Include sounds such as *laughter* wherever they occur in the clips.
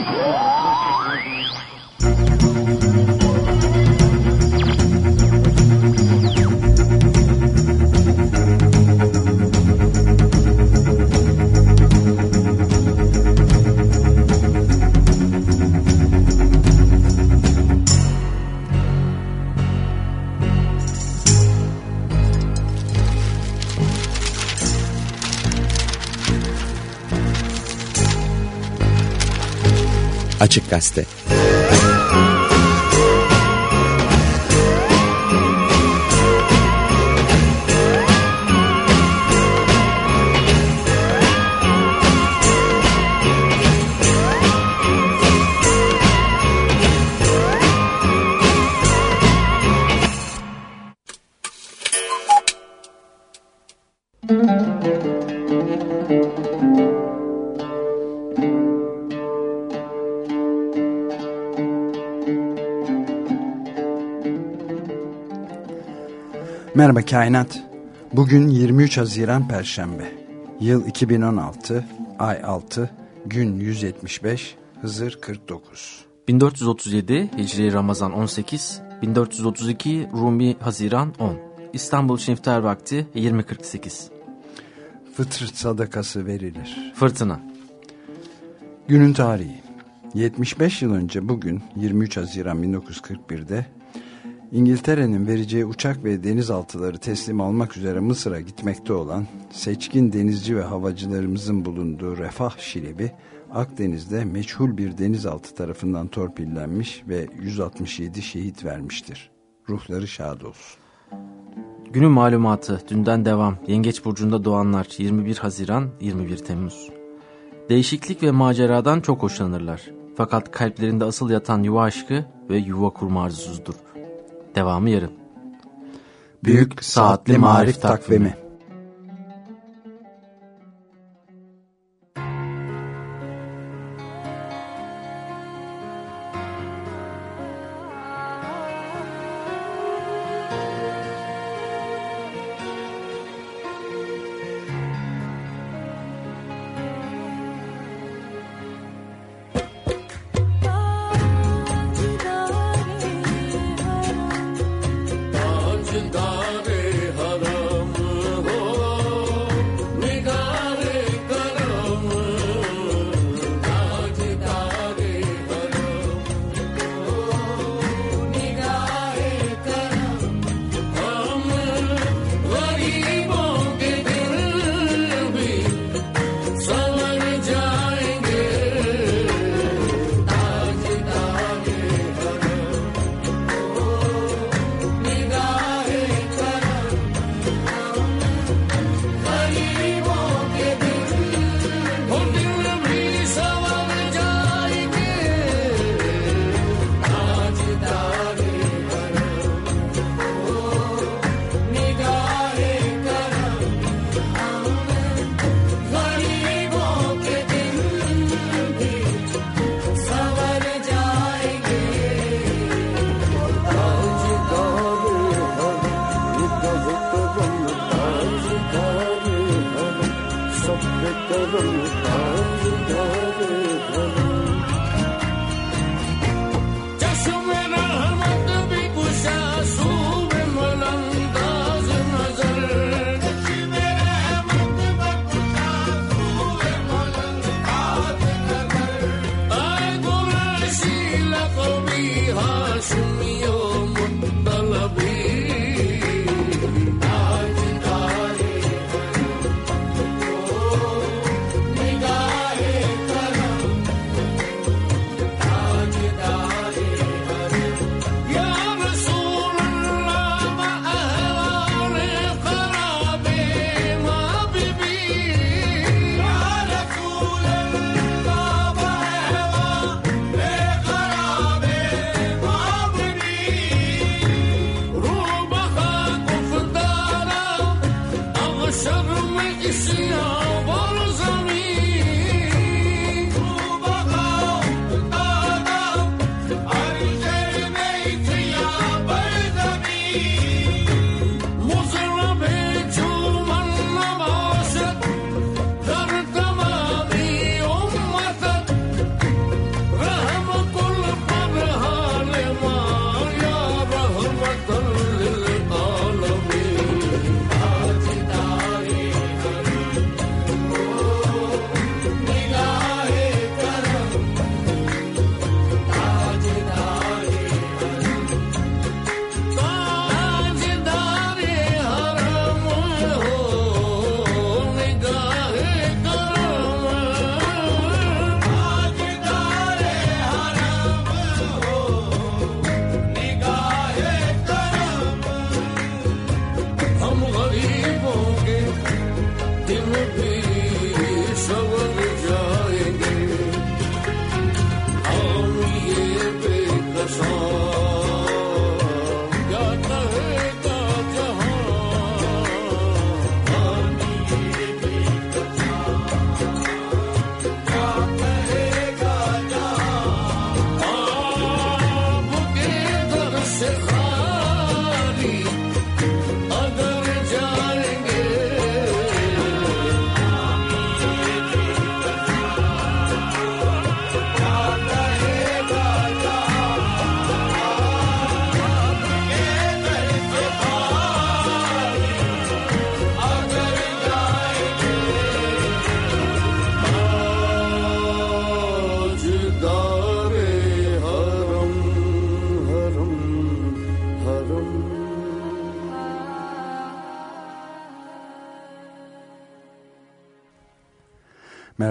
Whoa! Açık Gazete Merhaba Kainat. Bugün 23 Haziran Perşembe. Yıl 2016, ay 6, gün 175, Hızır 49. 1437 Hicri Ramazan 18, 1432 Rumi Haziran 10. İstanbul Şifter Vakti 20.48. Fıtır sadakası verilir. Fırtına. Günün tarihi. 75 yıl önce bugün 23 Haziran 1941'de İngiltere'nin vereceği uçak ve denizaltıları teslim almak üzere Mısır'a gitmekte olan seçkin denizci ve havacılarımızın bulunduğu Refah Şilebi Akdeniz'de meçhul bir denizaltı tarafından torpillenmiş ve 167 şehit vermiştir. Ruhları şad olsun. Günün malumatı dünden devam. Yengeç burcunda doğanlar 21 Haziran 21 Temmuz. Değişiklik ve maceradan çok hoşlanırlar. Fakat kalplerinde asıl yatan yuva aşkı ve yuva kurma arzusudur. Devamı yarın. Büyük Saatli Marif Takvimi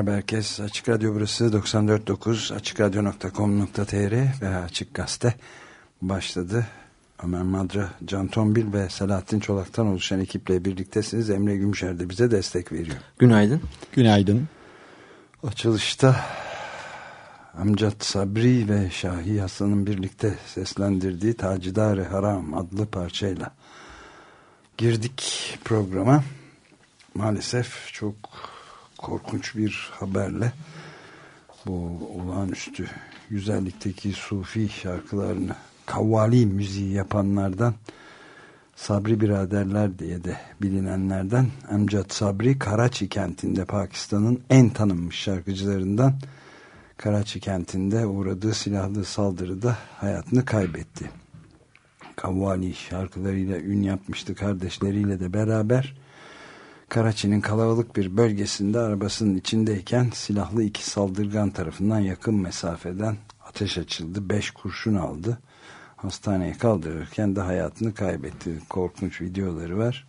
Merhaba herkes. Açık Radyo burası 94.9 açıkradyo.com.tr ve Açık Gazete başladı. Ömer Madra, Can Tombil ve Selahattin Çolak'tan oluşan ekiple birliktesiniz. Emre Gümüşer de bize destek veriyor. Günaydın. Günaydın. Açılışta Amcat Sabri ve Şahi Hasan'ın birlikte seslendirdiği Tacidar-ı Haram adlı parçayla girdik programa. Maalesef çok korkunç bir haberle bu olağanüstü güzellikteki sufi şarkılarını kavvali müziği yapanlardan Sabri biraderler diye de bilinenlerden Amcat Sabri Karachi kentinde Pakistan'ın en tanınmış şarkıcılarından Karachi kentinde uğradığı silahlı saldırıda hayatını kaybetti. Kavvali şarkılarıyla ün yapmıştı kardeşleriyle de beraber Karachi'nin kalabalık bir bölgesinde arabasının içindeyken silahlı iki saldırgan tarafından yakın mesafeden ateş açıldı. Beş kurşun aldı. Hastaneye kaldırırken de hayatını kaybetti. Korkunç videoları var.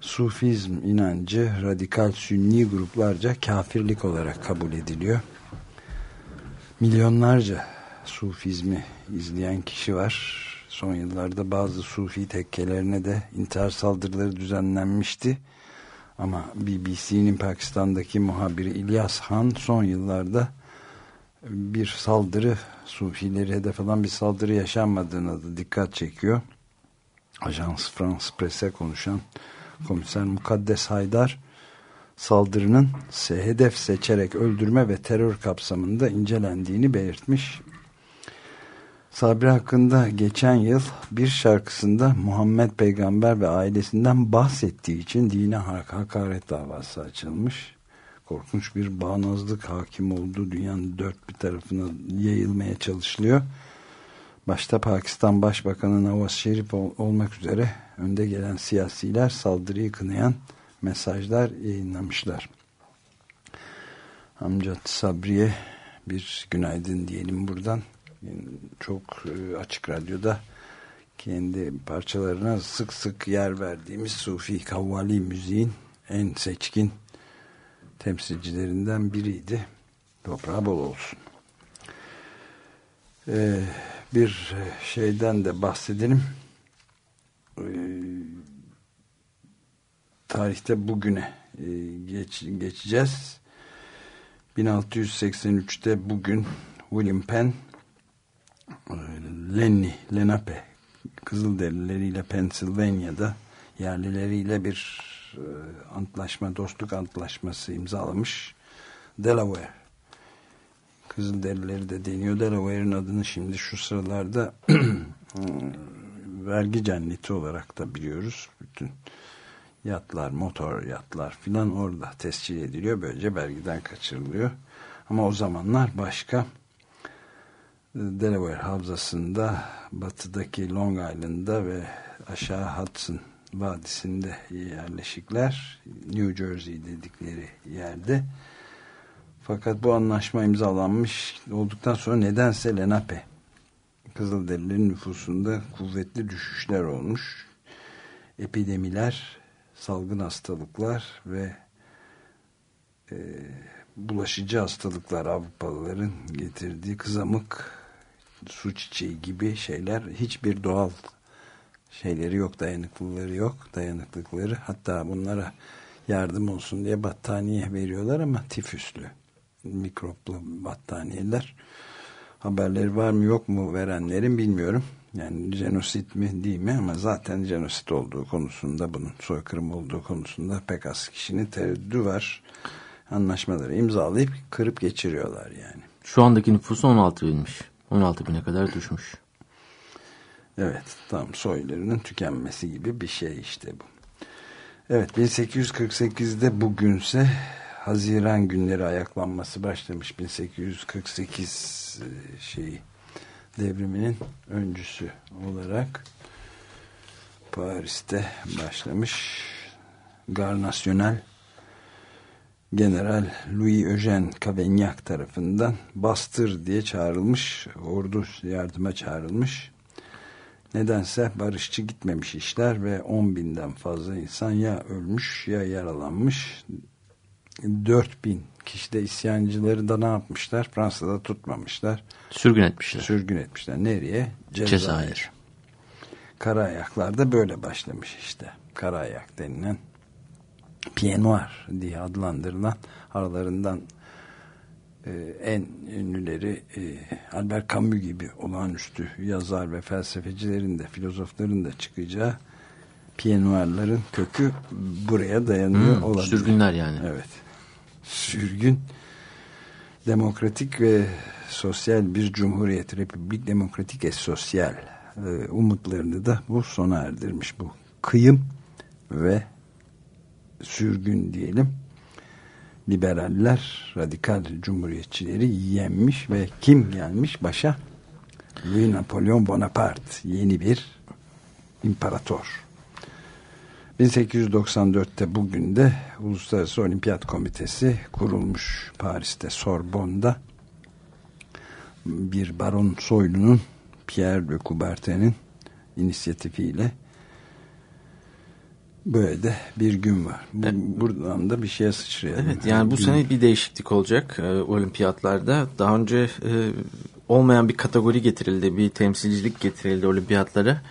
Sufizm inancı radikal sünni gruplarca kafirlik olarak kabul ediliyor. Milyonlarca Sufizmi izleyen kişi var. Son yıllarda bazı Sufi tekkelerine de intihar saldırıları düzenlenmişti. Ama BBC'nin Pakistan'daki muhabiri İlyas Han son yıllarda bir saldırı Sufileri hedef alan bir saldırı yaşanmadığına da dikkat çekiyor. Ajans France Presse konuşan komiser Mukaddes Haydar saldırının hedef seçerek öldürme ve terör kapsamında incelendiğini belirtmiş. Sabri hakkında geçen yıl bir şarkısında Muhammed Peygamber ve ailesinden bahsettiği için dine hakaret davası açılmış. Korkunç bir bağnazlık hakim olduğu dünyanın dört bir tarafına yayılmaya çalışılıyor. Başta Pakistan Başbakanı Nawaz Şerif olmak üzere önde gelen siyasiler saldırıyı kınayan mesajlar yayınlamışlar. Amcat Sabri'ye bir günaydın diyelim buradan çok e, açık radyoda kendi parçalarına sık sık yer verdiğimiz Sufi Kavvali müziğin en seçkin temsilcilerinden biriydi. Toprağı bol olsun. Ee, bir şeyden de bahsedelim. Ee, tarihte bugüne e, geç, geçeceğiz. 1683'te bugün William Penn Lenny, Lenape Kızılderilileriyle Pennsylvania'da yerlileriyle bir e, antlaşma, dostluk antlaşması imzalamış Delaware. Kızılderilileri de deniyor. Delaware'in adını şimdi şu sıralarda *clears throat* vergi cenneti olarak da biliyoruz. Bütün yatlar, motor yatlar filan orada tescil ediliyor. Böylece vergiden kaçırılıyor. Ama o zamanlar başka Delaware Havzası'nda batıdaki Long Island'da ve aşağı Hudson Vadisi'nde yerleşikler New Jersey dedikleri yerde. Fakat bu anlaşma imzalanmış olduktan sonra nedense Lenape Kızılderililerin nüfusunda kuvvetli düşüşler olmuş. Epidemiler salgın hastalıklar ve e, bulaşıcı hastalıklar Avrupalıların getirdiği kızamık su çiçeği gibi şeyler hiçbir doğal şeyleri yok dayanıklılıkları yok dayanıklıkları hatta bunlara yardım olsun diye battaniye veriyorlar ama tifüslü mikroplu battaniyeler haberleri var mı yok mu verenlerin bilmiyorum yani jenosit mi değil mi ama zaten jenosit olduğu konusunda bunun soykırım olduğu konusunda pek az kişinin tereddüdü var anlaşmaları imzalayıp kırıp geçiriyorlar yani. Şu andaki nüfusu 16 binmiş. 16 bine kadar düşmüş. Evet tam soylarının tükenmesi gibi bir şey işte bu. Evet 1848'de bugünse Haziran günleri ayaklanması başlamış 1848 e, şeyi devriminin öncüsü olarak Paris'te başlamış Gar National General Louis Eugène Cavaignac tarafından bastır diye çağrılmış, ordu yardıma çağrılmış. Nedense barışçı gitmemiş işler ve 10 binden fazla insan ya ölmüş ya yaralanmış. 4000 kişi de isyancıları da ne yapmışlar? Fransa'da tutmamışlar. Sürgün etmişler. Sürgün etmişler. Nereye? Cezayir. Cezayir. Kara ayaklar böyle başlamış işte. Kara ayak denilen Pied Noir diye adlandırılan aralarından e, en ünlüleri e, Albert Camus gibi olağanüstü yazar ve felsefecilerin de filozofların da çıkacağı Pied Noir'ların kökü buraya dayanıyor Hmm, olabilir. sürgünler yani. Evet. Sürgün demokratik ve sosyal bir cumhuriyet, republik demokratik ve sosyal e, umutlarını da bu sona erdirmiş bu kıyım ve sürgün diyelim. Liberaller radikal cumhuriyetçileri yenmiş ve kim gelmiş başa Louis Napolyon Bonaparte yeni bir imparator. 1894'te bugün de Uluslararası Olimpiyat Komitesi kurulmuş Paris'te Sorbonne'da bir baron soylunun Pierre de Coubertin'in inisiyatifiyle böyle de bir gün var. Bu, Evet. Buradan da bir şeye sıçrayalım. Evet yani bu Gün- sene bir değişiklik olacak e, olimpiyatlarda. Daha önce e, olmayan bir kategori getirildi, bir temsilcilik getirildi olimpiyatlara.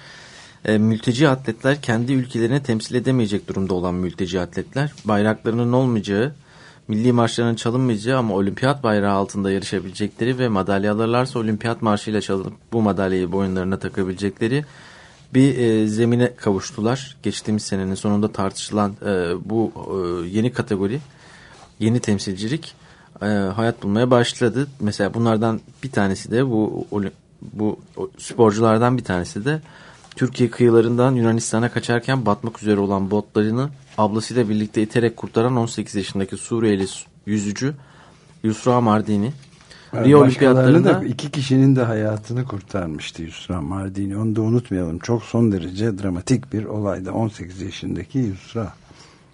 E, mülteci atletler kendi ülkelerini temsil edemeyecek durumda olan mülteci atletler bayraklarının olmayacağı, milli marşlarının çalınmayacağı ama olimpiyat bayrağı altında yarışabilecekleri ve madalya alırlarsa olimpiyat marşıyla çalıp bu madalyayı boyunlarına takabilecekleri bir e, zemine kavuştular. Geçtiğimiz senenin sonunda tartışılan e, bu e, yeni kategori, yeni temsilcilik e, hayat bulmaya başladı. Mesela bunlardan bir tanesi de bu bu sporculardan bir tanesi de Türkiye kıyılarından Yunanistan'a kaçarken batmak üzere olan botlarını ablasıyla birlikte iterek kurtaran 18 yaşındaki Suriyeli yüzücü Yusra Mardini. Evet, Rio Olimpiyatlarında da iki kişinin de hayatını kurtarmıştı Yusra Mardini. Onu da unutmayalım. Çok son derece dramatik bir olayda 18 yaşındaki Yusra.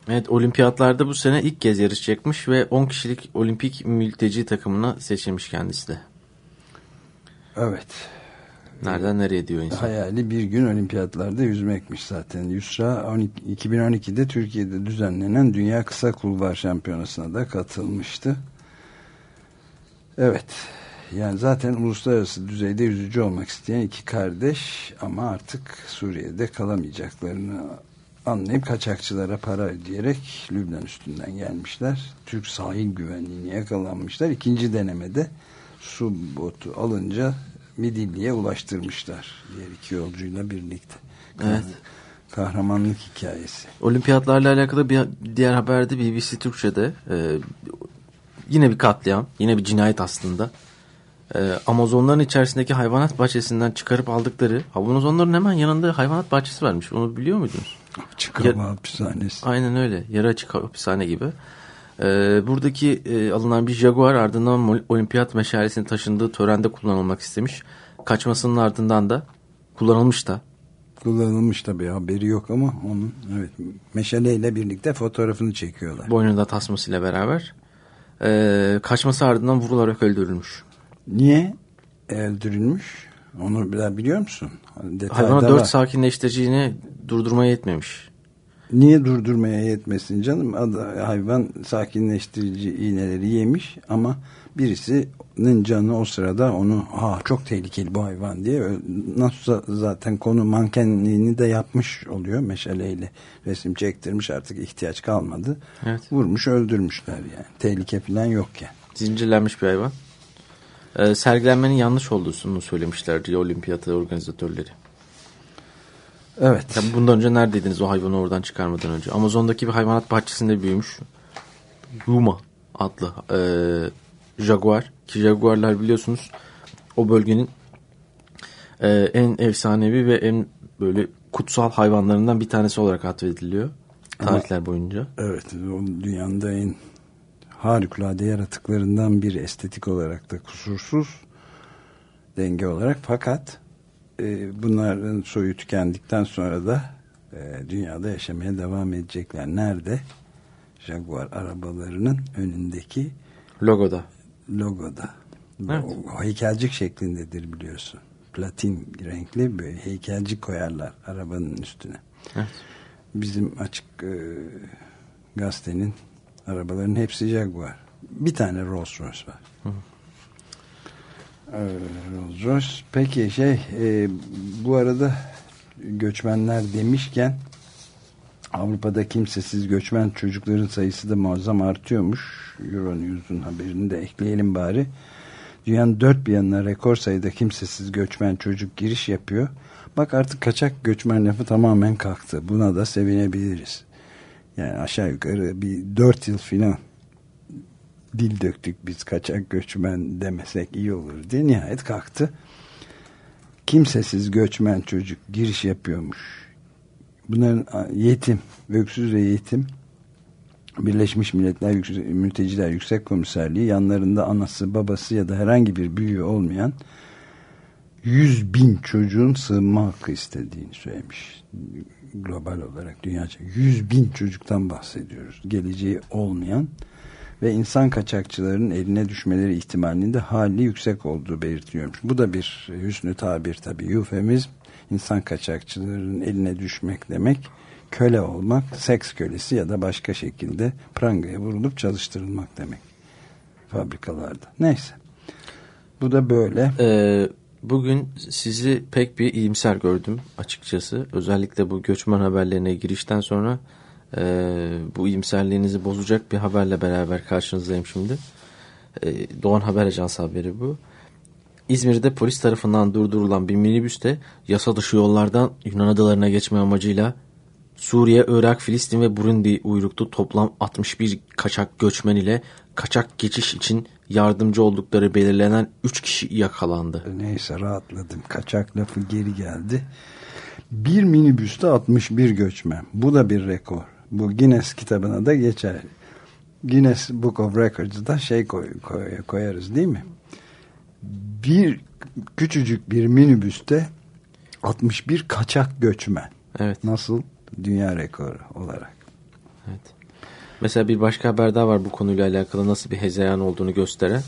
Evet olimpiyatlarda bu sene ilk kez yarışacakmış ve 10 kişilik olimpik mülteci takımına seçilmiş kendisi de. Evet. Nereden nereye diyor insan. Hayali bir gün olimpiyatlarda yüzmekmiş zaten. Yusra 12, 2012'de Türkiye'de düzenlenen Dünya Kısa Kulvar Şampiyonası'na da katılmıştı. Evet. Yani zaten uluslararası düzeyde yüzücü olmak isteyen iki kardeş ama artık Suriye'de kalamayacaklarını anlayıp kaçakçılara para ödeyerek Lübnan üstünden gelmişler. Türk sahil güvenliğine yakalanmışlar. İkinci denemede su botu alınca Midilli'ye ulaştırmışlar. Diğer iki yolcuyla birlikte. Evet. Kahramanlık hikayesi. Olimpiyatlarla alakalı bir diğer haberde BBC Türkçe'de e, yine bir katliam, yine bir cinayet aslında. E, Amazonların içerisindeki hayvanat bahçesinden çıkarıp aldıkları, Amazonların hemen yanında hayvanat bahçesi varmış. Onu biliyor muydunuz? Çıkama hapishanesi. Aynen öyle. Yarı açık hapishane gibi. Ee, buradaki e, alınan bir Jaguar ardından olimpiyat meşalesini taşındığı törende kullanılmak istemiş. Kaçmasının ardından da kullanılmış da. Kullanılmış tabii haberi yok ama onun evet meşaleyle birlikte fotoğrafını çekiyorlar. Boynunda tasmasıyla beraber. Ee, kaçması ardından vurularak öldürülmüş. Niye öldürülmüş? Onu biliyor musun? Detayda Hayvana var. dört sakinleştiriciğini durdurmaya yetmemiş. Niye durdurmaya yetmesin canım? Ad- hayvan sakinleştirici iğneleri yemiş ama birisinin canı o sırada onu ha çok tehlikeli bu hayvan diye nasıl zaten konu mankenliğini de yapmış oluyor meşaleyle resim çektirmiş artık ihtiyaç kalmadı. Evet. Vurmuş öldürmüşler yani. Tehlike falan yokken. Zincirlenmiş bir hayvan. Ee, sergilenmenin yanlış olduğunu söylemişler Rio Olimpiyatı organizatörleri. Evet. Ya bundan önce neredeydiniz o hayvanı oradan çıkarmadan önce? Amazon'daki bir hayvanat bahçesinde büyümüş. Yuma adlı e, jaguar. Ki jaguarlar biliyorsunuz o bölgenin e, en efsanevi ve en böyle kutsal hayvanlarından bir tanesi olarak atfediliyor. Tarihler boyunca. Evet, dünyanın da en harikulade yaratıklarından biri estetik olarak da kusursuz denge olarak fakat e, bunların soyu tükendikten sonra da e, dünyada yaşamaya devam edecekler. Nerede? Jaguar arabalarının önündeki Logoda. Logoda. Evet. O, o heykelcik şeklindedir biliyorsun. Platin renkli böyle heykelcik koyarlar arabanın üstüne. Evet. Bizim açık e, gazetenin Arabaların hepsi Jaguar. Bir tane Rolls Royce var. Hı. Ee, Rolls Royce. Peki şey e, bu arada göçmenler demişken Avrupa'da kimsesiz göçmen çocukların sayısı da muazzam artıyormuş. Euronews'un haberini de ekleyelim bari. Dünyanın dört bir yanına rekor sayıda kimsesiz göçmen çocuk giriş yapıyor. Bak artık kaçak göçmen lafı tamamen kalktı. Buna da sevinebiliriz. Yani aşağı yukarı bir dört yıl filan dil döktük biz kaçak göçmen demesek iyi olur diye nihayet kalktı. Kimsesiz göçmen çocuk giriş yapıyormuş. Bunların yetim, öksüz ve yetim Birleşmiş Milletler Mülteciler Yüksek Komiserliği yanlarında anası babası ya da herhangi bir büyüğü olmayan 100 bin çocuğun sığınma hakkı istediğini söylemiş. Global olarak dünyaca 100 bin çocuktan bahsediyoruz. Geleceği olmayan ve insan kaçakçıların eline düşmeleri ihtimalinin de hali yüksek olduğu belirtiliyormuş. Bu da bir hüsnü tabir tabii. Eufemizm insan kaçakçıların eline düşmek demek köle olmak, seks kölesi ya da başka şekilde prangaya vurulup çalıştırılmak demek fabrikalarda. Neyse. Bu da böyle. Ee, bugün sizi pek bir iyimser gördüm açıkçası. Özellikle bu göçmen haberlerine girişten sonra e, bu iyimserliğinizi bozacak bir haberle beraber karşınızdayım şimdi. E, Doğan Haber Ajansı haberi bu. İzmir'de polis tarafından durdurulan bir minibüste yasa dışı yollardan Yunan adalarına geçme amacıyla Suriye, Irak, Filistin ve Burundi uyruklu toplam 61 kaçak göçmen ile kaçak geçiş için yardımcı oldukları belirlenen 3 kişi yakalandı. Neyse rahatladım. Kaçak lafı geri geldi. Bir minibüste 61 göçmen. Bu da bir rekor. Bu Guinness kitabına da geçer. Guinness Book of Records'da şey koy, koy, koyarız değil mi? Bir küçücük bir minibüste 61 kaçak göçmen. Evet. Nasıl? Dünya rekoru olarak. Evet. Mesela bir başka haber daha var bu konuyla alakalı nasıl bir hezeyan olduğunu gösteren.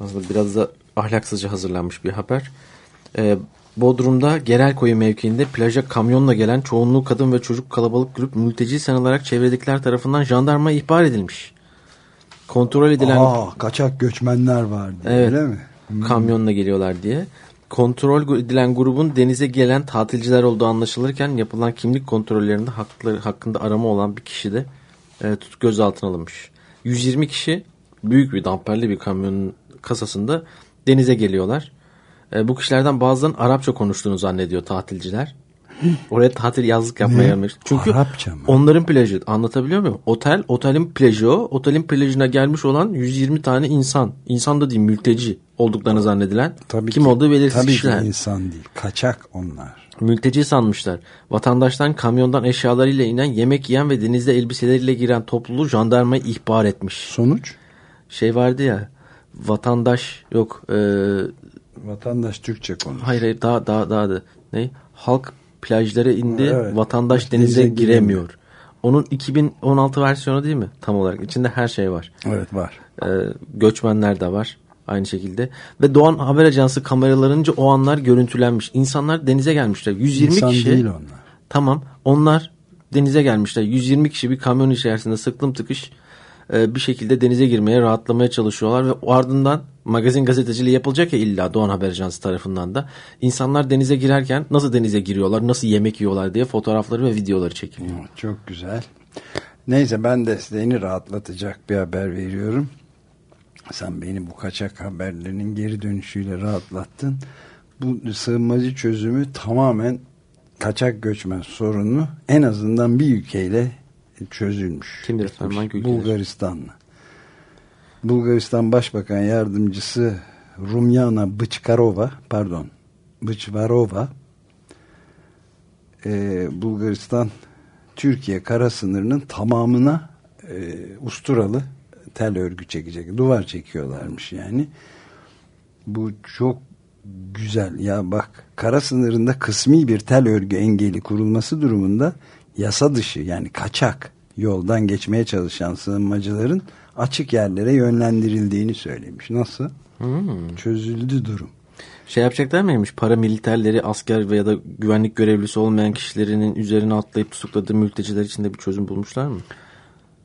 Aslında biraz da ahlaksızca hazırlanmış bir haber. Ee, Bodrum'da Gerelkoyu mevkiinde plaja kamyonla gelen çoğunluğu kadın ve çocuk kalabalık grup mülteci sanılarak çevredekiler tarafından jandarma ihbar edilmiş. Kontrol edilen... Aa, kaçak göçmenler var diye evet, öyle mi? Kamyonla geliyorlar diye kontrol edilen grubun denize gelen tatilciler olduğu anlaşılırken yapılan kimlik kontrollerinde hakları, hakkında arama olan bir kişi de e, tut gözaltına alınmış. 120 kişi büyük bir damperli bir kamyonun kasasında denize geliyorlar. E, bu kişilerden bazılarının Arapça konuştuğunu zannediyor tatilciler. Oraya tatil yazlık yapmaya gelmiş. Çünkü onların plajı anlatabiliyor muyum? Otel, otelin plajı o. Otelin plajına gelmiş olan 120 tane insan. İnsan da değil mülteci olduklarını zannedilen. Tabii kim ki, olduğu belirsiz tabii kişiler. Tabii insan değil. Kaçak onlar. Mülteci sanmışlar. Vatandaştan kamyondan eşyalarıyla inen, yemek yiyen ve denizde elbiseleriyle giren topluluğu jandarmaya ihbar etmiş. Sonuç? Şey vardı ya vatandaş yok. E, vatandaş Türkçe konuş. Hayır hayır daha daha daha da ne? Halk plajlara indi. Evet. Vatandaş denize, denize giremiyor. Onun 2016 versiyonu değil mi? Tam olarak. içinde her şey var. Evet var. Ee, göçmenler de var. Aynı şekilde. Ve Doğan Haber Ajansı kameralarınca o anlar görüntülenmiş. İnsanlar denize gelmişler. 120 İnsan kişi. değil onlar. Tamam. Onlar denize gelmişler. 120 kişi bir kamyon içerisinde sıklım tıkış e, bir şekilde denize girmeye, rahatlamaya çalışıyorlar ve ardından magazin gazeteciliği yapılacak ya illa Doğan Haber Ajansı tarafından da insanlar denize girerken nasıl denize giriyorlar, nasıl yemek yiyorlar diye fotoğrafları ve videoları çekiliyor. Çok güzel. Neyse ben de seni rahatlatacak bir haber veriyorum. Sen beni bu kaçak haberlerinin geri dönüşüyle rahatlattın. Bu sığınmacı çözümü tamamen kaçak göçmen sorunu en azından bir ülkeyle çözülmüş. Kimdir? Bulgaristan'la. Bulgaristan Başbakan Yardımcısı Rumyana Bıçkarova pardon Bıçvarova e, Bulgaristan Türkiye kara sınırının tamamına e, usturalı tel örgü çekecek. Duvar çekiyorlarmış yani. Bu çok güzel. Ya bak kara sınırında kısmi bir tel örgü engeli kurulması durumunda yasa dışı yani kaçak yoldan geçmeye çalışan sığınmacıların açık yerlere yönlendirildiğini söylemiş. Nasıl? Hmm. Çözüldü durum. Şey yapacaklar mıymış? Paramiliterleri, asker veya da güvenlik görevlisi olmayan kişilerinin üzerine atlayıp tutukladığı mülteciler için de bir çözüm bulmuşlar mı?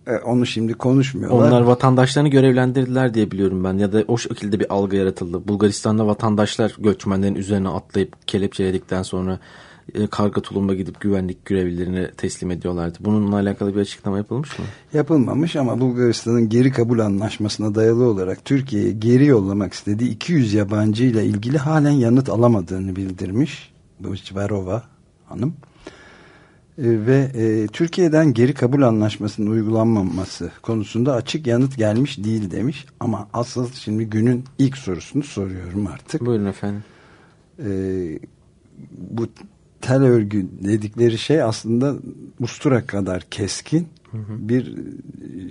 E, onu şimdi konuşmuyorlar. Onlar vatandaşlarını görevlendirdiler diye biliyorum ben ya da o şekilde bir algı yaratıldı. Bulgaristan'da vatandaşlar göçmenlerin üzerine atlayıp kelepçeledikten sonra e, karga tulumba gidip güvenlik görevlilerine teslim ediyorlardı. Bununla alakalı bir açıklama yapılmış mı? Yapılmamış ama Bulgaristan'ın geri kabul anlaşmasına dayalı olarak Türkiye'ye geri yollamak istediği 200 yabancı ile ilgili halen yanıt alamadığını bildirmiş. Bıçvarova hanım. E, ve e, Türkiye'den geri kabul anlaşmasının uygulanmaması konusunda açık yanıt gelmiş değil demiş. Ama asıl şimdi günün ilk sorusunu soruyorum artık. Buyurun efendim. E, bu tel örgü dedikleri şey aslında ustura kadar keskin hı hı. bir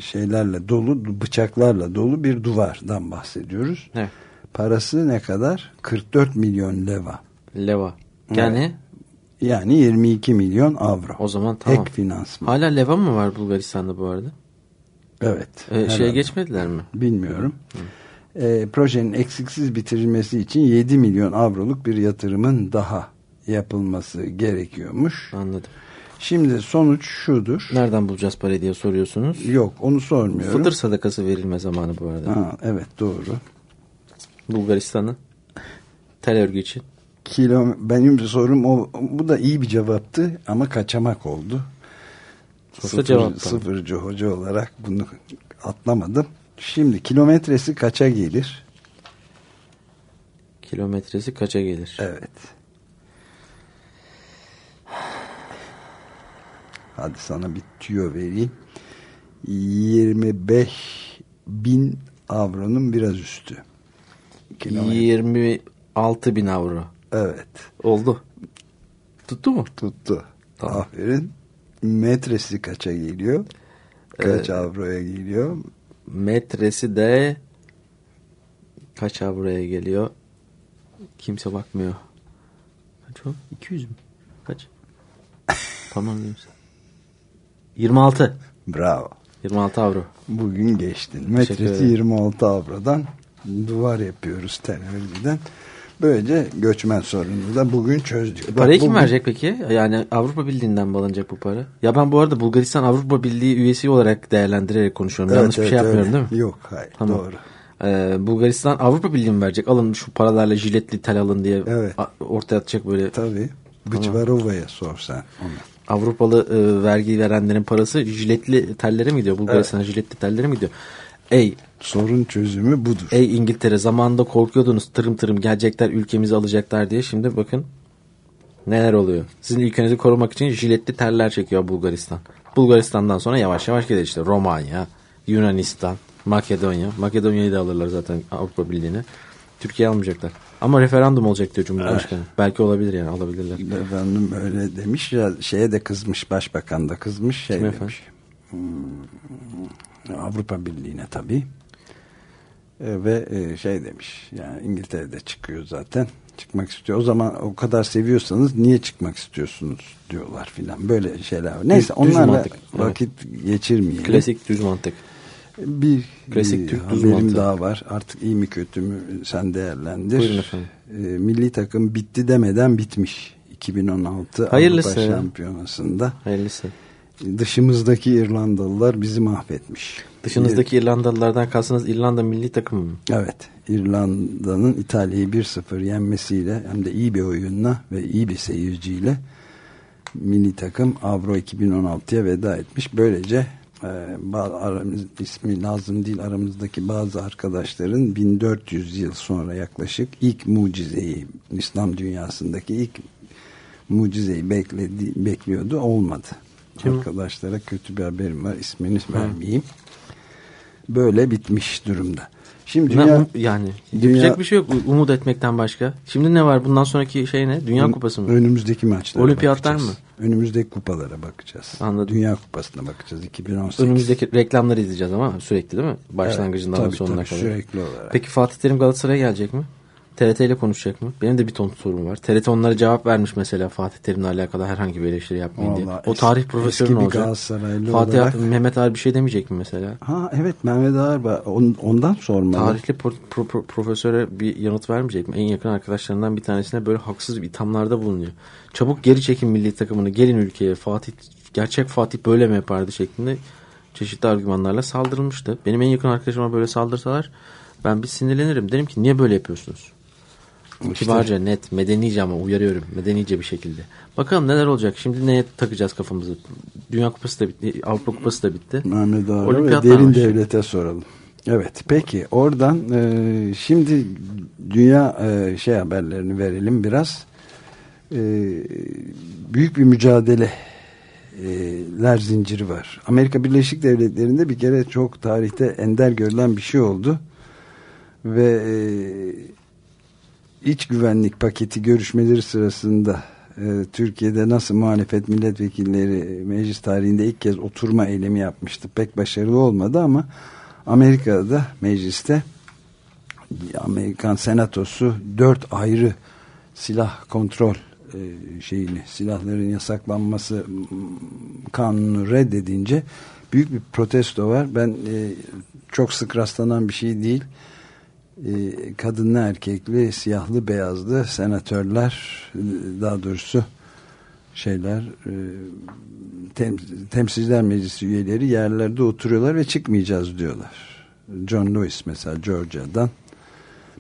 şeylerle dolu bıçaklarla dolu bir duvardan bahsediyoruz. Evet. Parası ne kadar? 44 milyon leva. Leva. Yani evet. yani 22 milyon avro. O zaman tamam. Tek finansman. Hala leva mı var Bulgaristan'da bu arada? Evet. Ee, şeye geçmediler mi? Bilmiyorum. Hı. E, projenin eksiksiz bitirilmesi için 7 milyon avroluk bir yatırımın daha yapılması gerekiyormuş. Anladım. Şimdi sonuç şudur. Nereden bulacağız parayı diye soruyorsunuz. Yok onu sormuyorum. Fıtır sadakası verilme zamanı bu arada. Ha, evet doğru. Bulgaristan'ın tel örgü için. Kilo, benim sorum o, bu da iyi bir cevaptı ama kaçamak oldu. Sıfır, cevap sıfırcı hoca olarak bunu atlamadım. Şimdi kilometresi kaça gelir? Kilometresi kaça gelir? Evet. Hadi sana bir tüyo vereyim. 25 bin avronun biraz üstü. Kilometre. 26 bin avro. Evet. Oldu. Tuttu mu? Tuttu. Tamam. Aferin. Metresi kaça geliyor? Kaç ee, avroya geliyor? Metresi de kaç avroya geliyor? Kimse bakmıyor. Kaç o? 200 mü? Kaç? *laughs* tamam diyorsun. 26. Bravo. 26 avro. Bugün geçtin. Metresi 26 avrodan duvar yapıyoruz televizyon. Böylece göçmen sorununu da bugün çözdük. Parayı Bak, kim verecek peki? Yani Avrupa Birliği'nden mi alınacak bu para? Ya ben bu arada Bulgaristan Avrupa Birliği üyesi olarak değerlendirerek konuşuyorum. Evet, Yanlış evet, bir şey yapmıyorum değil mi? Yok hayır tamam. doğru. Ee, Bulgaristan Avrupa Birliği mi verecek? Alın şu paralarla jiletli tel alın diye evet. ortaya atacak böyle. Tabii. Bıçvarova'ya sorsan onu. Avrupalı e, vergi verenlerin parası jiletli tellere mi gidiyor? Bulgaristan'a evet. jiletli tellere mi gidiyor? Ey sorun çözümü budur. Ey İngiltere zamanında korkuyordunuz tırım tırım gelecekler ülkemizi alacaklar diye. Şimdi bakın neler oluyor. Sizin ülkenizi korumak için jiletli teller çekiyor Bulgaristan. Bulgaristan'dan sonra yavaş yavaş gelir işte Romanya, Yunanistan, Makedonya. Makedonya'yı da alırlar zaten Avrupa Birliği'ne. Türkiye almayacaklar. Ama referandum olacak diyor Cumhurbaşkanı. Evet. Belki olabilir yani alabilirler. Referandum öyle demiş ya şeye de kızmış başbakan da kızmış şey Kim demiş. Hmm, Avrupa Birliği'ne tabii. E, ve e, şey demiş yani İngiltere'de çıkıyor zaten çıkmak istiyor. O zaman o kadar seviyorsanız niye çıkmak istiyorsunuz diyorlar filan böyle şeyler var. Neyse düz, onlarla mantık. vakit evet. geçirmeyelim. Klasik düz mantık. Bir Klasik Türk haberim mantığı. daha var. Artık iyi mi kötü mü sen değerlendir. Buyurun efendim. E, milli takım bitti demeden bitmiş. 2016 Hayırlısı Avrupa Şampiyonası'nda. Hayırlısı. Dışımızdaki İrlandalılar bizi mahvetmiş. Dışınızdaki İrlandalılardan kalsınız İrlanda milli takımı mı? Evet. İrlanda'nın İtalya'yı 1-0 yenmesiyle hem de iyi bir oyunla ve iyi bir seyirciyle milli takım Avro 2016'ya veda etmiş. Böylece aramız, ismi lazım değil aramızdaki bazı arkadaşların 1400 yıl sonra yaklaşık ilk mucizeyi İslam dünyasındaki ilk mucizeyi bekledi, bekliyordu olmadı. Kim? Arkadaşlara kötü bir haberim var ismini vermeyeyim. Böyle bitmiş durumda. Şimdi dünya, yani dünya, yapacak bir şey yok umut etmekten başka. Şimdi ne var? Bundan sonraki şey ne? Dünya ön, Kupası mı? Önümüzdeki maçlara Olimpiyatlar bakacağız. mı? Önümüzdeki kupalara bakacağız. Anladım. Dünya Kupası'na bakacağız 2018. Önümüzdeki reklamları izleyeceğiz ama sürekli değil mi? Başlangıcından evet, tabii, sonuna tabii, kadar. sürekli olarak. Peki Fatih Terim Galatasaray'a gelecek mi? TRT ile konuşacak mı? Benim de bir ton sorum var. TRT onlara cevap vermiş mesela Fatih Terim'le alakalı herhangi bir eleştiri yapmayın diye. O tarih profesörü olacak? Fatih olarak... Mehmet Ağar bir şey demeyecek mi mesela? Ha evet Mehmet Ağar ondan sormalı. Tarihli pro, pro, pro, profesöre bir yanıt vermeyecek mi? En yakın arkadaşlarından bir tanesine böyle haksız bir ithamlarda bulunuyor. Çabuk geri çekin milli takımını gelin ülkeye Fatih gerçek Fatih böyle mi yapardı şeklinde çeşitli argümanlarla saldırılmıştı. Benim en yakın arkadaşıma böyle saldırsalar ben bir sinirlenirim. Derim ki niye böyle yapıyorsunuz? İşte. Kibarca, net, medenice ama uyarıyorum. Medenice bir şekilde. Bakalım neler olacak. Şimdi neye takacağız kafamızı? Dünya Kupası da bitti. Avrupa Kupası da bitti. Mehmet Ağrı ve Derin Devlet'e soralım. Evet peki oradan e, şimdi dünya e, şey haberlerini verelim biraz. E, büyük bir mücadele ler zinciri var. Amerika Birleşik Devletleri'nde bir kere çok tarihte ender görülen bir şey oldu. Ve e, iç güvenlik paketi görüşmeleri sırasında e, Türkiye'de nasıl muhalefet milletvekilleri meclis tarihinde ilk kez oturma eylemi yapmıştı. Pek başarılı olmadı ama Amerika'da mecliste Amerikan senatosu dört ayrı silah kontrol e, şeyini silahların yasaklanması kanunu reddedince büyük bir protesto var. Ben e, çok sık rastlanan bir şey değil. E, kadınlı erkekli, siyahlı beyazlı senatörler daha doğrusu şeyler tem, temsilciler meclisi üyeleri yerlerde oturuyorlar ve çıkmayacağız diyorlar. John Lewis mesela Georgia'dan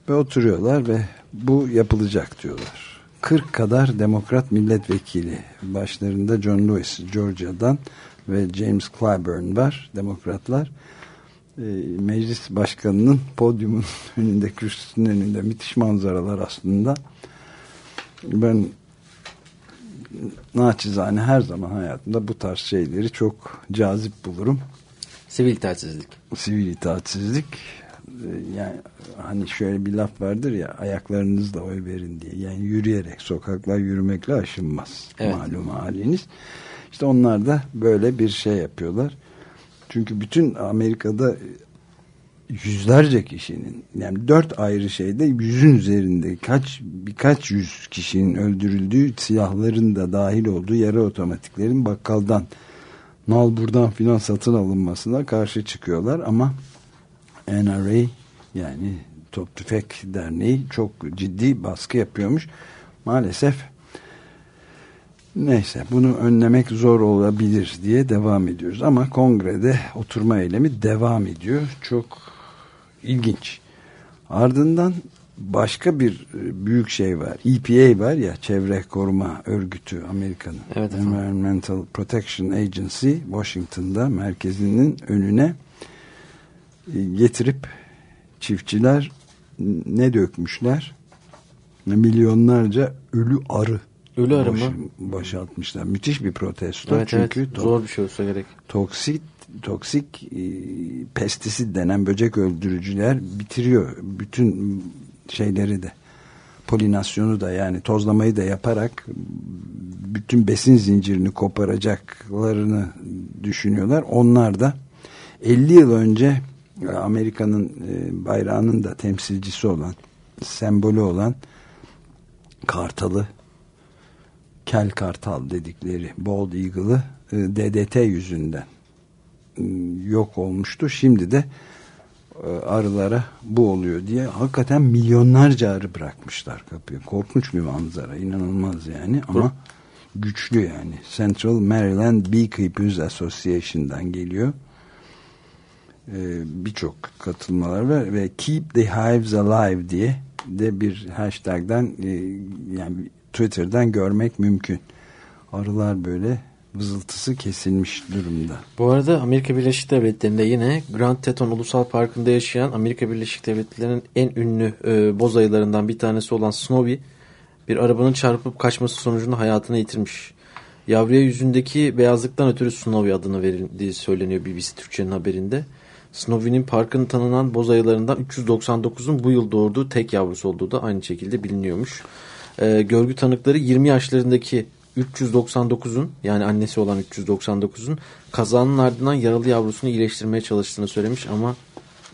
ve oturuyorlar ve bu yapılacak diyorlar. 40 kadar demokrat milletvekili başlarında John Lewis Georgia'dan ve James Clyburn var demokratlar e, meclis başkanının podyumun *laughs* önünde kürsüsünün önünde müthiş manzaralar aslında ben naçizane her zaman hayatımda bu tarz şeyleri çok cazip bulurum sivil itaatsizlik sivil itaatsizlik e, yani hani şöyle bir laf vardır ya ayaklarınızla oy verin diye. Yani yürüyerek sokaklar yürümekle aşınmaz. Evet. Malum haliniz. İşte onlar da böyle bir şey yapıyorlar. Çünkü bütün Amerika'da yüzlerce kişinin yani dört ayrı şeyde yüzün üzerinde kaç birkaç yüz kişinin öldürüldüğü silahların da dahil olduğu yarı otomatiklerin bakkaldan nal buradan filan satın alınmasına karşı çıkıyorlar ama NRA yani Top Tüfek Derneği çok ciddi baskı yapıyormuş. Maalesef neyse bunu önlemek zor olabilir diye devam ediyoruz. Ama kongrede oturma eylemi devam ediyor. Çok ilginç. Ardından başka bir e, büyük şey var. EPA var ya çevre koruma örgütü Amerika'nın. Evet, Environmental Protection Agency Washington'da merkezinin önüne e, getirip çiftçiler ne dökmüşler? Milyonlarca ölü arı Ölü arı mı? Boşaltmışlar. Müthiş bir protesto. Evet, Çünkü evet. zor bir şey olsa gerek. Toksik, toksik e, pestisit denen böcek öldürücüler bitiriyor. Bütün şeyleri de polinasyonu da yani tozlamayı da yaparak bütün besin zincirini koparacaklarını düşünüyorlar. Onlar da 50 yıl önce Amerika'nın e, bayrağının da temsilcisi olan sembolü olan kartalı kel kartal dedikleri Bald Eagle'ı e, DDT yüzünden e, yok olmuştu. Şimdi de arılara bu oluyor diye hakikaten milyonlarca arı bırakmışlar kapıya. Korkunç bir manzara. inanılmaz yani ama güçlü yani. Central Maryland Beekeepers Association'dan geliyor. Birçok katılmalar var ve Keep the Hives Alive diye de bir hashtagden e, yani Twitter'dan görmek mümkün. Arılar böyle vızıltısı kesilmiş durumda. Bu arada Amerika Birleşik Devletleri'nde yine Grand Teton Ulusal Parkı'nda yaşayan Amerika Birleşik Devletleri'nin en ünlü e, boz ayılarından bir tanesi olan Snowy bir arabanın çarpıp kaçması sonucunda hayatını yitirmiş. Yavruya yüzündeki beyazlıktan ötürü Snowy adını verildiği söyleniyor BBC Türkçe'nin haberinde. Snowy'nin parkın tanınan boz ayılarından 399'un bu yıl doğurduğu tek yavrusu olduğu da aynı şekilde biliniyormuş. Ee, görgü tanıkları 20 yaşlarındaki 399'un yani annesi olan 399'un kazanın ardından yaralı yavrusunu iyileştirmeye çalıştığını söylemiş ama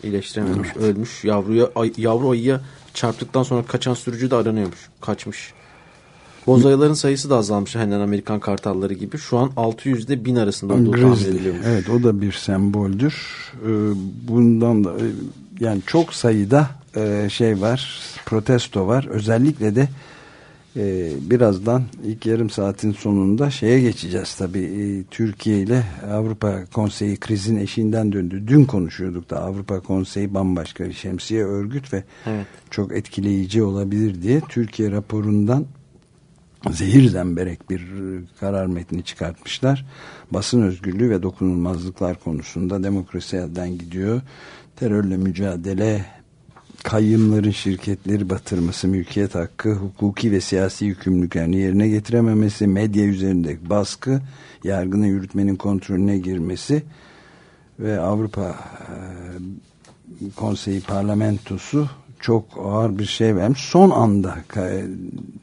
iyileştirememiş, evet. ölmüş. Yavruya ay, yavru ayıya çarptıktan sonra kaçan sürücü de aranıyormuş. Kaçmış. Bozayıların sayısı da azalmış hemen Amerikan kartalları gibi. Şu an 600 ile 1000 arasında olduğu tahmin ediliyormuş. Evet o da bir semboldür. Ee, bundan da e, yani çok sayıda e, şey var, protesto var. Özellikle de Ee, birazdan ilk yarım saatin sonunda şeye geçeceğiz tabii ee, Türkiye ile Avrupa Konseyi krizin eşiğinden döndü. Dün konuşuyorduk da Avrupa Konseyi bambaşka bir şemsiye örgüt ve evet. çok etkileyici olabilir diye Türkiye raporundan zehir zemberek bir karar metni çıkartmışlar. Basın özgürlüğü ve dokunulmazlıklar konusunda demokrasi elden gidiyor. Terörle mücadele kayyımların şirketleri batırması, mülkiyet hakkı, hukuki ve siyasi yükümlülüklerini yerine getirememesi, medya üzerindeki baskı, yargının yürütmenin kontrolüne girmesi ve Avrupa e, Konseyi Parlamentosu çok ağır bir şey vermiş. Son anda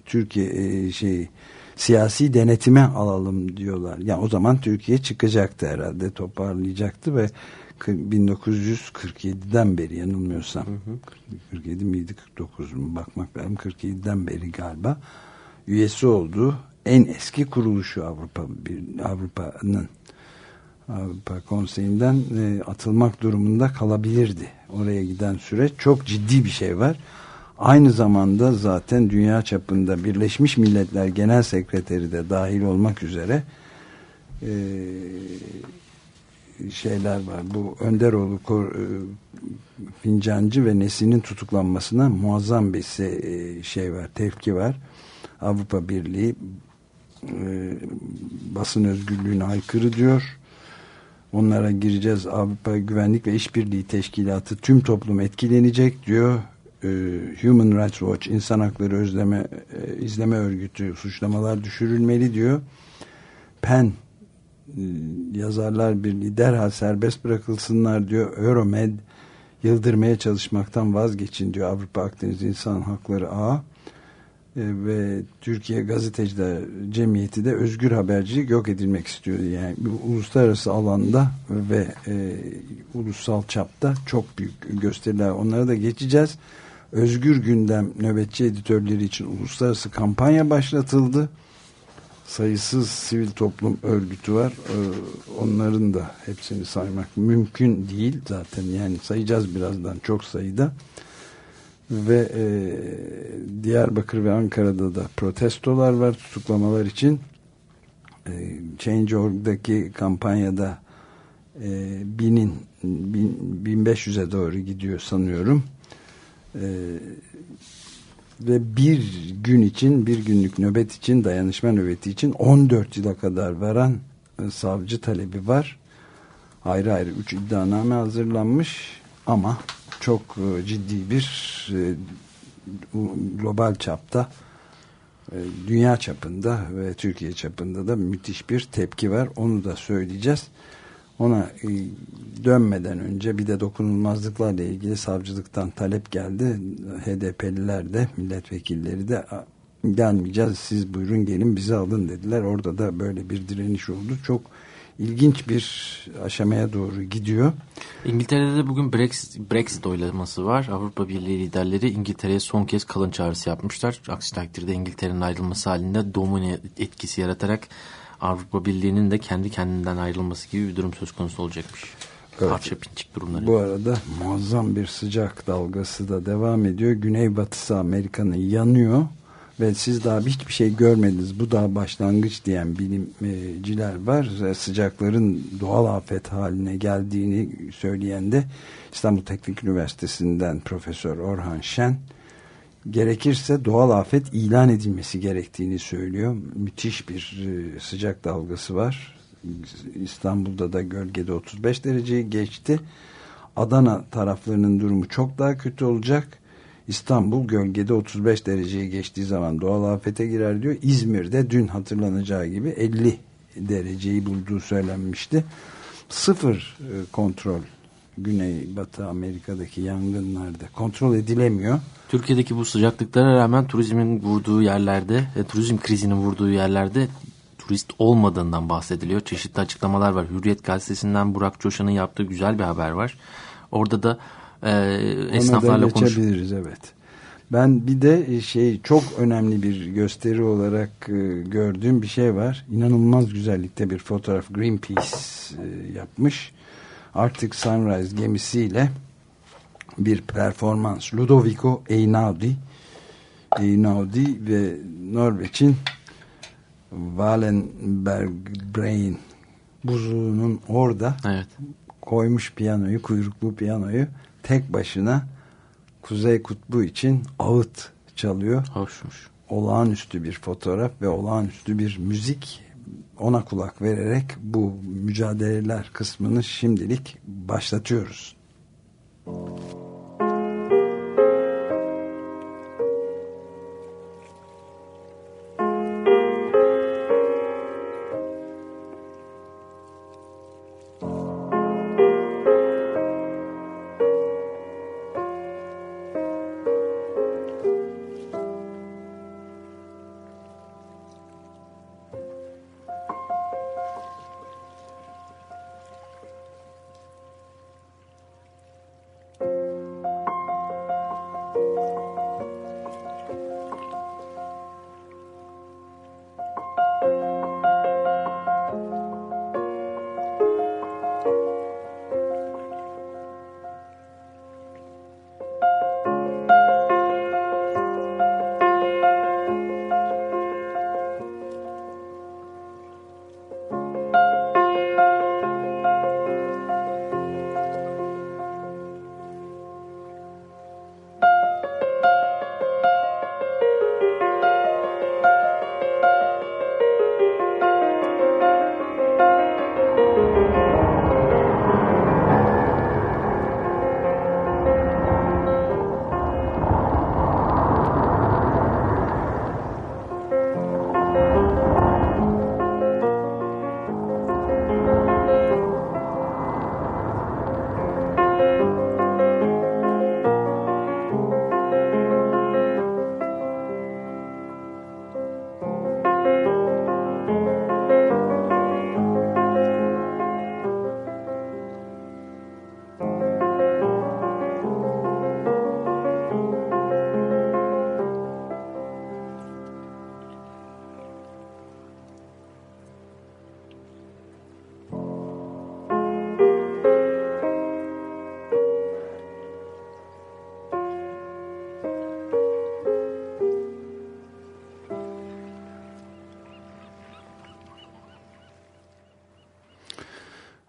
Türkiye e, şey siyasi denetime alalım diyorlar. Yani o zaman Türkiye çıkacaktı herhalde toparlayacaktı ve 1947'den beri yanılmıyorsam hı hı. 47 miydi 49 mu bakmak lazım 47'den beri galiba üyesi olduğu en eski kuruluşu Avrupa Avrupa'nın Avrupa Konseyi'nden e, atılmak durumunda kalabilirdi. Oraya giden süreç çok ciddi bir şey var. Aynı zamanda zaten dünya çapında Birleşmiş Milletler Genel Sekreteri de dahil olmak üzere e, şeyler var. Bu Önderoğlu e, Fincancı ve Nesin'in tutuklanmasına muazzam bir e, şey var, tepki var. Avrupa Birliği e, basın özgürlüğüne aykırı diyor. Onlara gireceğiz. Avrupa Güvenlik ve İşbirliği Teşkilatı tüm toplum etkilenecek diyor. Human Rights Watch İnsan Hakları Özleme İzleme Örgütü suçlamalar düşürülmeli diyor. PEN e, yazarlar Birliği derhal serbest bırakılsınlar diyor. Euromed yıldırmaya çalışmaktan vazgeçin diyor Avrupa Akdeniz İnsan Hakları Ağı. E, ve Türkiye Gazeteciler Cemiyeti de özgür habercilik yok edilmek istiyor. Yani uluslararası alanda ve e, ulusal çapta çok büyük gösteriler. Onlara da geçeceğiz. Özgür Gündem nöbetçi editörleri için uluslararası kampanya başlatıldı sayısız sivil toplum örgütü var. Ee, onların da hepsini saymak mümkün değil zaten. Yani sayacağız birazdan çok sayıda. Ve e, Diyarbakır ve Ankara'da da protestolar var tutuklamalar için. E, Change.org'daki kampanyada e, binin bin, 1500'e doğru gidiyor sanıyorum. E, ve bir gün için bir günlük nöbet için dayanışma nöbeti için 14 yıla kadar veren e, savcı talebi var. Ayrı ayrı 3 iddianame hazırlanmış ama çok e, ciddi bir e, global çapta dünya çapında ve Türkiye çapında da müthiş bir tepki var. Onu da söyleyeceğiz ona e, dönmeden önce bir de dokunulmazlıklarla ilgili savcılıktan talep geldi. HDP'liler de milletvekilleri de gelmeyeceğiz siz buyurun gelin bizi alın dediler. Orada da böyle bir direniş oldu. Çok ilginç bir aşamaya doğru gidiyor. İngiltere'de de bugün Brexit, Brexit oylaması var. Avrupa Birliği liderleri İngiltere'ye son kez kalın çağrısı yapmışlar. Aksi takdirde İngiltere'nin ayrılması halinde domine etkisi yaratarak Avrupa Birliği'nin de kendi kendinden ayrılması gibi bir durum söz konusu olacakmış. Evet. Parça pinçik durumları. Bu arada muazzam bir sıcak dalgası da devam ediyor. Güneybatısı Amerika'nın yanıyor ve siz daha hiçbir şey görmediniz. Bu daha başlangıç diyen bilimciler var. Sıcakların doğal afet haline geldiğini söyleyen de İstanbul Teknik Üniversitesi'nden Profesör Orhan Şen gerekirse doğal afet ilan edilmesi gerektiğini söylüyor. Müthiş bir e, sıcak dalgası var. İstanbul'da da gölgede 35 dereceyi geçti. Adana taraflarının durumu çok daha kötü olacak. İstanbul gölgede 35 dereceyi geçtiği zaman doğal afete girer diyor. İzmir'de dün hatırlanacağı gibi 50 dereceyi bulduğu söylenmişti. Sıfır e, kontrol Güney Batı Amerika'daki yangınlarda kontrol edilemiyor. Türkiye'deki bu sıcaklıklara rağmen turizmin vurduğu yerlerde, e, turizm krizinin vurduğu yerlerde turist olmadığından bahsediliyor. Çeşitli açıklamalar var. Hürriyet gazetesinden Burak Coşan'ın yaptığı güzel bir haber var. Orada da e, esnaflarla konuşabiliriz evet. Ben bir de şey çok önemli bir gösteri olarak e, gördüğüm bir şey var. İnanılmaz güzellikte bir fotoğraf Greenpeace e, yapmış. Arctic Sunrise gemisiyle bir performans. Ludovico Einaudi Einaudi ve Norveç'in Wallenberg Brain buzluğunun orada evet. koymuş piyanoyu, kuyruklu piyanoyu tek başına Kuzey Kutbu için ağıt çalıyor. Hoşmuş. Olağanüstü bir fotoğraf ve olağanüstü bir müzik ona kulak vererek bu mücadeleler kısmını şimdilik başlatıyoruz. Müzik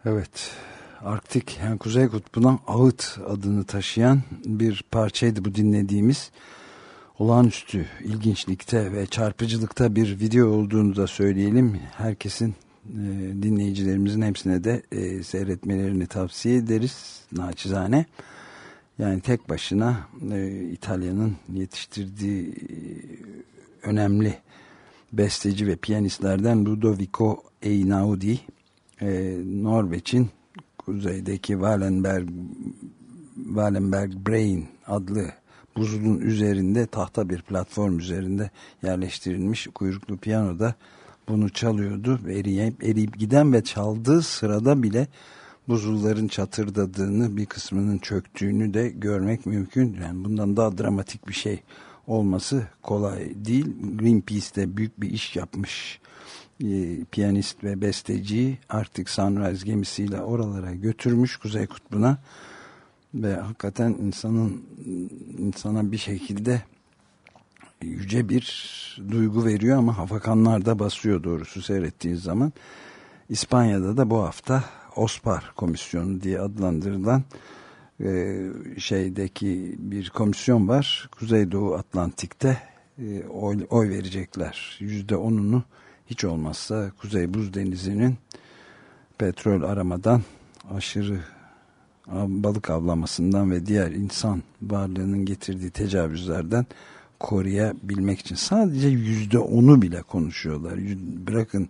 Evet. Arktik yani Kuzey Kutbu'ndan Ağıt adını taşıyan bir parçaydı bu dinlediğimiz. Olağanüstü ilginçlikte ve çarpıcılıkta bir video olduğunu da söyleyelim. Herkesin e, dinleyicilerimizin hepsine de e, seyretmelerini tavsiye ederiz naçizane. Yani tek başına e, İtalya'nın yetiştirdiği e, önemli besteci ve piyanistlerden Ludovico Einaudi e, Norveç'in kuzeydeki Wallenberg Wallenberg Brain adlı buzulun üzerinde tahta bir platform üzerinde yerleştirilmiş kuyruklu piyanoda bunu çalıyordu. Eriyip, eriyip giden ve çaldığı sırada bile buzulların çatırdadığını bir kısmının çöktüğünü de görmek mümkün. Yani bundan daha dramatik bir şey olması kolay değil. Greenpeace de büyük bir iş yapmış e, piyanist ve besteci artık Sunrise gemisiyle oralara götürmüş Kuzey Kutbu'na ve hakikaten insanın insana bir şekilde yüce bir duygu veriyor ama hafakanlar da basıyor doğrusu seyrettiğiniz zaman. İspanya'da da bu hafta OSPAR komisyonu diye adlandırılan e, şeydeki bir komisyon var. Kuzeydoğu Atlantik'te e, oy, oy verecekler. Yüzde onunu hiç olmazsa Kuzey Buz Denizi'nin petrol aramadan aşırı balık avlamasından ve diğer insan varlığının getirdiği tecavüzlerden koruyabilmek için sadece yüzde onu bile konuşuyorlar. Bırakın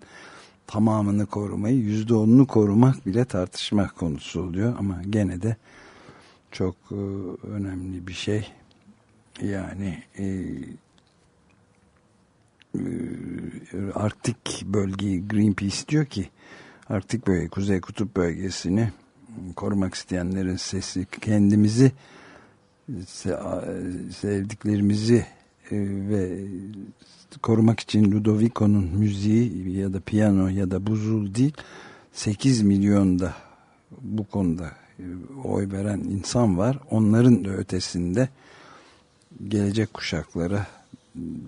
tamamını korumayı yüzde onunu korumak bile tartışma konusu oluyor ama gene de çok e, önemli bir şey. Yani e, Arktik bölgeyi Greenpeace diyor ki Arktik bölge, Kuzey Kutup bölgesini korumak isteyenlerin sesi kendimizi sevdiklerimizi e, ve korumak için Ludovico'nun müziği ya da piyano ya da buzul değil 8 milyonda bu konuda e, oy veren insan var. Onların da ötesinde gelecek kuşaklara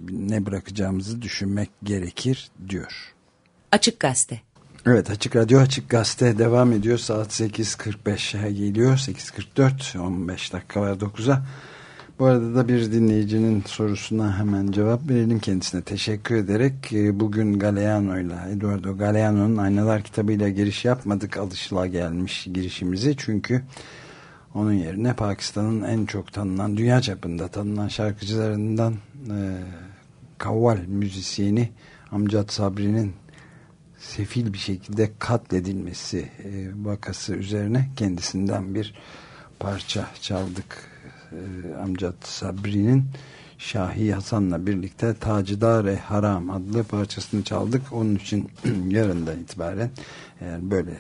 ne bırakacağımızı düşünmek gerekir diyor. Açık Gazete Evet Açık Radyo Açık Gazete devam ediyor. Saat 8.45'e geliyor. 8.44 15 dakika var 9'a. Bu arada da bir dinleyicinin sorusuna hemen cevap verelim kendisine. Teşekkür ederek e, bugün Galeano ile Eduardo Galeano'nun Aynalar kitabıyla giriş yapmadık alışıla gelmiş girişimizi. Çünkü onun yerine Pakistan'ın en çok tanınan, dünya çapında tanınan şarkıcılarından e, kavval müzisyeni Amcat Sabri'nin sefil bir şekilde katledilmesi e, vakası üzerine kendisinden bir parça çaldık. E, Amcat Sabri'nin Şahi Hasan'la birlikte Tacidare Haram adlı parçasını çaldık. Onun için *clears throat* yarından itibaren eğer böyle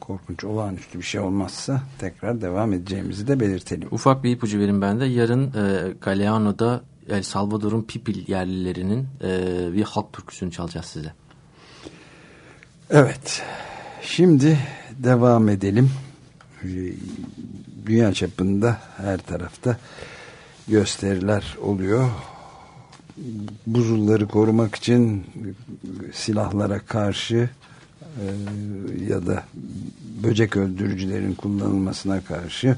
korkunç olağanüstü bir şey olmazsa tekrar devam edeceğimizi de belirtelim. Ufak bir ipucu verin ben de. Yarın e, Galeano'da El Salvador'un Pipil yerlilerinin e, bir halk türküsünü çalacağız size. Evet. Şimdi devam edelim. Dünya çapında her tarafta gösteriler oluyor. Buzulları korumak için silahlara karşı e, ya da böcek öldürücülerin kullanılmasına karşı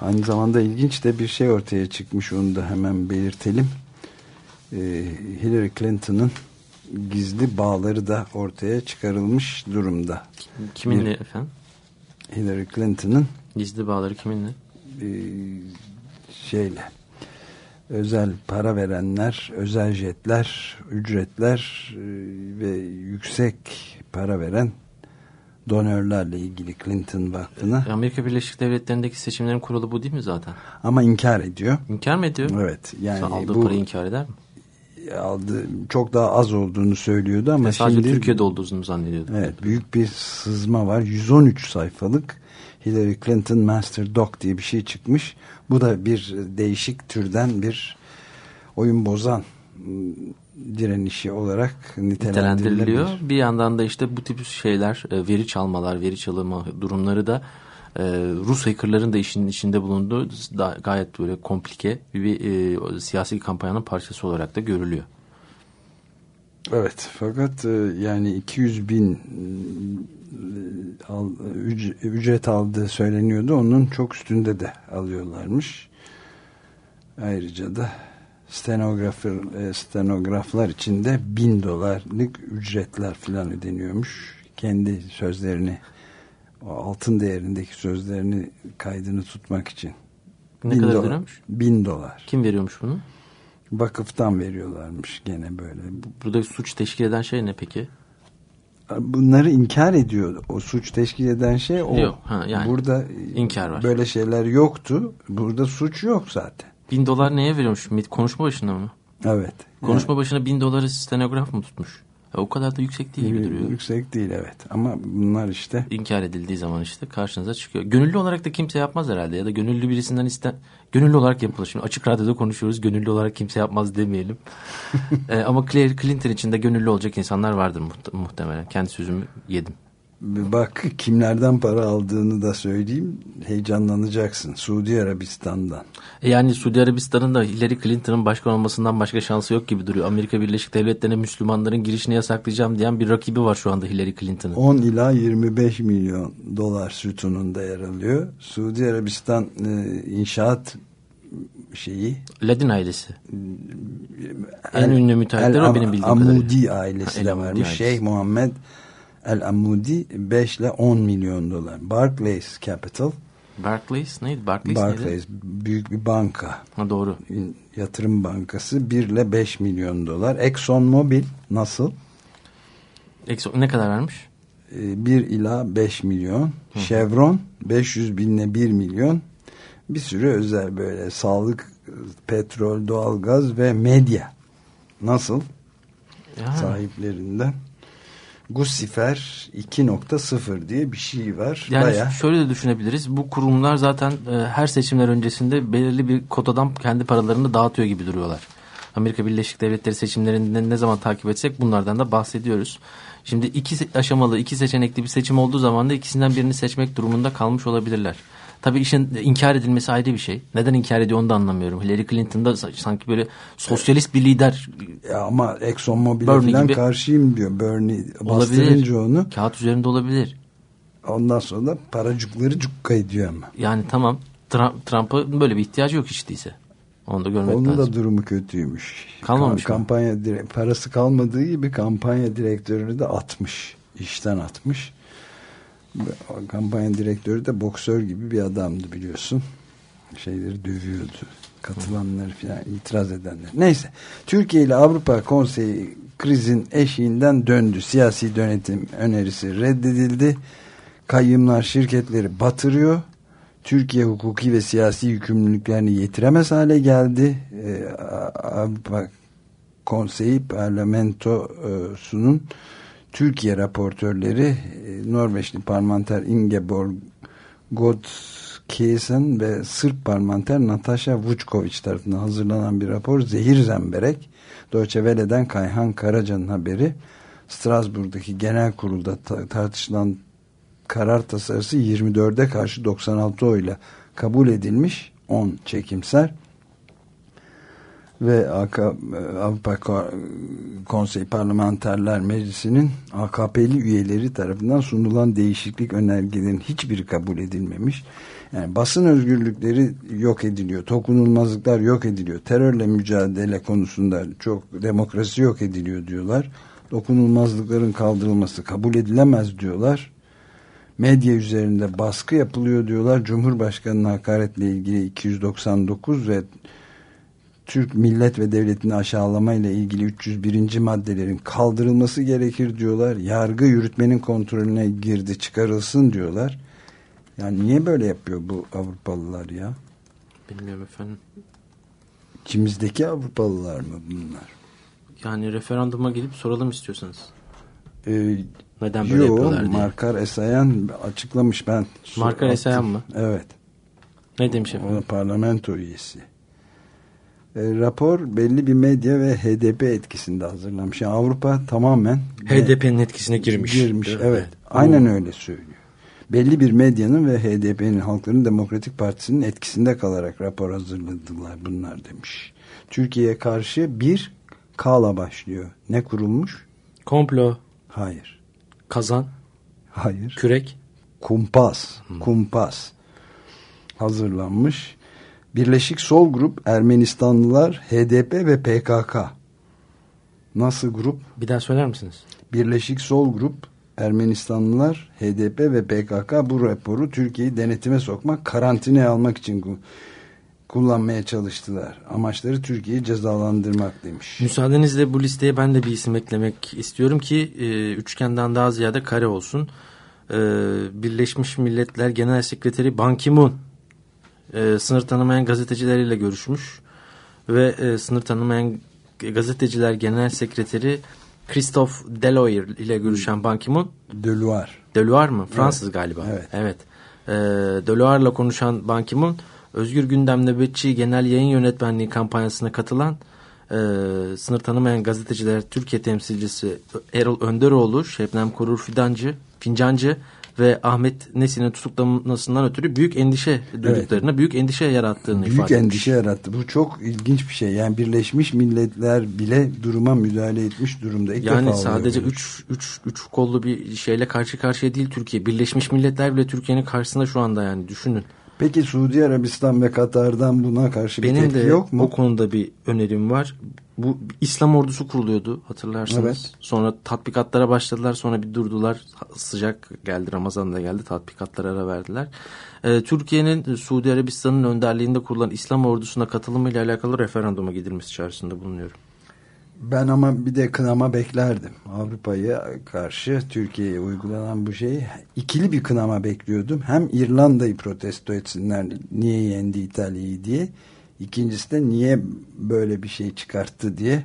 aynı zamanda ilginç de bir şey ortaya çıkmış onu da hemen belirtelim. E, Hillary Clinton'ın gizli bağları da ortaya çıkarılmış durumda. Kiminle bir, efendim? Hillary Clinton'ın gizli bağları kiminle? E, şeyle özel para verenler, özel jetler, ücretler e, ve yüksek para veren donörlerle ilgili Clinton Vakfı'na. Amerika Birleşik Devletleri'ndeki seçimlerin kurulu bu değil mi zaten? Ama inkar ediyor. İnkar mı ediyor? Evet. Yani Sen aldığı bu, parayı inkar eder mi? aldı çok daha az olduğunu söylüyordu ama sadece şimdi Türkiye'de olduğunu zannediyordu. Evet, büyük bir sızma var. 113 sayfalık Hillary Clinton Master Doc diye bir şey çıkmış. Bu da bir değişik türden bir oyun bozan direnişi olarak nitelendiriliyor. Bir yandan da işte bu tip şeyler, veri çalmalar, veri çalımı durumları da e, Rus hackerların da işin içinde bulunduğu gayet böyle komplike bir, e, siyasi kampanyanın parçası olarak da görülüyor. Evet fakat e, yani 200 bin ücret aldığı söyleniyordu. Onun çok üstünde de alıyorlarmış. Ayrıca da stenografer, stenograflar için de bin dolarlık ücretler filan ödeniyormuş. Kendi sözlerini o altın değerindeki sözlerini kaydını tutmak için. Ne bin kadar dolar, ödeniyormuş? Bin dolar. Kim veriyormuş bunu? Vakıftan veriyorlarmış gene böyle. Burada suç teşkil eden şey ne peki? Bunları inkar ediyor. O suç teşkil eden şey o. Yok, ha, yani burada inkar var. Böyle şeyler yoktu. Burada suç yok zaten. Bin dolar neye veriyormuş? Konuşma başına mı? Evet. Konuşma yani. başına bin doları stenograf mı tutmuş? Ya o kadar da yüksek değil gibi duruyor. Yüksek değil evet ama bunlar işte. inkar edildiği zaman işte karşınıza çıkıyor. Gönüllü olarak da kimse yapmaz herhalde ya da gönüllü birisinden isten gönüllü olarak yapılır. Şimdi açık radyoda konuşuyoruz gönüllü olarak kimse yapmaz demeyelim. ee, *laughs* ama Claire Clinton için de gönüllü olacak insanlar vardır muhtemelen. Kendi sözümü yedim. Bak kimlerden para aldığını da söyleyeyim. Heyecanlanacaksın. Suudi Arabistan'dan. E yani Suudi Arabistan'ın da Hillary Clinton'ın başkan olmasından başka şansı yok gibi duruyor. Amerika Birleşik Devletleri'ne Müslümanların girişini yasaklayacağım diyen bir rakibi var şu anda Hillary Clinton'ın. 10 ila 25 milyon dolar sütununda yer alıyor. Suudi Arabistan e, inşaat şeyi. Ladin ailesi. El, en ünlü müteahhitler o benim bildiğim Amudi kadarıyla. ailesi de varmış. Şeyh Muhammed El Amudi 5 ile 10 milyon dolar. Barclays Capital. Barclays neydi? Barclays, Barclays neydi? büyük bir banka. Ha doğru. Yatırım bankası 1 ile 5 milyon dolar. Exxon Mobil nasıl? Exxon ne kadar vermiş? 1 ila 5 milyon. Hı. Chevron 500 binle 1 milyon. Bir sürü özel böyle sağlık, petrol, doğalgaz ve medya. Nasıl? Ya. Sahiplerinden. Gusifer 2.0 diye bir şey var. Yani Bayağı... şöyle de düşünebiliriz. Bu kurumlar zaten e, her seçimler öncesinde belirli bir kotadan kendi paralarını dağıtıyor gibi duruyorlar. Amerika Birleşik Devletleri seçimlerinde ne zaman takip etsek bunlardan da bahsediyoruz. Şimdi iki aşamalı, iki seçenekli bir seçim olduğu zaman da ikisinden birini seçmek durumunda kalmış olabilirler. Tabii işin inkar edilmesi ayrı bir şey. Neden inkar ediyor onu da anlamıyorum. Hillary Clinton da sanki böyle sosyalist bir lider. Ya ama Exxon Mobil'e falan gibi. karşıyım diyor. Bernie bastırınca onu. Kağıt üzerinde olabilir. Ondan sonra da paracıkları cukka ediyor ama. Yani tamam Trump, Trump'a böyle bir ihtiyacı yok değilse. Onu da görmek Onun lazım. da durumu kötüymüş. Kalmamış Ka kampanya parası kalmadığı gibi kampanya direktörünü de atmış. İşten atmış. Kampanya direktörü de boksör gibi bir adamdı biliyorsun. Şeyleri dövüyordu. Katılanları falan itiraz edenler. Neyse. Türkiye ile Avrupa Konseyi krizin eşiğinden döndü. Siyasi yönetim önerisi reddedildi. Kayyımlar şirketleri batırıyor. Türkiye hukuki ve siyasi yükümlülüklerini yetiremez hale geldi. Ee, Avrupa Konseyi Parlamentosu'nun Türkiye raportörleri e, Norveçli parlamenter Ingeborg Godskesen ve Sırp parlamenter Natasha Vučković tarafından hazırlanan bir rapor zehir zemberek Deutsche Welle'den Kayhan Karaca'nın haberi Strasbourg'daki genel kurulda tartışılan karar tasarısı 24'e karşı 96 oyla kabul edilmiş 10 çekimser ve Avrupa Konseyi Parlamenterler Meclisi'nin AKP'li üyeleri tarafından sunulan değişiklik önergelerin hiçbiri kabul edilmemiş. Yani basın özgürlükleri yok ediliyor, dokunulmazlıklar yok ediliyor, terörle mücadele konusunda çok demokrasi yok ediliyor diyorlar. Dokunulmazlıkların kaldırılması kabul edilemez diyorlar medya üzerinde baskı yapılıyor diyorlar. Cumhurbaşkanı'nın hakaretle ilgili 299 ve Türk millet ve devletini aşağılama ile ilgili 301. maddelerin kaldırılması gerekir diyorlar. Yargı yürütmenin kontrolüne girdi çıkarılsın diyorlar. Yani niye böyle yapıyor bu Avrupalılar ya? Bilmiyorum efendim. İçimizdeki Avrupalılar mı bunlar? Yani referanduma gidip soralım istiyorsanız. Ee, neden böyle Yo, yapıyorlar diye. Markar Esayan açıklamış ben. Markar Esayan mı? Evet. Ne demiş efendim? O parlamento üyesi. E, rapor belli bir medya ve HDP etkisinde hazırlanmış. Yani Avrupa tamamen HDP'nin etkisine girmiş. Girmiş evet. evet. Aynen hmm. öyle söylüyor. Belli bir medyanın ve HDP'nin Halkların Demokratik Partisi'nin etkisinde kalarak rapor hazırladılar bunlar demiş. Türkiye'ye karşı bir kala başlıyor. Ne kurulmuş? Komplo. Hayır. Kazan. Hayır. Kürek. Kumpas. Hmm. Kumpas. Hazırlanmış. Birleşik Sol Grup Ermenistanlılar HDP ve PKK. Nasıl grup? Bir daha söyler misiniz? Birleşik Sol Grup Ermenistanlılar HDP ve PKK bu raporu Türkiye'yi denetime sokmak, karantinaya almak için kullanmaya çalıştılar. Amaçları Türkiye'yi cezalandırmak demiş. Müsaadenizle bu listeye ben de bir isim eklemek istiyorum ki e, üçgenden daha ziyade kare olsun. E, Birleşmiş Milletler Genel Sekreteri Ban Ki-moon e, sınır tanımayan gazetecileriyle görüşmüş ve e, sınır tanımayan gazeteciler Genel Sekreteri Christophe Deloire ile görüşen Ban Ki-moon Deloire. Deloire mı? Fransız evet. galiba. Evet. evet. E, Deloire ile konuşan Ban Ki-moon Özgür Gündem Nöbetçi Genel Yayın Yönetmenliği kampanyasına katılan e, sınır tanımayan gazeteciler Türkiye temsilcisi Erol Önderoğlu, Şebnem Korur Fidancı, Fincancı ve Ahmet Nesin'in tutuklanmasından ötürü büyük endişe duyduklarını, evet. büyük endişe yarattığını büyük ifade etmiş. endişe yarattı. Bu çok ilginç bir şey. Yani Birleşmiş Milletler bile duruma müdahale etmiş durumda. İlk yani sadece üç, üç, üç kollu bir şeyle karşı karşıya değil Türkiye. Birleşmiş Milletler bile Türkiye'nin karşısında şu anda yani düşünün. Peki Suudi Arabistan ve Katar'dan buna karşı Benim bir tepki yok mu? Benim de o konuda bir önerim var. Bu İslam ordusu kuruluyordu hatırlarsınız. Evet. Sonra tatbikatlara başladılar sonra bir durdular. Sıcak geldi Ramazan da geldi tatbikatlara ara verdiler. Ee, Türkiye'nin Suudi Arabistan'ın önderliğinde kurulan İslam ordusuna katılımıyla alakalı referanduma gidilmesi çağrısında bulunuyorum. Ben ama bir de kınama beklerdim. Avrupa'ya karşı Türkiye'ye uygulanan bu şeyi ikili bir kınama bekliyordum. Hem İrlanda'yı protesto etsinler niye yendi İtalya'yı diye. İkincisi de niye böyle bir şey çıkarttı diye.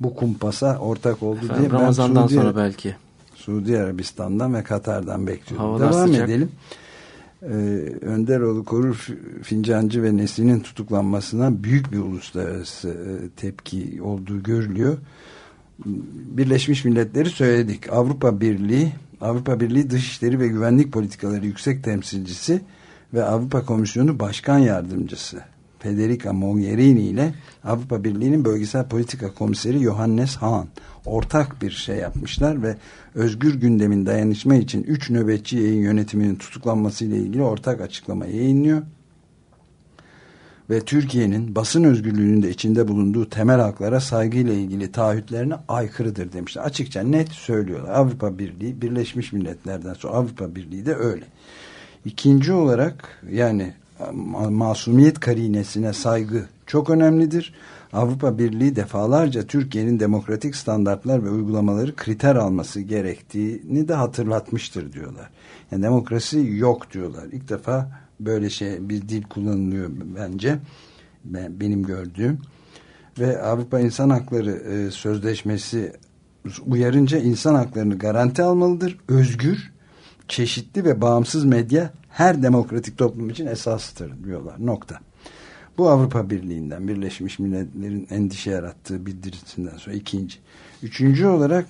Bu kumpasa ortak oldu Efendim, diye. Ramazan'dan ben Suudi, sonra belki. Suudi Arabistan'dan ve Katar'dan bekliyordum. Havalar Devam sıcak. edelim e, Önderoğlu Korur Fincancı ve Nesin'in tutuklanmasına büyük bir uluslararası e, tepki olduğu görülüyor. Birleşmiş Milletleri söyledik. Avrupa Birliği, Avrupa Birliği Dışişleri ve Güvenlik Politikaları Yüksek Temsilcisi ve Avrupa Komisyonu Başkan Yardımcısı Federica Mogherini ile Avrupa Birliği'nin Bölgesel Politika Komiseri Johannes Hahn ortak bir şey yapmışlar ve özgür gündemin dayanışma için 3 nöbetçi yayın yönetiminin tutuklanması ile ilgili ortak açıklama yayınlıyor. Ve Türkiye'nin basın özgürlüğünün de içinde bulunduğu temel haklara saygıyla ilgili taahhütlerine aykırıdır demişler. Açıkça net söylüyorlar. Avrupa Birliği, Birleşmiş Milletler'den sonra Avrupa Birliği de öyle. İkinci olarak yani masumiyet karinesine saygı çok önemlidir. Avrupa Birliği defalarca Türkiye'nin demokratik standartlar ve uygulamaları kriter alması gerektiğini de hatırlatmıştır diyorlar. Yani demokrasi yok diyorlar. İlk defa böyle şey bir dil kullanılıyor bence. Ben, benim gördüğüm. Ve Avrupa İnsan Hakları e, Sözleşmesi uyarınca insan haklarını garanti almalıdır. Özgür, çeşitli ve bağımsız medya her demokratik toplum için esastır diyorlar. Nokta. Bu Avrupa Birliği'nden Birleşmiş Milletler'in endişe yarattığı bildirisinden sonra ikinci. Üçüncü olarak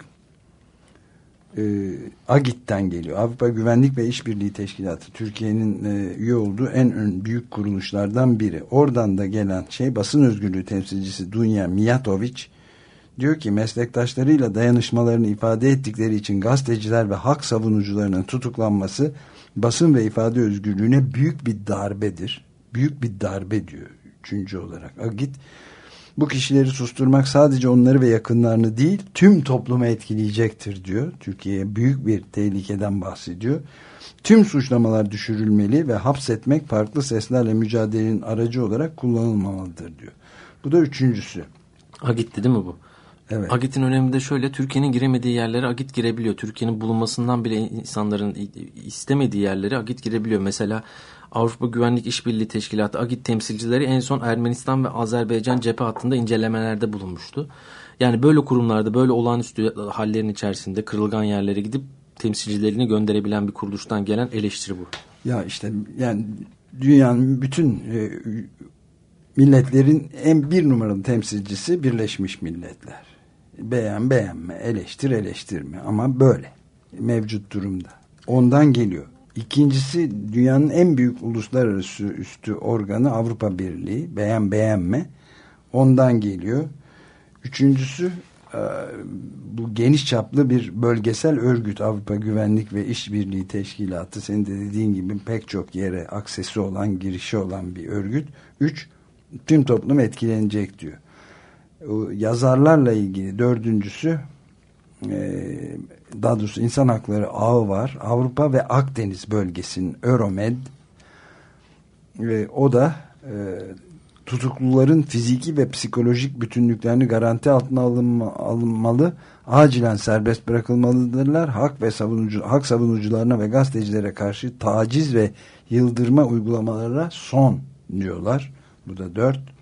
e, AGİT'ten geliyor. Avrupa Güvenlik ve İşbirliği Teşkilatı Türkiye'nin e, üye olduğu en ön, büyük kuruluşlardan biri. Oradan da gelen şey basın özgürlüğü temsilcisi Dunya Mijatovic diyor ki meslektaşlarıyla dayanışmalarını ifade ettikleri için gazeteciler ve hak savunucularının tutuklanması basın ve ifade özgürlüğüne büyük bir darbedir. Büyük bir darbe diyor üçüncü olarak. Agit bu kişileri susturmak sadece onları ve yakınlarını değil tüm toplumu etkileyecektir diyor. Türkiye'ye büyük bir tehlikeden bahsediyor. Tüm suçlamalar düşürülmeli ve hapsetmek farklı seslerle mücadelenin aracı olarak kullanılmamalıdır diyor. Bu da üçüncüsü. Agit değil mi bu? Evet. Agit'in önemi de şöyle Türkiye'nin giremediği yerlere Agit girebiliyor. Türkiye'nin bulunmasından bile insanların istemediği yerlere Agit girebiliyor. Mesela Avrupa Güvenlik İşbirliği Teşkilatı Agit temsilcileri en son Ermenistan ve Azerbaycan cephe hattında incelemelerde bulunmuştu. Yani böyle kurumlarda böyle olağanüstü hallerin içerisinde kırılgan yerlere gidip temsilcilerini gönderebilen bir kuruluştan gelen eleştiri bu. Ya işte yani dünyanın bütün e, milletlerin en bir numaralı temsilcisi Birleşmiş Milletler. Beğen beğenme, eleştir eleştirme ama böyle mevcut durumda. Ondan geliyor. İkincisi dünyanın en büyük uluslararası üstü organı Avrupa Birliği. Beğen beğenme. Ondan geliyor. Üçüncüsü e, bu geniş çaplı bir bölgesel örgüt Avrupa Güvenlik ve İşbirliği Teşkilatı senin de dediğin gibi pek çok yere aksesi olan girişi olan bir örgüt. Üç, tüm toplum etkilenecek diyor. Yazarlarla ilgili dördüncüsü e, daha doğrusu insan hakları ağı var. Avrupa ve Akdeniz bölgesinin Euromed ve o da e, tutukluların fiziki ve psikolojik bütünlüklerini garanti altına alınma, alınmalı, acilen serbest bırakılmalıdırlar. Hak ve savunucu hak savunucularına ve gazetecilere karşı taciz ve yıldırma uygulamalara son diyorlar. Bu da dört.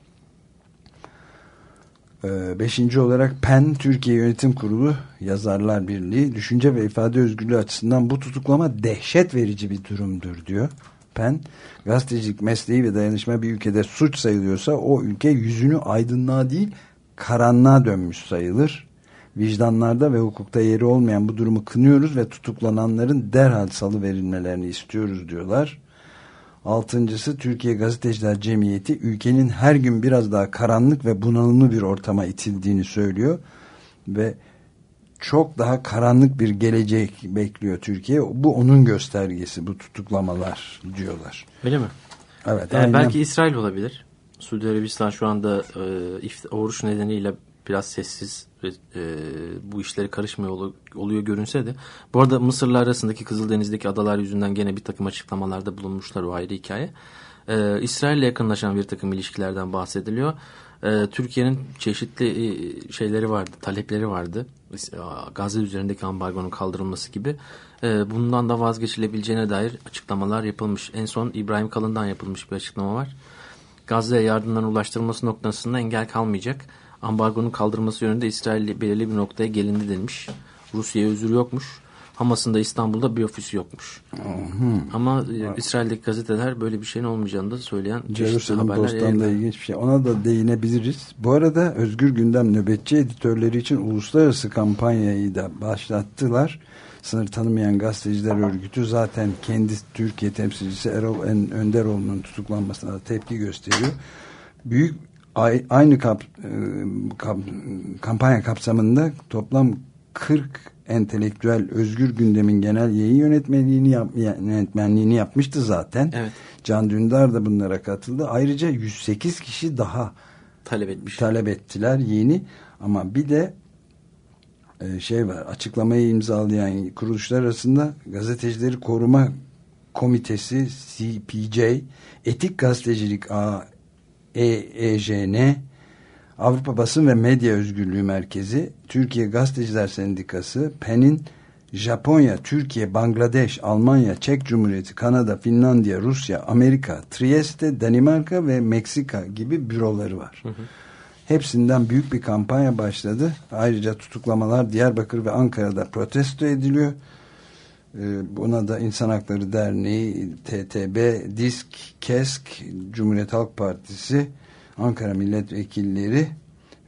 Ee, beşinci olarak PEN Türkiye Yönetim Kurulu Yazarlar Birliği düşünce ve ifade özgürlüğü açısından bu tutuklama dehşet verici bir durumdur diyor. PEN gazetecilik mesleği ve dayanışma bir ülkede suç sayılıyorsa o ülke yüzünü aydınlığa değil karanlığa dönmüş sayılır. Vicdanlarda ve hukukta yeri olmayan bu durumu kınıyoruz ve tutuklananların derhal salı verilmelerini istiyoruz diyorlar. Altıncısı Türkiye Gazeteciler Cemiyeti ülkenin her gün biraz daha karanlık ve bunalımlı bir ortama itildiğini söylüyor ve çok daha karanlık bir gelecek bekliyor Türkiye. Bu onun göstergesi bu tutuklamalar diyorlar. Öyle mi? Evet. Yani belki İsrail olabilir. Suudi Arabistan şu anda e, oruç nedeniyle biraz sessiz e, bu işleri karışmıyor ol, oluyor görünse de. Bu arada Mısırlı arasındaki Kızıldeniz'deki adalar yüzünden gene bir takım açıklamalarda bulunmuşlar o ayrı hikaye. E, İsrail'le yakınlaşan bir takım ilişkilerden bahsediliyor. E, Türkiye'nin çeşitli e, şeyleri vardı, talepleri vardı. Gazze üzerindeki ambargonun kaldırılması gibi. E, bundan da vazgeçilebileceğine dair açıklamalar yapılmış. En son İbrahim Kalın'dan yapılmış bir açıklama var. Gazze'ye yardımların ulaştırılması noktasında engel kalmayacak ambargonun kaldırılması yönünde İsrail belirli bir noktaya gelindi denmiş. Rusya'ya özür yokmuş. Hamas'ın da İstanbul'da bir ofisi yokmuş. Hmm. Ama evet. İsrail'deki gazeteler böyle bir şeyin olmayacağını da söyleyen Jerusalem Post'tan ilginç bir şey. Ona da değinebiliriz. Bu arada Özgür Gündem nöbetçi editörleri için uluslararası kampanyayı da başlattılar. Sınır Tanımayan Gazeteciler Örgütü zaten kendi Türkiye temsilcisi Erol Önderoğlu'nun tutuklanmasına da tepki gösteriyor. Büyük aynı kap, e, kap, kampanya kapsamında toplam 40 entelektüel özgür gündemin genel yayın yönetmenliğini, yap, yönetmenliğini yapmıştı zaten. Evet. Can Dündar da bunlara katıldı. Ayrıca 108 kişi daha talep etmiş. Talep ettiler yeni ama bir de e, şey var açıklamayı imzalayan kuruluşlar arasında gazetecileri koruma komitesi CPJ, Etik Gazetecilik A EEJN, Avrupa Basın ve Medya Özgürlüğü Merkezi, Türkiye Gazeteciler Sendikası, PEN'in Japonya, Türkiye, Bangladeş, Almanya, Çek Cumhuriyeti, Kanada, Finlandiya, Rusya, Amerika, Trieste, Danimarka ve Meksika gibi büroları var. Hı hı. Hepsinden büyük bir kampanya başladı. Ayrıca tutuklamalar Diyarbakır ve Ankara'da protesto ediliyor. Ee, buna da İnsan Hakları Derneği, TTB, DİSK, KESK, Cumhuriyet Halk Partisi, Ankara Milletvekilleri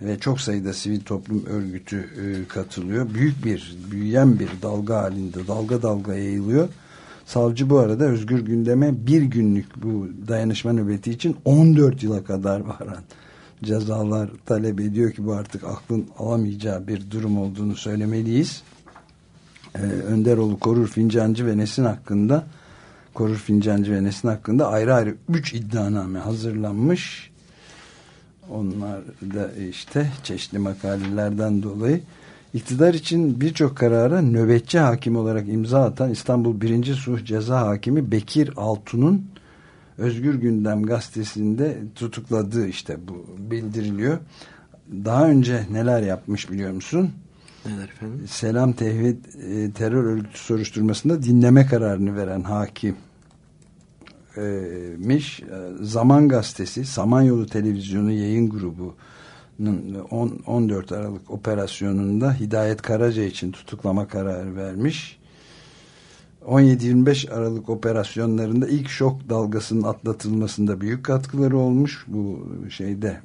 ve çok sayıda sivil toplum örgütü e, katılıyor. Büyük bir, büyüyen bir dalga halinde dalga dalga yayılıyor. Savcı bu arada özgür gündeme bir günlük bu dayanışma nöbeti için 14 yıla kadar varan cezalar talep ediyor ki bu artık aklın alamayacağı bir durum olduğunu söylemeliyiz. Ee, Önderoğlu, Korur, Fincancı ve Nesin hakkında Korur, Fincancı ve Nesin hakkında ayrı ayrı 3 iddianame hazırlanmış onlar da işte çeşitli makalelerden dolayı iktidar için birçok karara nöbetçi hakim olarak imza atan İstanbul 1. Suh Ceza Hakimi Bekir Altun'un Özgür Gündem gazetesinde tutukladığı işte bu bildiriliyor. Daha önce neler yapmış biliyor musun? Neler efendim? Selam Tevhid e, terör örgütü soruşturmasında dinleme kararını veren hakim miş e, Zaman Gazetesi Samanyolu Televizyonu yayın grubunun 14 Aralık operasyonunda Hidayet Karaca için tutuklama kararı vermiş. 17-25 Aralık operasyonlarında ilk şok dalgasının atlatılmasında büyük katkıları olmuş. Bu şeyde e,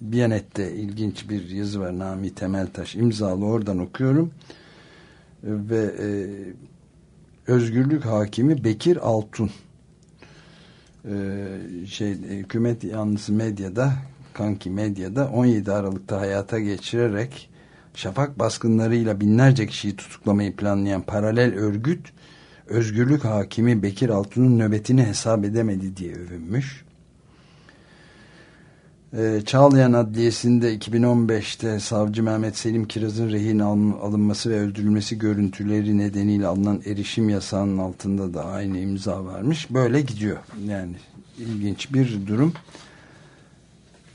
Biyanet'te ilginç bir yazı var. Nami Temeltaş imzalı oradan okuyorum. Ve e, Özgürlük Hakimi Bekir Altun ee, şey hükümet yanlısı medyada kanki medyada 17 Aralık'ta hayata geçirerek şafak baskınlarıyla binlerce kişiyi tutuklamayı planlayan paralel örgüt Özgürlük Hakimi Bekir Altun'un nöbetini hesap edemedi diye övünmüş. Ee, Çağlayan Adliyesi'nde 2015'te savcı Mehmet Selim Kiraz'ın rehin alınması ve öldürülmesi görüntüleri nedeniyle alınan erişim yasağının altında da aynı imza varmış. Böyle gidiyor. Yani ilginç bir durum.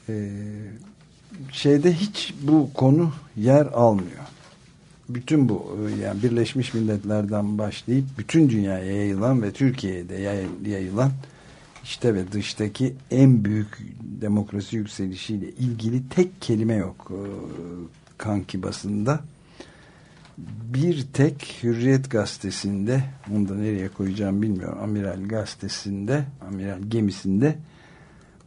Ee, şeyde hiç bu konu yer almıyor. Bütün bu yani Birleşmiş Milletler'den başlayıp bütün dünyaya yayılan ve Türkiye'de yayılan içte ve dıştaki en büyük demokrasi yükselişiyle ilgili tek kelime yok e, kanki basında. Bir tek Hürriyet gazetesinde onu da nereye koyacağım bilmiyorum. Amiral gazetesinde, Amiral gemisinde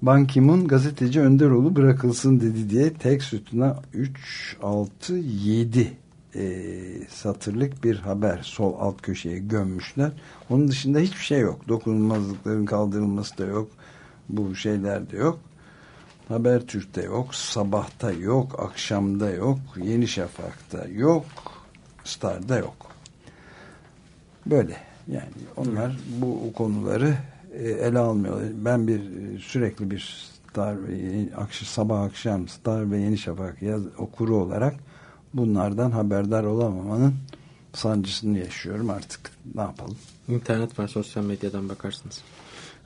Ban Ki-moon gazeteci Önderoğlu bırakılsın dedi diye tek sütuna 3, 6, 7 e, satırlık bir haber sol alt köşeye gömmüşler. Onun dışında hiçbir şey yok. Dokunulmazlıkların kaldırılması da yok. Bu şeyler de yok. Habertürk'te yok. Sabahta yok. Akşamda yok. Yeni Şafak'ta yok. Star'da yok. Böyle. Yani onlar bu konuları e, ele almıyor. Ben bir e, sürekli bir Star ve yeni, sabah akşam Star ve Yeni Şafak yaz, okuru olarak bunlardan haberdar olamamanın sancısını yaşıyorum artık. Ne yapalım? İnternet var, sosyal medyadan bakarsınız.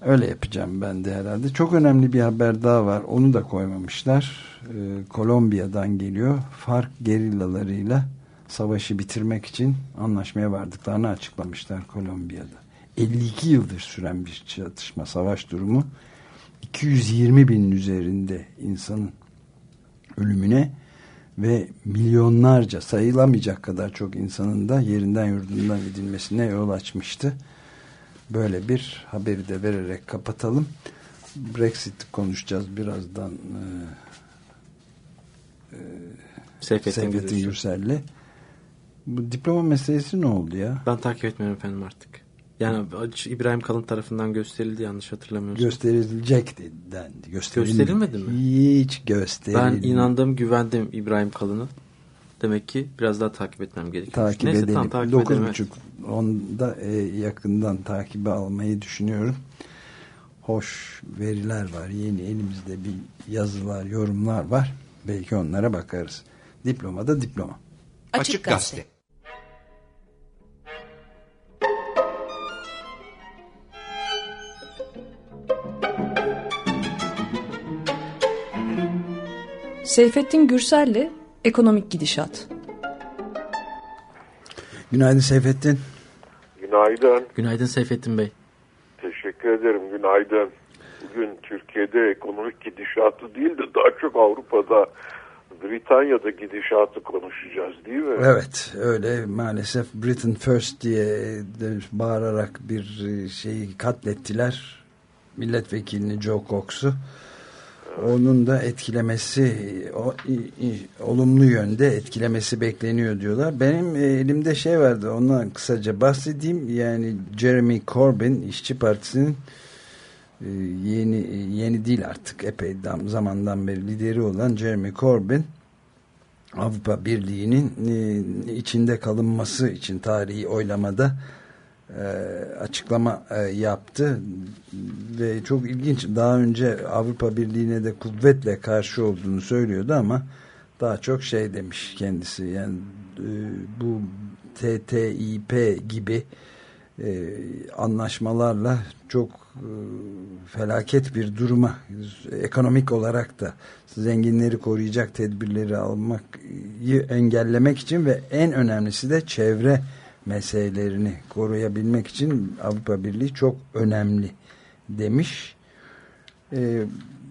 Öyle yapacağım ben de herhalde. Çok önemli bir haber daha var. Onu da koymamışlar. Ee, Kolombiya'dan geliyor. Fark gerillalarıyla savaşı bitirmek için anlaşmaya vardıklarını açıklamışlar Kolombiya'da. 52 yıldır süren bir çatışma, savaş durumu. 220 binin üzerinde insanın ölümüne ve milyonlarca sayılamayacak kadar çok insanın da yerinden yurdundan edilmesine yol açmıştı. Böyle bir haberi de vererek kapatalım. Brexit konuşacağız birazdan e, e, Seyfettin Gürsel'le. Bu diploma meselesi ne oldu ya? Ben takip etmiyorum efendim artık. Yani İbrahim Kalın tarafından gösterildi yanlış hatırlamıyorsam. Gösterilecek dendi. Gösterilmedi mi? Hiç gösterilmedi. Ben inandım güvendim İbrahim Kalın'a. Demek ki biraz daha takip etmem gerekiyor. Takip Neyse, edelim. Tamam, takip 9.30 onda e, yakından takibi almayı düşünüyorum. Hoş veriler var. Yeni elimizde bir yazılar, yorumlar var. Belki onlara bakarız. Diploma da diploma. Açık, Açık Gazete. Seyfettin Gürsel'le Ekonomik Gidişat. Günaydın Seyfettin. Günaydın. Günaydın Seyfettin Bey. Teşekkür ederim. Günaydın. Bugün Türkiye'de ekonomik gidişatı değil de daha çok Avrupa'da Britanya'da gidişatı konuşacağız değil mi? Evet öyle maalesef Britain First diye de bağırarak bir şeyi katlettiler. Milletvekilini Joe Cox'u onun da etkilemesi o, olumlu yönde etkilemesi bekleniyor diyorlar. Benim e, elimde şey vardı ondan kısaca bahsedeyim. Yani Jeremy Corbyn İşçi Partisi'nin e, yeni yeni değil artık epey zamandan beri lideri olan Jeremy Corbyn Avrupa Birliği'nin e, içinde kalınması için tarihi oylamada e, açıklama e, yaptı. Ve çok ilginç daha önce Avrupa Birliği'ne de kuvvetle karşı olduğunu söylüyordu ama daha çok şey demiş kendisi. Yani e, bu TTIP gibi e, anlaşmalarla çok e, felaket bir duruma ekonomik olarak da zenginleri koruyacak tedbirleri almayı engellemek için ve en önemlisi de çevre meselelerini koruyabilmek için Avrupa Birliği çok önemli demiş. Ee,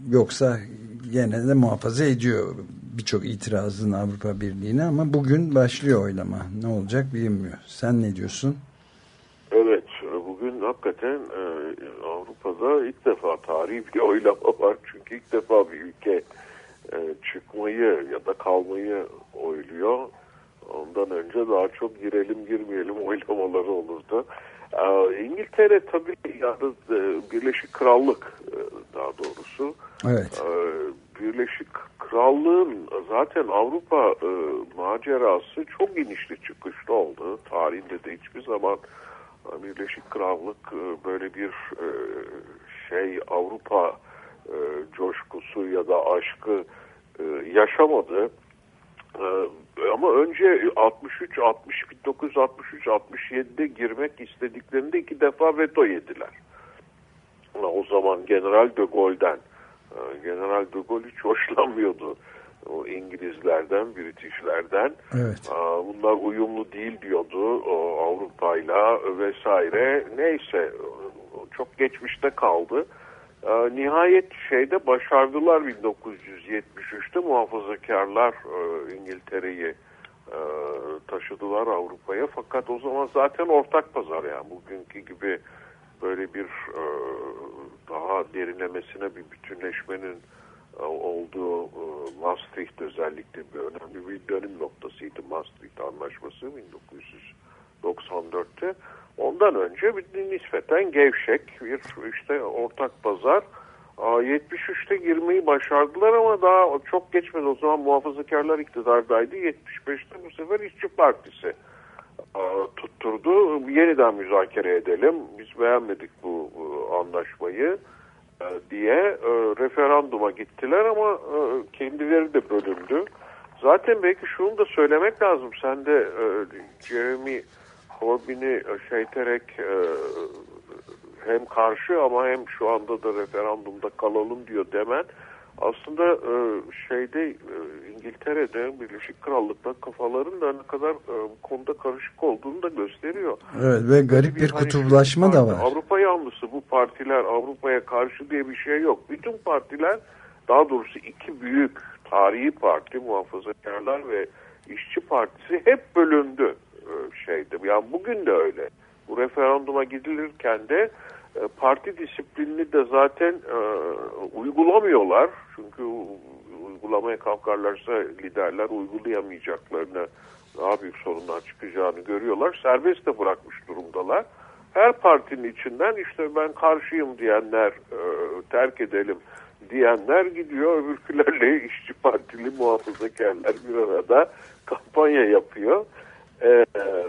yoksa gene de muhafaza ediyor birçok itirazın Avrupa Birliği'ne ama bugün başlıyor oylama. Ne olacak bilmiyor. Sen ne diyorsun? Evet bugün hakikaten e, Avrupa'da ilk defa tarihi bir *laughs* oylama var. Çünkü ilk defa bir ülke e, çıkmayı ya da kalmayı oyluyor Ondan önce daha çok girelim girmeyelim oylamaları olurdu. Ee, İngiltere tabii yani e, Birleşik Krallık e, daha doğrusu. Evet. Ee, Birleşik Krallığın zaten Avrupa e, macerası çok inişli çıkışlı oldu. Tarihinde de hiçbir zaman Birleşik Krallık böyle bir şey Avrupa coşkusu ya da aşkı yaşamadı. Ee, ama önce 63 60 1963 67'de girmek istediklerinde iki defa veto yediler. O zaman General de Gaulle'den e, General de Gaulle hiç *laughs* hoşlanmıyordu o İngilizlerden, Britishlerden. Evet. Bunlar uyumlu değil diyordu Avrupa'yla vesaire. Neyse çok geçmişte kaldı. E, nihayet şeyde başardılar 1973'te muhafazakarlar e, İngiltere'yi e, taşıdılar Avrupa'ya. Fakat o zaman zaten ortak pazar yani bugünkü gibi böyle bir e, daha derinlemesine bir bütünleşmenin olduğu Maastricht özellikle bir önemli bir dönüm noktasıydı Maastricht Anlaşması 1994'te. Ondan önce bir nispeten gevşek bir işte ortak pazar 73'te girmeyi başardılar ama daha çok geçmedi. O zaman muhafazakarlar iktidardaydı. 75'te bu sefer İşçi Partisi tutturdu. Yeniden müzakere edelim. Biz beğenmedik bu anlaşmayı diye referanduma gittiler ama kendileri de bölündü. Zaten belki şunu da söylemek lazım. Sen de Jeremy Corbyn'i şeyterek hem karşı ama hem şu anda da referandumda kalalım diyor demen aslında e, şeyde e, İngiltere'de Birleşik Krallık'ta kafaların da ne kadar e, konuda karışık olduğunu da gösteriyor. Evet ve garip bir, bir kutuplaşma da var. Avrupa yanlısı bu partiler Avrupa'ya karşı diye bir şey yok. Bütün partiler daha doğrusu iki büyük tarihi parti muhafazakarlar ve işçi partisi hep bölündü e, şeyde. Yani bugün de öyle. Bu referanduma gidilirken de e, parti disiplinini de zaten e, uygulamıyorlar. Çünkü uygulamaya kalkarlarsa liderler uygulayamayacaklarını daha büyük sorunlar çıkacağını görüyorlar. Serbest de bırakmış durumdalar. Her partinin içinden işte ben karşıyım diyenler terk edelim diyenler gidiyor. Öbürkülerle *laughs* işçi partili muhafazakarlar bir arada kampanya yapıyor. E,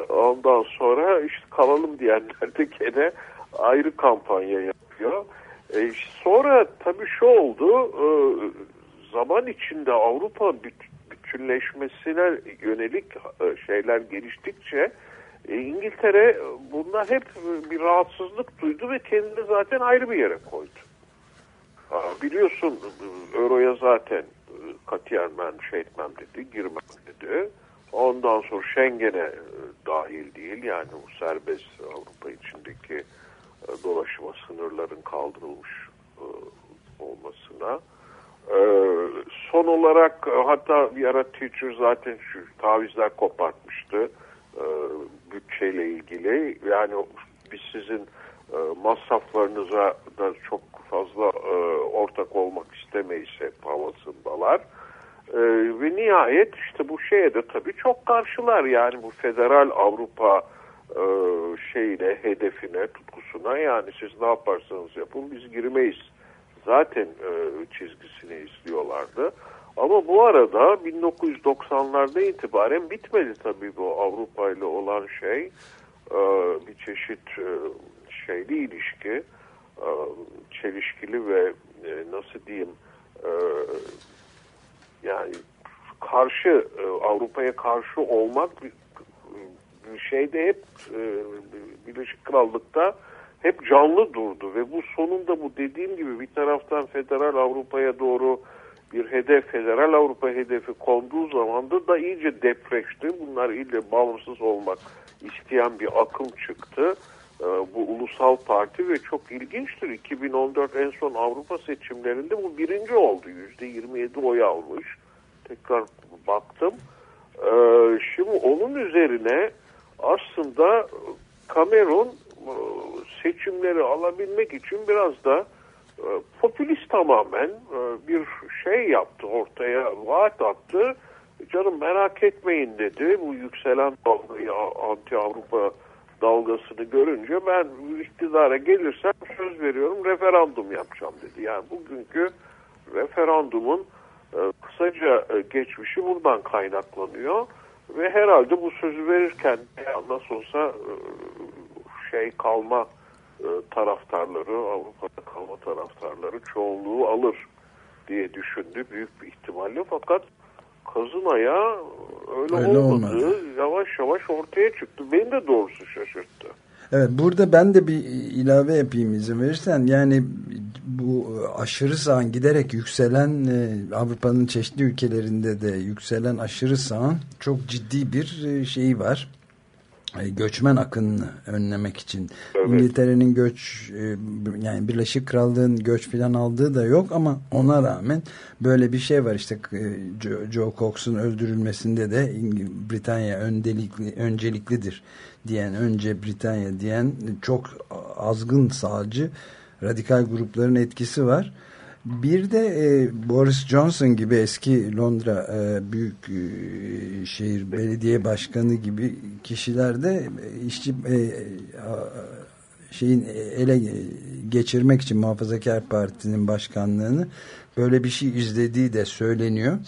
ondan sonra işte kalalım diyenler de gene ayrı kampanya yapıyor. E, sonra tabii şu oldu e, zaman içinde Avrupa bütünleşmesine yönelik e, şeyler geliştikçe e, İngiltere bunlar hep bir rahatsızlık duydu ve kendini zaten ayrı bir yere koydu. Biliyorsun Euro'ya zaten katiyen ben şey etmem dedi, girmem dedi. Ondan sonra Schengen'e dahil değil yani bu serbest Avrupa içindeki dolaşıma sınırların kaldırılmış olmasına. Son olarak hatta bir ara Teacher zaten şu tavizler kopartmıştı bütçeyle ilgili. Yani biz sizin masraflarınıza da çok fazla ortak olmak istemeyiz hep havasındalar. E, ve nihayet işte bu şeye de tabii çok karşılar yani bu federal Avrupa e, şeyine, hedefine, tutkusuna yani siz ne yaparsanız yapın biz girmeyiz. Zaten e, çizgisini izliyorlardı. Ama bu arada 1990'larda itibaren bitmedi tabii bu Avrupa ile olan şey. E, bir çeşit e, şeyli ilişki, e, çelişkili ve e, nasıl diyeyim e, yani karşı e, Avrupa'ya karşı olmak bir, şeyde hep e, Birleşik Krallık'ta hep canlı durdu ve bu sonunda bu dediğim gibi bir taraftan federal Avrupa'ya doğru bir hedef, federal Avrupa hedefi konduğu zaman da da iyice depreşti. Bunlar ile bağımsız olmak isteyen bir akım çıktı. Ee, bu ulusal parti ve çok ilginçtir. 2014 en son Avrupa seçimlerinde bu birinci oldu. %27 oy almış. Tekrar baktım. Ee, şimdi onun üzerine aslında Cameron e, seçimleri alabilmek için biraz da e, popülist tamamen e, bir şey yaptı ortaya vaat attı. Canım merak etmeyin dedi. Bu yükselen anti Avrupa dalgasını görünce ben iktidara gelirsem söz veriyorum referandum yapacağım dedi. Yani bugünkü referandumun kısaca geçmişi buradan kaynaklanıyor ve herhalde bu sözü verirken nasıl olsa şey kalma e, taraftarları, Avrupa'da kalma taraftarları çoğunluğu alır diye düşündü büyük bir ihtimalle. Fakat Kazınaya öyle, öyle olmadı. olmadı. Yavaş yavaş ortaya çıktı. Beni de doğrusu şaşırttı. Evet burada ben de bir ilave yapayım izin verirsen. Yani bu aşırı sağın giderek yükselen e, Avrupa'nın çeşitli ülkelerinde de yükselen aşırı sağın çok ciddi bir e, şeyi var göçmen akınını önlemek için evet. İngiltere'nin göç e, yani Birleşik Krallığın göç filan aldığı da yok ama ona rağmen böyle bir şey var işte e, Joe, Joe Cox'un öldürülmesinde de Britanya öndelikli, önceliklidir diyen önce Britanya diyen çok azgın sağcı radikal grupların etkisi var. Bir de e, Boris Johnson gibi eski Londra e, büyük e, şehir belediye başkanı gibi kişiler de e, işçi e, şeyin ele geçirmek için Muhafazakar Parti'nin başkanlığını böyle bir şey izlediği de söyleniyor.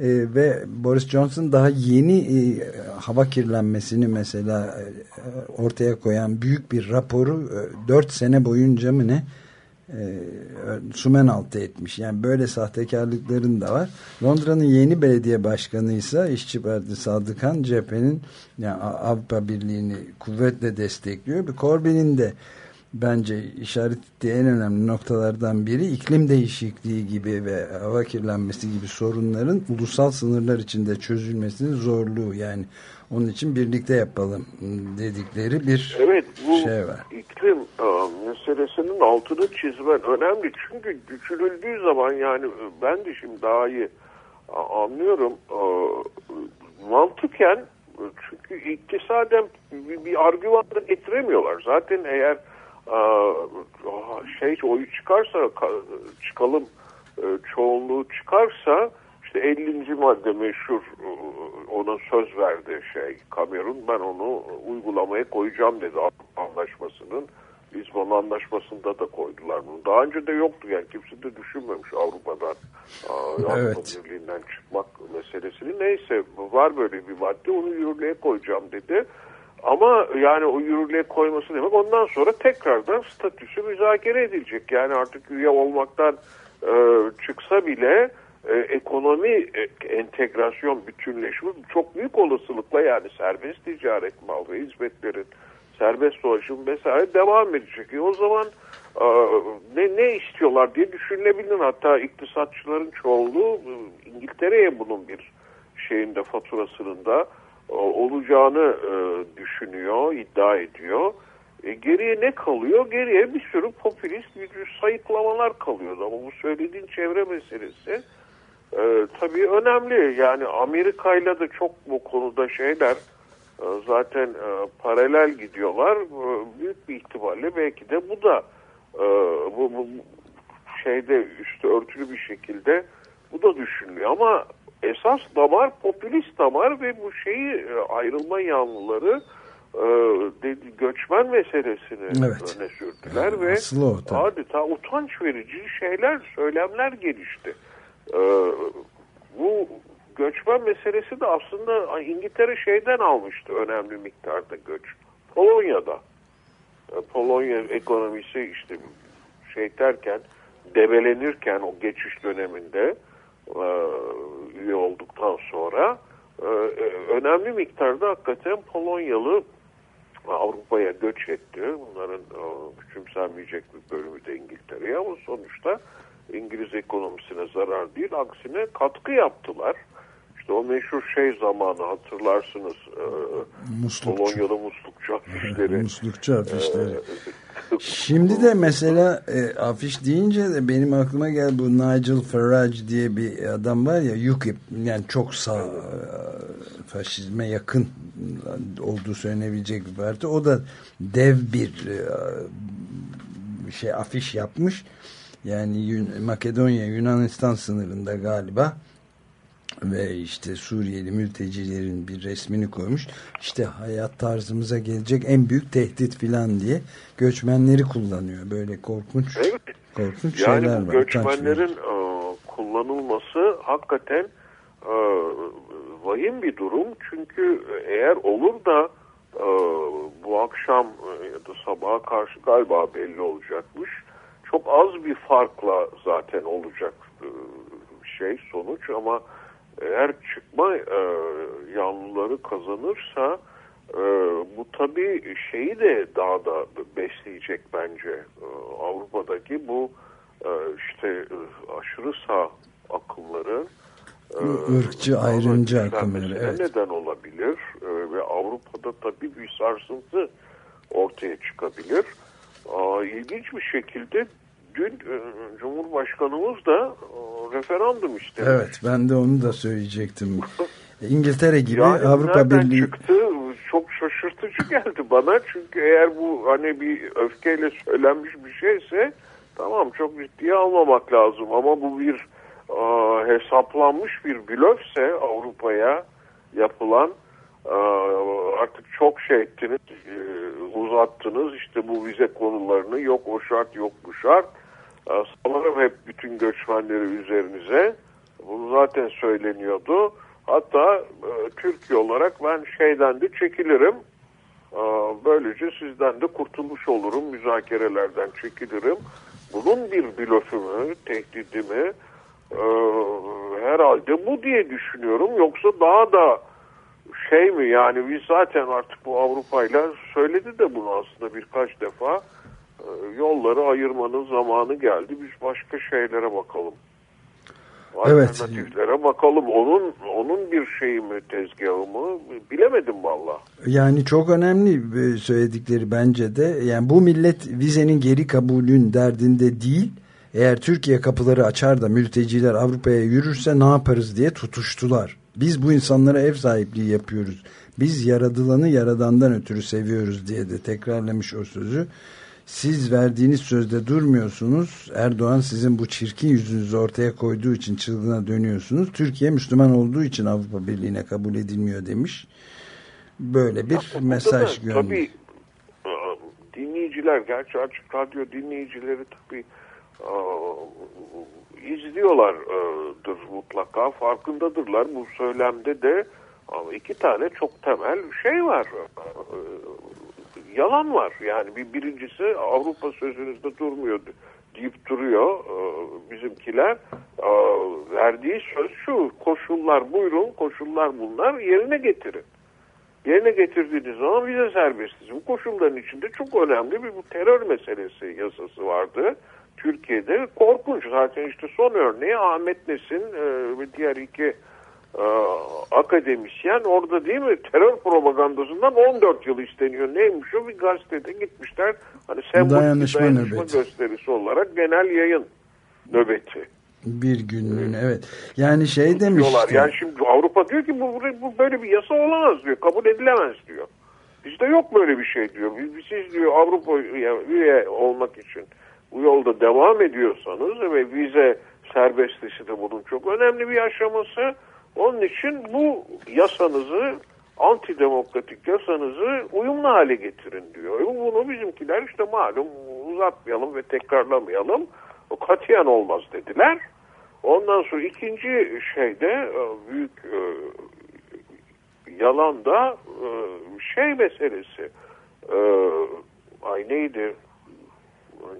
E, ve Boris Johnson daha yeni e, hava kirlenmesini mesela e, ortaya koyan büyük bir raporu e, 4 sene boyunca mı ne e, sumen altı etmiş. Yani böyle sahtekarlıkların da var. Londra'nın yeni belediye başkanı ise İşçi Parti Sadıkan cephenin yani Avrupa Birliği'ni kuvvetle destekliyor. Bir Corbyn'in de bence işaret ettiği en önemli noktalardan biri iklim değişikliği gibi ve hava kirlenmesi gibi sorunların ulusal sınırlar içinde çözülmesinin zorluğu yani onun için birlikte yapalım dedikleri bir evet, bu şey var. iklim meselesinin altını çizmen önemli. Çünkü düşürüldüğü zaman yani ben de şimdi daha iyi anlıyorum. Mantıken çünkü iktisaden bir, bir argüman da getiremiyorlar. Zaten eğer şey oyu çıkarsa çıkalım çoğunluğu çıkarsa işte 50. madde meşhur ona söz verdi şey Kamerun ben onu uygulamaya koyacağım dedi anlaşmasının. Lisbon anlaşmasında da koydular bunu. Daha önce de yoktu yani kimse de düşünmemiş Avrupa'dan Avrupa evet. Birliği'nden çıkmak meselesini. Neyse var böyle bir madde onu yürürlüğe koyacağım dedi. Ama yani o yürürlüğe koyması demek ondan sonra tekrardan statüsü müzakere edilecek. Yani artık üye olmaktan e, çıksa bile e, ekonomi e, entegrasyon, bütünleşme çok büyük olasılıkla yani serbest ticaret mal ve hizmetlerin serbest dolaşım vesaire devam edecek. E, o zaman e, ne, ne istiyorlar diye düşünülebilir. Hatta iktisatçıların çoğunluğu e, İngiltere'ye bunun bir şeyinde faturasının da e, olacağını e, düşünüyor, iddia ediyor. E, geriye ne kalıyor? Geriye bir sürü popülist sayıklamalar kalıyor. Ama bu söylediğin çevre meselesi e, tabii önemli. Yani Amerika'yla da çok bu konuda şeyler e, zaten e, paralel gidiyorlar. E, büyük bir ihtimalle belki de bu da e, bu, bu şeyde üstü örtülü bir şekilde bu da düşünülüyor. Ama esas damar popülist damar ve bu şeyi e, ayrılma yanlıları e, göçmen meselesini evet. öne sürdüler ve o, adeta utanç verici şeyler, söylemler gelişti. E, bu göçmen meselesi de aslında İngiltere şeyden almıştı önemli miktarda göç. Polonya'da. Polonya ekonomisi işte şey derken debelenirken o geçiş döneminde üye olduktan sonra önemli miktarda hakikaten Polonyalı Avrupa'ya göç etti. Bunların küçümsenmeyecek bir bölümü de İngiltere'ye ama sonuçta İngiliz ekonomisine zarar değil, aksine katkı yaptılar. İşte o meşhur şey zamanı hatırlarsınız. Muslukçu. Polonyalı muslukçu afişleri. muslukçu afişleri. *laughs* Şimdi de mesela e, afiş deyince de benim aklıma gel bu Nigel Farage diye bir adam var ya UKIP yani çok sağ e, faşizme yakın olduğu söylenebilecek bir parti. O da dev bir e, şey afiş yapmış. Yani Makedonya Yunanistan sınırında galiba ve işte Suriyeli mültecilerin bir resmini koymuş. İşte hayat tarzımıza gelecek en büyük tehdit filan diye göçmenleri kullanıyor. Böyle korkunç evet. korkunç yani şeyler var. Göçmenlerin e, kullanılması hakikaten e, vahim bir durum. Çünkü eğer olur da e, bu akşam e, ya da sabaha karşı galiba belli olacakmış. Çok az bir farkla zaten olacak e, şey sonuç ama eğer çıkma e, yanlıları kazanırsa e, bu tabii şeyi de daha da besleyecek bence e, Avrupa'daki bu e, işte e, aşırı sağ akımları e, ırkçı ayrımcı akımları evet. neden olabilir e, ve Avrupa'da tabii bir sarsıntı ortaya çıkabilir. Aa, ilginç bir şekilde dün e, Cumhurbaşkanımız da e, referandum istemiş. Evet ben de onu da söyleyecektim. *laughs* İngiltere gibi yani Avrupa Birliği... çıktı çok şaşırtıcı geldi bana. Çünkü eğer bu hani bir öfkeyle söylenmiş bir şeyse tamam çok ciddiye almamak lazım. Ama bu bir e, hesaplanmış bir blöfse Avrupa'ya yapılan artık çok şey ettiniz, e, uzattınız işte bu vize konularını yok o şart yok bu şart Salarım hep bütün göçmenleri üzerinize. Bunu zaten söyleniyordu. Hatta e, Türkiye olarak ben şeyden de çekilirim. Böylece sizden de kurtulmuş olurum. Müzakerelerden çekilirim. Bunun bir blöfü mü, tehdidi mi? E, herhalde bu diye düşünüyorum. Yoksa daha da şey mi yani biz zaten artık bu Avrupa'yla söyledi de bunu aslında birkaç defa ee, yolları ayırmanın zamanı geldi. Biz başka şeylere bakalım. Alternatiflere evet. bakalım. Onun onun bir şeyi mi tezgahı mı bilemedim valla. Yani çok önemli söyledikleri bence de. Yani bu millet vizenin geri kabulün derdinde değil. Eğer Türkiye kapıları açar da mülteciler Avrupa'ya yürürse ne yaparız diye tutuştular. Biz bu insanlara ev sahipliği yapıyoruz. Biz yaradılanı yaradandan ötürü seviyoruz diye de tekrarlamış o sözü. siz verdiğiniz sözde durmuyorsunuz. Erdoğan sizin bu çirkin yüzünüzü ortaya koyduğu için çılgına dönüyorsunuz. Türkiye Müslüman olduğu için Avrupa Birliği'ne kabul edilmiyor demiş. Böyle bir Ya, mesaj göndermiş. Tabii e, dinleyiciler, gerçi açık radyo dinleyicileri tabii e, izliyorlardır mutlaka, farkındadırlar. Bu söylemde de iki tane çok temel şey var. Yalan var. Yani bir birincisi Avrupa sözünüzde durmuyor deyip duruyor e, bizimkiler. E, Verdiği söz şu, koşullar buyurun, koşullar bunlar yerine getirin yerine getirdiğiniz zaman vize serbestisi. Bu koşulların içinde çok önemli bir bu terör meselesi yasası vardı. Türkiye'de korkunç. Zaten işte son örneği Ahmet Nesin e, ve diğer iki e, akademisyen orada değil mi terör propagandasından 14 yıl isteniyor. Neymiş o bir gazetede gitmişler. Hani sembolik Dayanışma dayanışma nöbeti. gösterisi olarak genel yayın nöbeti. Bir günlüğüne evet. Yani şey demişti. Yani şimdi Avrupa diyor ki bu, bu böyle bir yasa olamaz diyor. Kabul edilemez diyor. Bizde yok böyle bir şey diyor. Biz, siz diyor Avrupa üye olmak için bu yolda devam ediyorsanız ve vize serbestisi de bunun çok önemli bir aşaması. Onun için bu yasanızı antidemokratik yasanızı uyumlu hale getirin diyor. Bunu bizimkiler işte malum uzatmayalım ve tekrarlamayalım. O katiyen olmaz dediler. Ondan sonra ikinci şeyde e, büyük e, yalan da e, şey meselesi. E, Ay neydi?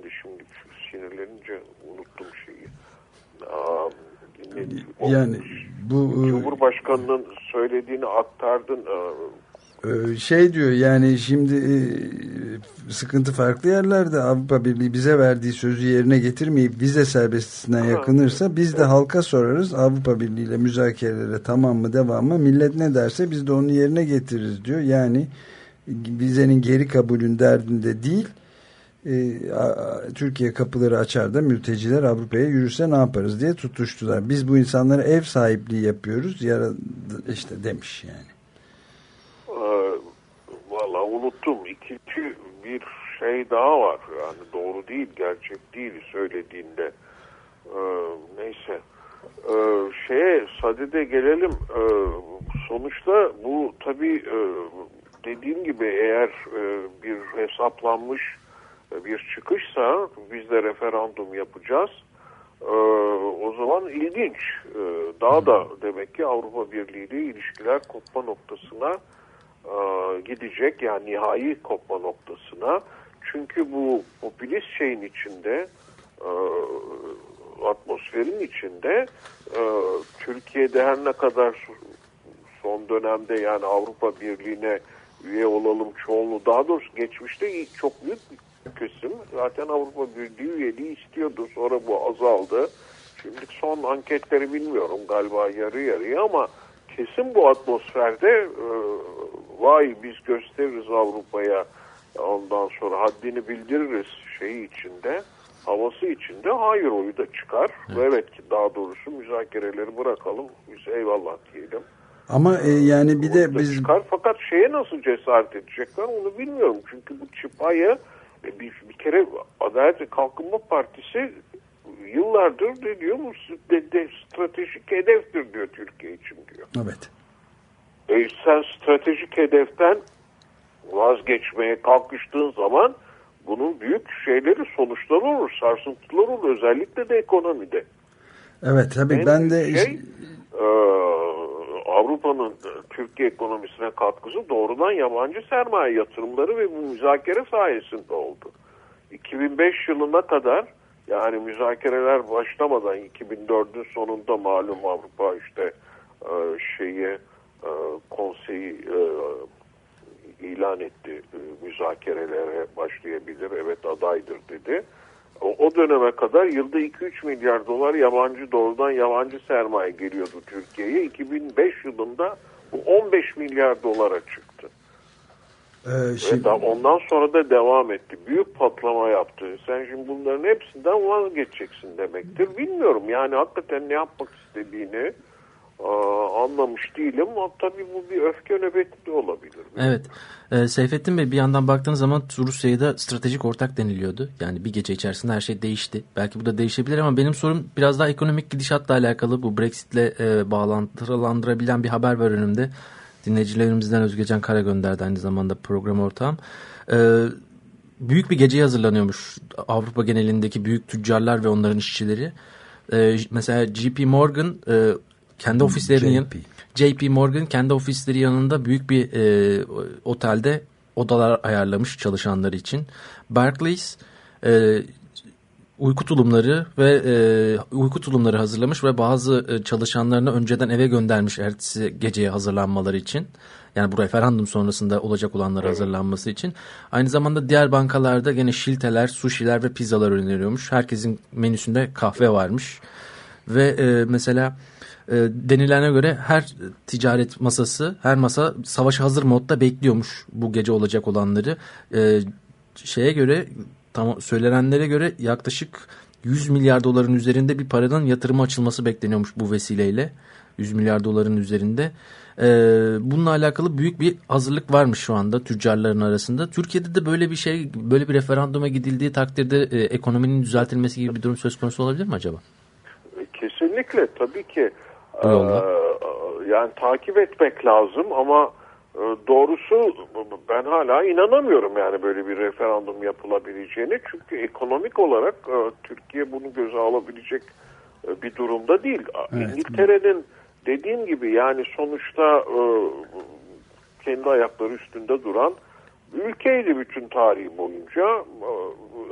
De şimdi sinirlenince unuttum şeyi. Aa, Yani bu e, Cumhurbaşkanının söylediğini aktardın. E, şey diyor yani şimdi e, sıkıntı farklı yerlerde Avrupa Birliği bize verdiği sözü yerine getirmeyip vize serbestisinden yakınırsa biz de halka sorarız Avrupa Birliği ile müzakerelere tamam mı devam mı millet ne derse biz de onu yerine getiririz diyor. Yani vizenin geri kabulün derdinde değil Türkiye kapıları açar da mülteciler Avrupa'ya yürürse ne yaparız diye tutuştular. Biz bu insanlara ev sahipliği yapıyoruz. Yara, işte demiş yani. e, Valla unuttum. İkinci bir şey daha var. Yani doğru değil, gerçek değil söylediğinde. Ee, neyse. Ee, şeye sadede gelelim. Ee, sonuçta bu tabii e, dediğim gibi eğer e, bir hesaplanmış e, bir çıkışsa biz de referandum yapacağız. Ee, o zaman ilginç. Ee, daha da demek ki Avrupa Birliği ile ilişkiler kopma noktasına e, gidecek. Yani nihai kopma noktasına. Çünkü bu popülist şeyin içinde e, atmosferin içinde e, Türkiye'de her ne kadar son dönemde yani Avrupa Birliği'ne üye olalım çoğunluğu daha doğrusu geçmişte çok büyük bir kesim zaten Avrupa Birliği üyeliği istiyordu sonra bu azaldı. Şimdi son anketleri bilmiyorum galiba yarı yarıya ama kesin bu atmosferde e, vay biz gösteririz Avrupa'ya ondan sonra haddini bildiririz şeyi içinde havası içinde hayır oyu da çıkar. Evet. evet ki daha doğrusu müzakereleri bırakalım biz eyvallah diyelim. Ama e, yani bir de biz çıkar fakat şeye nasıl cesaret edecekler onu bilmiyorum. Çünkü bu çıpayı bir, bir kere Adalet ve Kalkınma Partisi yıllardır ne diyor bu de, de, stratejik hedeftir diyor Türkiye için diyor. evet. E, sen stratejik hedeften vazgeçmeye kalkıştığın zaman bunun büyük şeyleri sonuçları olur, sarsıntılar olur özellikle de ekonomide. Evet tabii En ben de şey, e, Avrupa'nın Türkiye ekonomisine katkısı doğrudan yabancı sermaye yatırımları ve bu müzakere sayesinde oldu. 2005 yılına kadar yani müzakereler başlamadan 2004'ün sonunda malum Avrupa işte e, şeyi e, konseyi e, ilan etti e, müzakerelere başlayabilir evet adaydır dedi. O, döneme kadar yılda 2-3 milyar dolar yabancı doğrudan yabancı sermaye geliyordu Türkiye'ye. 2005 yılında bu 15 milyar dolara çıktı. e, şimdi, Ve ondan sonra da devam etti. Büyük patlama yaptı. Sen şimdi bunların hepsinden vazgeçeceksin demektir. Bilmiyorum yani hakikaten ne yapmak istediğini anlamış değilim. Ama tabii bu bir öfke nöbeti de olabilir. Evet. Ee, Seyfettin Bey bir yandan baktığınız zaman Rusya'ya da stratejik ortak deniliyordu. Yani bir gece içerisinde her şey değişti. Belki bu da değişebilir ama benim sorum biraz daha ekonomik gidişatla alakalı. Bu Brexit'le e, bağlantılandırabilen bir haber var önümde. Dinleyicilerimizden Özgecan Kara gönderdi aynı zamanda program ortağım. Ee, büyük bir geceye hazırlanıyormuş Avrupa genelindeki büyük tüccarlar ve onların işçileri. Ee, mesela JP Morgan e, kendi ofislerinin yan, JP Morgan kendi ofisleri yanında büyük bir e, otelde odalar ayarlamış çalışanları için. Barclays e, uyku tulumları ve e, uyku tulumları hazırlamış ve bazı e, çalışanlarını önceden eve göndermiş ertesi geceye hazırlanmaları için. Yani bu referandum sonrasında olacak olanlara evet. hazırlanması için. Aynı zamanda diğer bankalarda gene şilteler, suşiler ve pizzalar öneriyormuş. Herkesin menüsünde kahve varmış. Ve e, mesela e, denilene göre her ticaret masası, her masa savaşa hazır modda bekliyormuş bu gece olacak olanları. E, şeye göre, tam söylenenlere göre yaklaşık 100 milyar doların üzerinde bir paradan yatırıma açılması bekleniyormuş bu vesileyle. 100 milyar doların üzerinde. Ee, bununla alakalı büyük bir hazırlık varmış şu anda tüccarların arasında. Türkiye'de de böyle bir şey, böyle bir referanduma gidildiği takdirde e, ekonominin düzeltilmesi gibi bir durum söz konusu olabilir mi acaba? Kesinlikle tabii ki. Ee, yani takip etmek lazım ama e, doğrusu ben hala inanamıyorum yani böyle bir referandum yapılabileceğine. Çünkü ekonomik olarak e, Türkiye bunu göze alabilecek e, bir durumda değil. Evet. İngiltere'nin dediğim gibi yani sonuçta kendi ayakları üstünde duran ülkeydi bütün tarihi boyunca.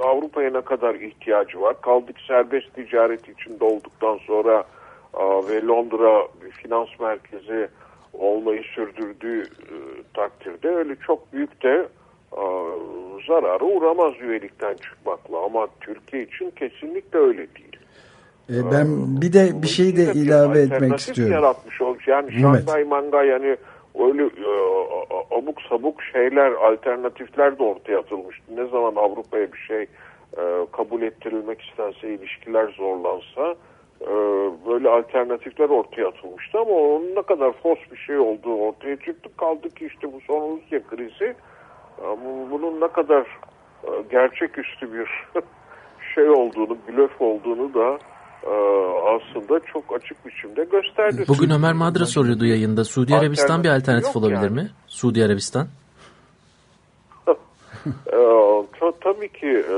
Avrupa'ya ne kadar ihtiyacı var? Kaldık serbest ticaret içinde olduktan sonra ve Londra finans merkezi olmayı sürdürdüğü e, takdirde öyle çok büyük de zararı uğramaz üyelikten çıkmakla ama Türkiye için kesinlikle öyle değil. E ben bir de bir şey de ilave etmek istiyorum. yaratmış olmuş. Yani evet. Şangay Mangay yani öyle e, abuk sabuk şeyler, alternatifler de ortaya atılmıştı. Ne zaman Avrupa'ya bir şey e, kabul ettirilmek istense, ilişkiler zorlansa e, böyle alternatifler ortaya atılmıştı ama onun ne kadar fos bir şey olduğu ortaya çıktı. Kaldı ki işte bu son Rusya krizi e, bunun ne kadar e, gerçeküstü bir *laughs* şey olduğunu, blöf olduğunu da e, aslında çok açık biçimde gösterdi. Bugün Ömer Madra soruyordu yayında. Suudi Arabistan bir alternatif olabilir yani. mi? Suudi Arabistan? *laughs* e, tabii ki e,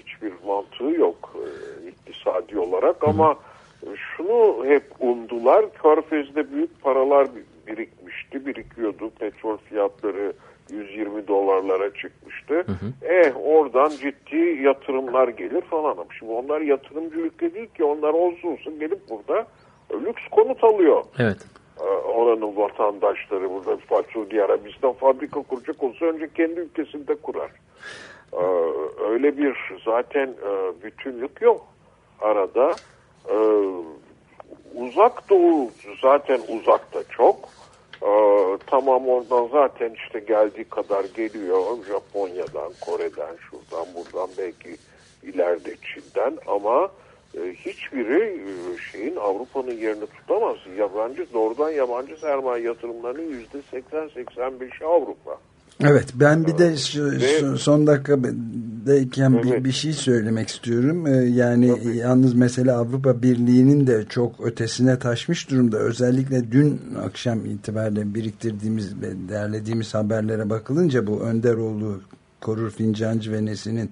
hiçbir mantığı yok e, iktisadi olarak Hı -hı. Şunu hep umdular. Körfez'de büyük paralar birikmişti, birikiyordu. Petrol fiyatları 120 dolarlara çıkmıştı. Hı hı. Eh oradan ciddi yatırımlar gelir falan. Şimdi onlar yatırımcı ülke değil ki onlar olsun olsun gelip burada lüks konut alıyor. Evet. Ee, oranın vatandaşları burada Suudi Arabistan fabrika kuracak olsa önce kendi ülkesinde kurar. Ee, öyle bir zaten e, bütünlük yok arada. Ee, uzak doğu zaten uzakta çok. Ee, tamam oradan zaten işte geldiği kadar geliyor. Japonya'dan, Kore'den, şuradan buradan belki ileride Çin'den ama e, hiçbiri e, şeyin Avrupa'nın yerini tutamaz. Yabancı doğrudan yabancı sermaye yatırımlarının yüzde 80-85'i Avrupa. Evet ben bir de şu, şu son dakikadayken evet. bir, bir şey söylemek istiyorum. Ee, yani Tabii. yalnız mesela Avrupa Birliği'nin de çok ötesine taşmış durumda. Özellikle dün akşam itibariyle biriktirdiğimiz ve derlediğimiz haberlere bakılınca bu Önderoğlu, Korur Fincancı ve Nesin'in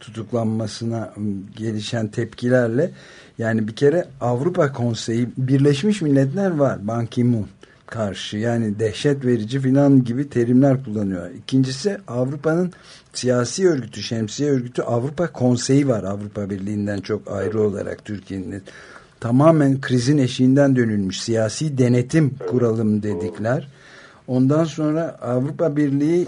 tutuklanmasına gelişen tepkilerle yani bir kere Avrupa Konseyi Birleşmiş Milletler var Ban Ki-moon karşı yani dehşet verici filan gibi terimler kullanıyor. İkincisi Avrupa'nın siyasi örgütü, şemsiye örgütü Avrupa Konseyi var Avrupa Birliği'nden çok ayrı olarak Türkiye'nin tamamen krizin eşiğinden dönülmüş siyasi denetim kuralım dedikler. Ondan sonra Avrupa Birliği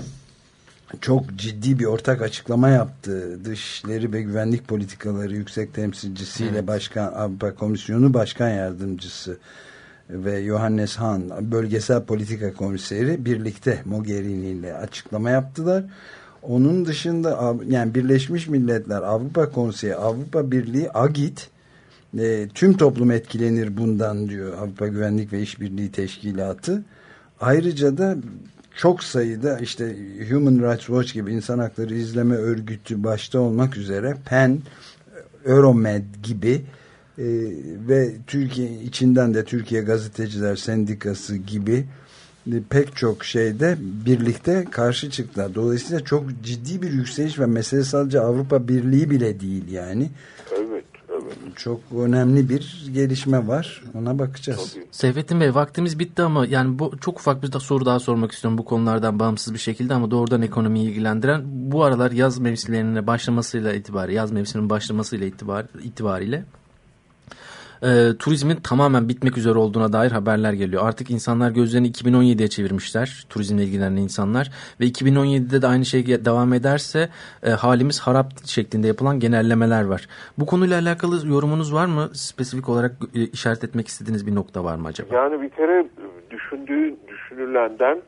çok ciddi bir ortak açıklama yaptı. Dışişleri ve Güvenlik Politikaları Yüksek Temsilcisiyle evet. Başkan Avrupa Komisyonu Başkan Yardımcısı ve Johannes Hahn bölgesel politika komiseri birlikte Mogherini ile açıklama yaptılar. Onun dışında yani Birleşmiş Milletler, Avrupa Konseyi, Avrupa Birliği, AGİT E, tüm toplum etkilenir bundan diyor Avrupa Güvenlik ve İşbirliği Teşkilatı. Ayrıca da çok sayıda işte Human Rights Watch gibi insan hakları izleme örgütü başta olmak üzere PEN, Euromed gibi e, ve Türkiye içinden de Türkiye Gazeteciler Sendikası gibi e, pek çok şeyde birlikte karşı çıktılar. Dolayısıyla çok ciddi bir yükseliş ve mesele sadece Avrupa Birliği bile değil yani. Evet, evet. Çok önemli bir gelişme var. Ona bakacağız. Tabii. Seyfettin Bey vaktimiz bitti ama yani bu çok ufak bir soru daha sormak istiyorum bu konulardan bağımsız bir şekilde ama doğrudan ekonomiyi ilgilendiren bu aralar yaz mevsimlerine başlamasıyla itibariyle yaz mevsiminin başlamasıyla itibar, itibariyle e, turizmin tamamen bitmek üzere olduğuna dair haberler geliyor. Artık insanlar gözlerini 2017'ye çevirmişler turizmle ilgilenen insanlar ve 2017'de de aynı şey devam ederse e, halimiz harap şeklinde yapılan genellemeler var. Bu konuyla alakalı yorumunuz var mı? Spesifik olarak e, işaret etmek istediğiniz bir nokta var mı acaba? Yani bir kere düşündüğü, düşünülenden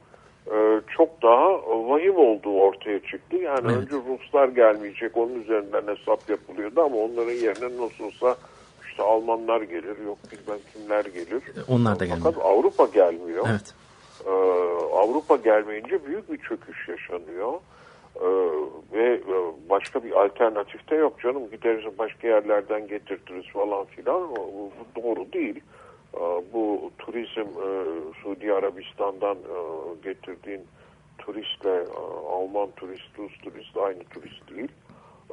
e, çok daha vahim olduğu ortaya çıktı. Yani Evet. önce Ruslar gelmeyecek, onun üzerinden hesap yapılıyordu ama onların yerine nasıl olsa işte Almanlar gelir, yok bilmem kimler gelir. Onlar da gelmiyor. Fakat Avrupa gelmiyor. Evet. Ee, Avrupa gelmeyince büyük bir çöküş yaşanıyor. Ee, ve e, başka bir alternatif de yok canım. Gideriz başka yerlerden getirtiriz falan filan. Bu doğru değil. Ee, bu turizm e, Suudi Arabistan'dan e, getirdiğin turistle e, Alman turist, Rus turist aynı turist değil.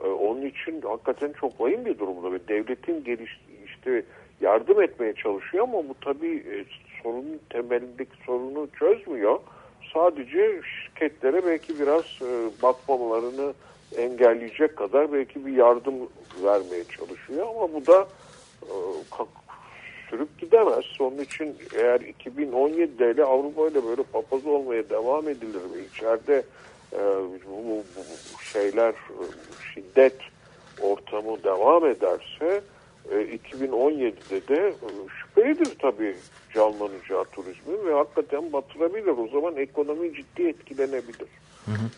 Ee, onun için hakikaten çok vahim bir durumda ve devletin geliş işte yardım etmeye çalışıyor ama bu tabii e, sorunun temelindeki sorunu çözmüyor. Sadece şirketlere belki biraz e, batmamalarını engelleyecek kadar belki bir yardım vermeye çalışıyor ama bu da e, sürüp gidemez. Onun için eğer 2017'de ile Avrupa ile böyle papaz olmaya devam edilir ve içeride e, bu- bu şeyler e, şiddet ortamı devam ederse e, 2017'de de e, şüphelidir tabii canlanacağı turizmin ve hakikaten batırabilir. O zaman ekonomi ciddi etkilenebilir.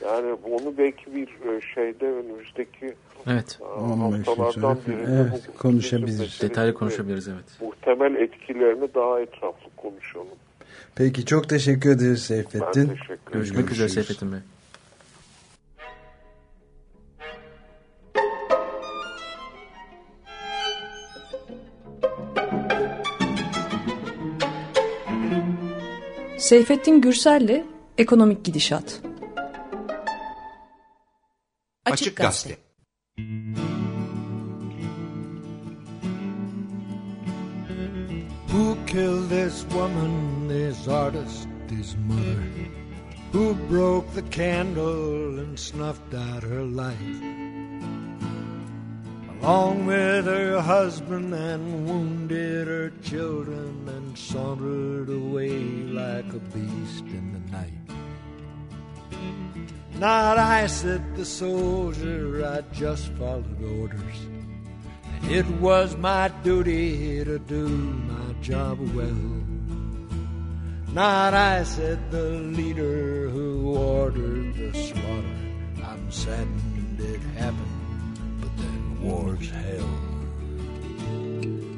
Yani onu belki bir e, şeyde önümüzdeki Evet. e, haftalardan birinde evet, bu konuşabiliriz. Detaylı konuşabiliriz evet. Muhtemel etkilerini daha etraflı konuşalım. Peki çok teşekkür ederiz Ben Seyfettin. teşekkür ederim. Görüşmek üzere. Seyfettin Bey. Seyfettin Gürsel'le Ekonomik Gidişat. Açık Gazete. Who killed this woman, this artist, this mother? Who broke the candle and snuffed out her life? Along with her husband and wounded her children and sauntered away like a beast in the night. Not I, said the soldier, I just followed orders. And it was my duty to do my job well. Not I, said the leader who ordered the slaughter. I'm saddened it happened, but then war's hell.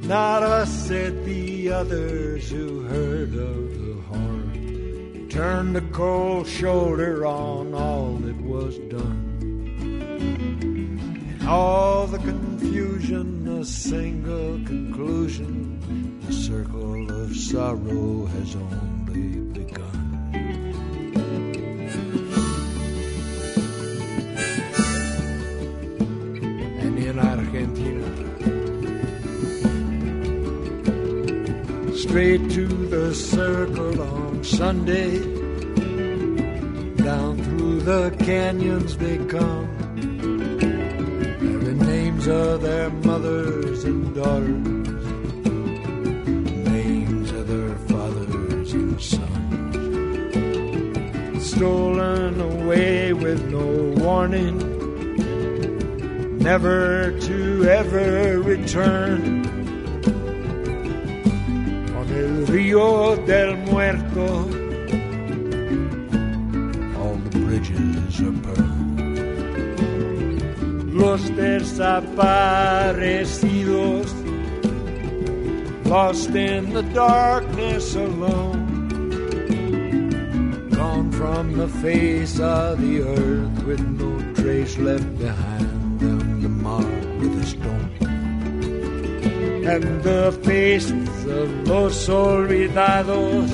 Not us, said the others who heard of the horror. Turned a cold shoulder on all that was done. In all the confusion, a single conclusion. The circle of sorrow has only straight to the circle on Sunday, down through the canyons they come. Bearing names of their mothers and daughters, names of their fathers and sons, stolen away with no warning, never to ever return. Rio del Muerto, all the bridges are burned. Los desaparecidos lost in the darkness alone. Gone from the face of the earth with no trace left behind them to mark with a stone. And the faces of los olvidados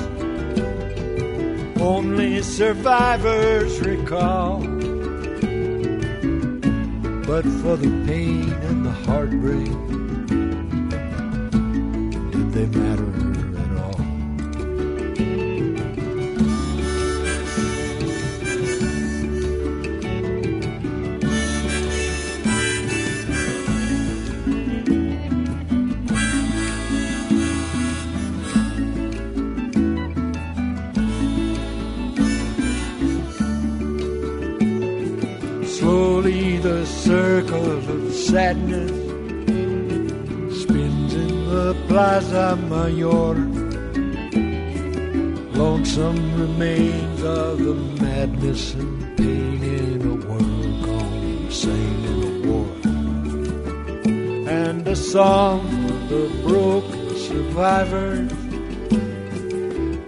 only survivors recall. But for the pain and the heartbreak, did they matter Plaza Mayor. Lonesome remains of the madness and pain in a world gone insane in a war. And a song of the broken survivors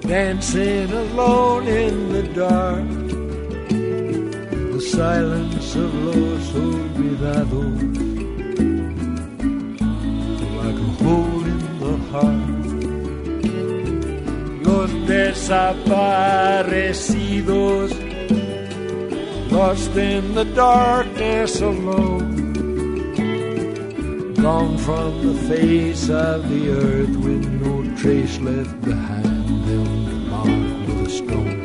dancing alone in the dark the silence of los olvidados heart los desaparecidos lost in the darkness alone gone from the face of the earth with no trace left behind them mark with a stone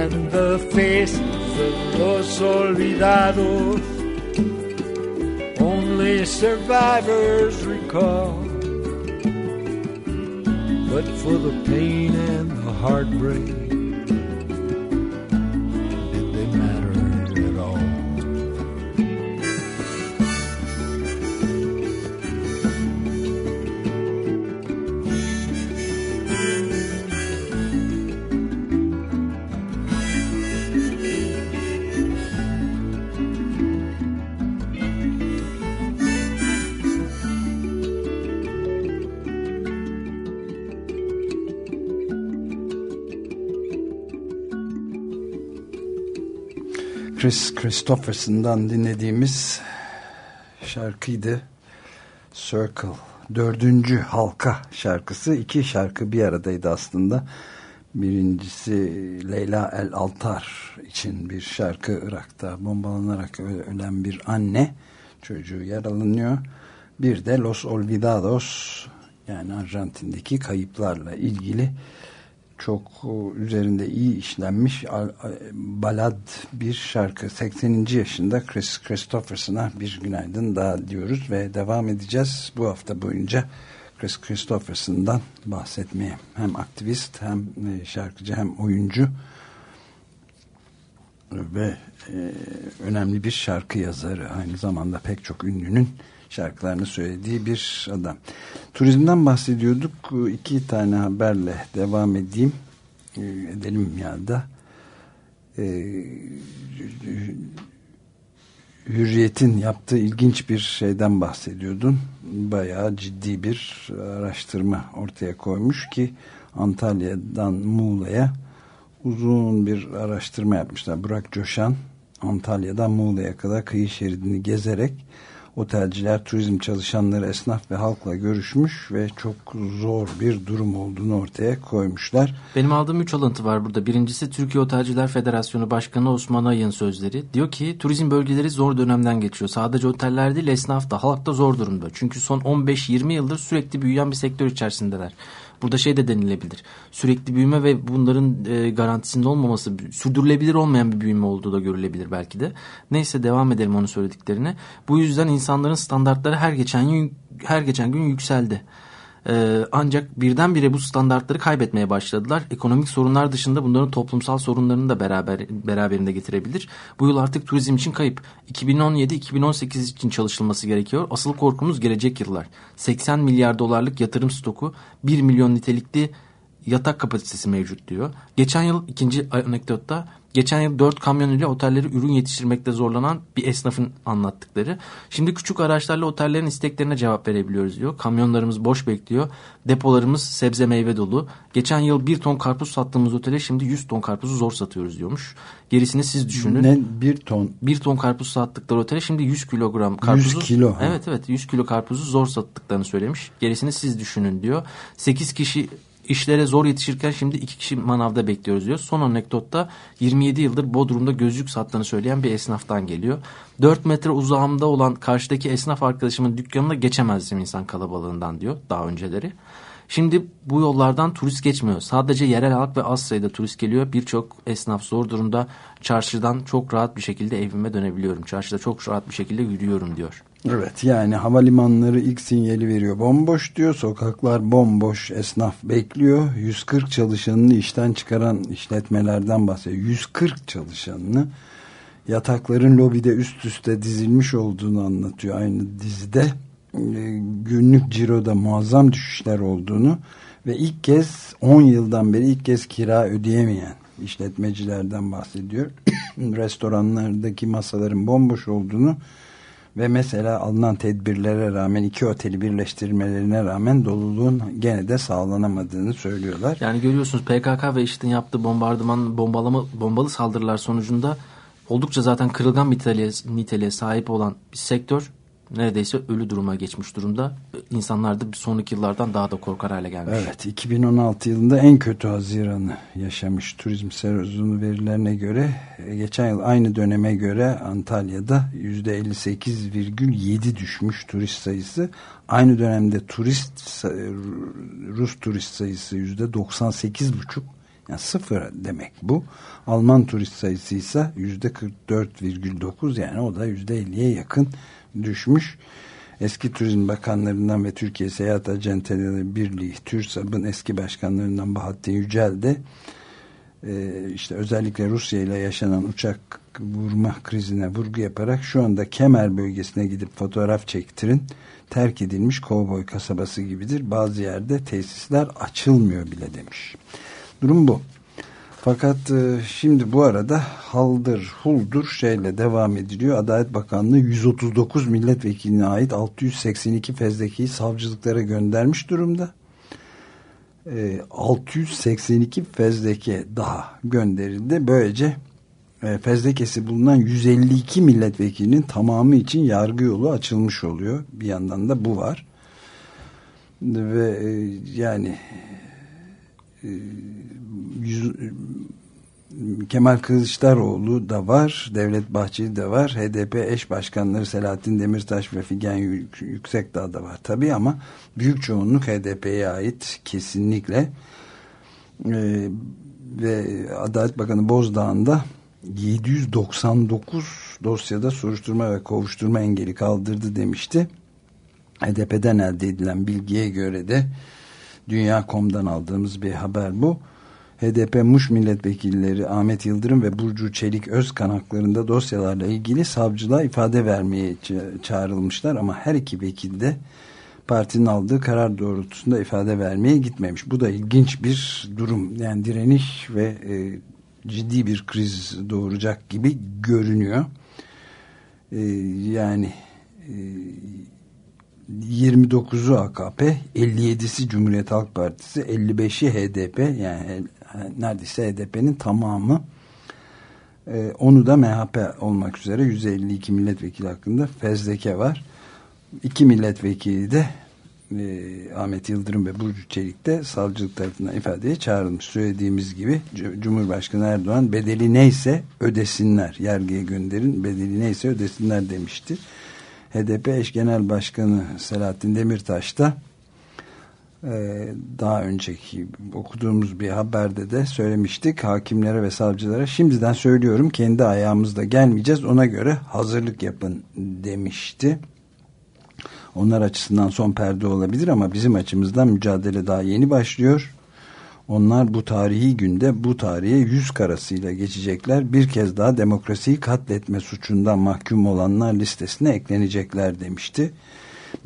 and the faces of los olvidados only survivors recall. For the pain and the heartbreak, Chris Christopherson'dan dinlediğimiz şarkıydı Circle. Dördüncü halka şarkısı. iki şarkı bir aradaydı aslında. Birincisi Leyla El Altar için bir şarkı Irak'ta bombalanarak ölen bir anne çocuğu yaralanıyor. Bir de Los Olvidados yani Arjantin'deki kayıplarla ilgili çok üzerinde iyi işlenmiş balad bir şarkı 80. yaşında Chris Christopherson'a bir günaydın daha diyoruz ve devam edeceğiz bu hafta boyunca Chris Christopherson'dan bahsetmeye hem aktivist hem şarkıcı hem oyuncu ve e, önemli bir şarkı yazarı aynı zamanda pek çok ünlünün şarkılarını söylediği bir adam. Turizmden bahsediyorduk. İki tane haberle devam edeyim. Edelim ya da. Hürriyet'in yaptığı ilginç bir şeyden bahsediyordun. Bayağı ciddi bir araştırma ortaya koymuş ki Antalya'dan Muğla'ya uzun bir araştırma yapmışlar. Burak Coşan Antalya'dan Muğla'ya kadar kıyı şeridini gezerek otelciler, turizm çalışanları, esnaf ve halkla görüşmüş ve çok zor bir durum olduğunu ortaya koymuşlar. Benim aldığım üç alıntı var burada. Birincisi Türkiye Otelciler Federasyonu Başkanı Osman Ay'ın sözleri. Diyor ki turizm bölgeleri zor dönemden geçiyor. Sadece oteller değil esnaf da halk da zor durumda. Çünkü son 15-20 yıldır sürekli büyüyen bir sektör içerisindeler. Burada şey de denilebilir. Sürekli büyüme ve bunların e, garantisinde olmaması, sürdürülebilir olmayan bir büyüme olduğu da görülebilir belki de. Neyse devam edelim onu söylediklerine. Bu yüzden insanların standartları her geçen gün her geçen gün yükseldi. Ee, ancak birdenbire bu standartları kaybetmeye başladılar. Ekonomik sorunlar dışında bunların toplumsal sorunlarını da beraber beraberinde getirebilir. Bu yıl artık turizm için kayıp. 2017-2018 için çalışılması gerekiyor. Asıl korkumuz gelecek yıllar. 80 milyar dolarlık yatırım stoku, 1 milyon nitelikli yatak kapasitesi mevcut diyor. Geçen yıl ikinci anekdotta geçen yıl 4 kamyon ile otelleri ürün yetiştirmekte zorlanan bir esnafın anlattıkları. Şimdi küçük araçlarla otellerin isteklerine cevap verebiliyoruz diyor. Kamyonlarımız boş bekliyor. Depolarımız sebze meyve dolu. Geçen yıl 1 ton karpuz sattığımız otele şimdi 100 ton karpuzu zor satıyoruz diyormuş. Gerisini siz düşünün. Ne bir ton? 1 ton karpuz sattıkları otele şimdi 100 kilogram karpuzu. 100 kilo. Ha. Evet evet 100 kilo karpuzu zor sattıklarını söylemiş. Gerisini siz düşünün diyor. 8 kişi işlere zor yetişirken şimdi iki kişi manavda bekliyoruz diyor. Son anekdotta 27 yıldır Bodrum'da gözlük sattığını söyleyen bir esnaftan geliyor. 4 metre uzağımda olan karşıdaki esnaf arkadaşımın dükkanına geçemezdim insan kalabalığından diyor daha önceleri. Şimdi bu yollardan turist geçmiyor. Sadece yerel halk ve az sayıda turist geliyor. Birçok esnaf zor durumda. Çarşıdan çok rahat bir şekilde evime dönebiliyorum. Çarşıda çok rahat bir şekilde yürüyorum diyor. Evet yani havalimanları ilk sinyali veriyor. Bomboş diyor. Sokaklar bomboş. Esnaf bekliyor. 140 çalışanını işten çıkaran işletmelerden bahsediyor. 140 çalışanını yatakların lobide üst üste dizilmiş olduğunu anlatıyor aynı dizide. E, günlük ciroda muazzam düşüşler olduğunu ve ilk kez 10 yıldan beri ilk kez kira ödeyemeyen işletmecilerden bahsediyor. *coughs* Restoranlardaki masaların bomboş olduğunu ve mesela alınan tedbirlere rağmen iki oteli birleştirmelerine rağmen doluluğun gene de sağlanamadığını söylüyorlar. Yani görüyorsunuz PKK ve IŞİD'in yaptığı bombardıman, bombalama, bombalı saldırılar sonucunda oldukça zaten kırılgan bir niteliğe, niteliğe sahip olan bir sektör neredeyse ölü duruma geçmiş durumda. İnsanlar da sonraki yıllardan daha da korkar hale gelmiş. Evet 2016 yılında en kötü Haziran'ı yaşamış turizm sezonu verilerine göre. Geçen yıl aynı döneme göre Antalya'da %58,7 düşmüş turist sayısı. Aynı dönemde turist Rus turist sayısı %98,5 yani sıfır demek bu. Alman turist sayısı ise %44,9 yani o da %50'ye yakın düşmüş. Eski Turizm Bakanlarından ve Türkiye Seyahat Acenteleri Birliği TÜRSAB'ın eski başkanlarından Bahattin Yücel de e, işte özellikle Rusya ile yaşanan uçak vurma krizine vurgu yaparak şu anda Kemer bölgesine gidip fotoğraf çektirin terk edilmiş kovboy kasabası gibidir. Bazı yerde tesisler açılmıyor bile demiş. Durum bu. Fakat e, şimdi bu arada haldır huldur şeyle devam ediliyor. Adalet Bakanlığı 139 milletvekiline ait 682 fezlekeyi savcılıklara göndermiş durumda. E, 682 fezleke daha gönderildi. Böylece e, fezlekesi bulunan 152 milletvekilinin tamamı için yargı yolu açılmış oluyor. Bir yandan da bu var. Ve e, yani e, yüz, Kemal Kılıçdaroğlu da var, Devlet Bahçeli de var, HDP eş başkanları Selahattin Demirtaş ve Figen Yüksekdağ da var tabii ama büyük çoğunluk HDP'ye ait kesinlikle ee, ve Adalet Bakanı Bozdağ'ın 799 dosyada soruşturma ve kovuşturma engeli kaldırdı demişti. HDP'den elde edilen bilgiye göre de Dünya.com'dan aldığımız bir haber bu. HDP Muş milletvekilleri Ahmet Yıldırım ve Burcu Çelik öz kanaklarında dosyalarla ilgili savcılığa ifade vermeye çağrılmışlar ama her iki vekil de partinin aldığı karar doğrultusunda ifade vermeye gitmemiş. Bu da ilginç bir durum. Yani direniş ve e, ciddi bir kriz doğuracak gibi görünüyor. E, yani e, 29'u AKP, 57'si Cumhuriyet Halk Partisi, 55'i HDP yani neredeyse HDP'nin tamamı e, onu da MHP olmak üzere 152 milletvekili hakkında fezleke var. İki milletvekili de e, Ahmet Yıldırım ve Burcu Çelik de savcılık tarafından ifadeye çağrılmış. Söylediğimiz gibi Cumhurbaşkanı Erdoğan bedeli neyse ödesinler. Yargıya gönderin bedeli neyse ödesinler demişti. HDP eş genel başkanı Selahattin Demirtaş da daha önceki okuduğumuz bir haberde de söylemiştik. Hakimlere ve savcılara şimdiden söylüyorum kendi ayağımızda gelmeyeceğiz ona göre hazırlık yapın demişti. Onlar açısından son perde olabilir ama bizim açımızdan mücadele daha yeni başlıyor. Onlar bu tarihi günde bu tarihe yüz karasıyla geçecekler. Bir kez daha demokrasiyi katletme suçundan mahkum olanlar listesine eklenecekler demişti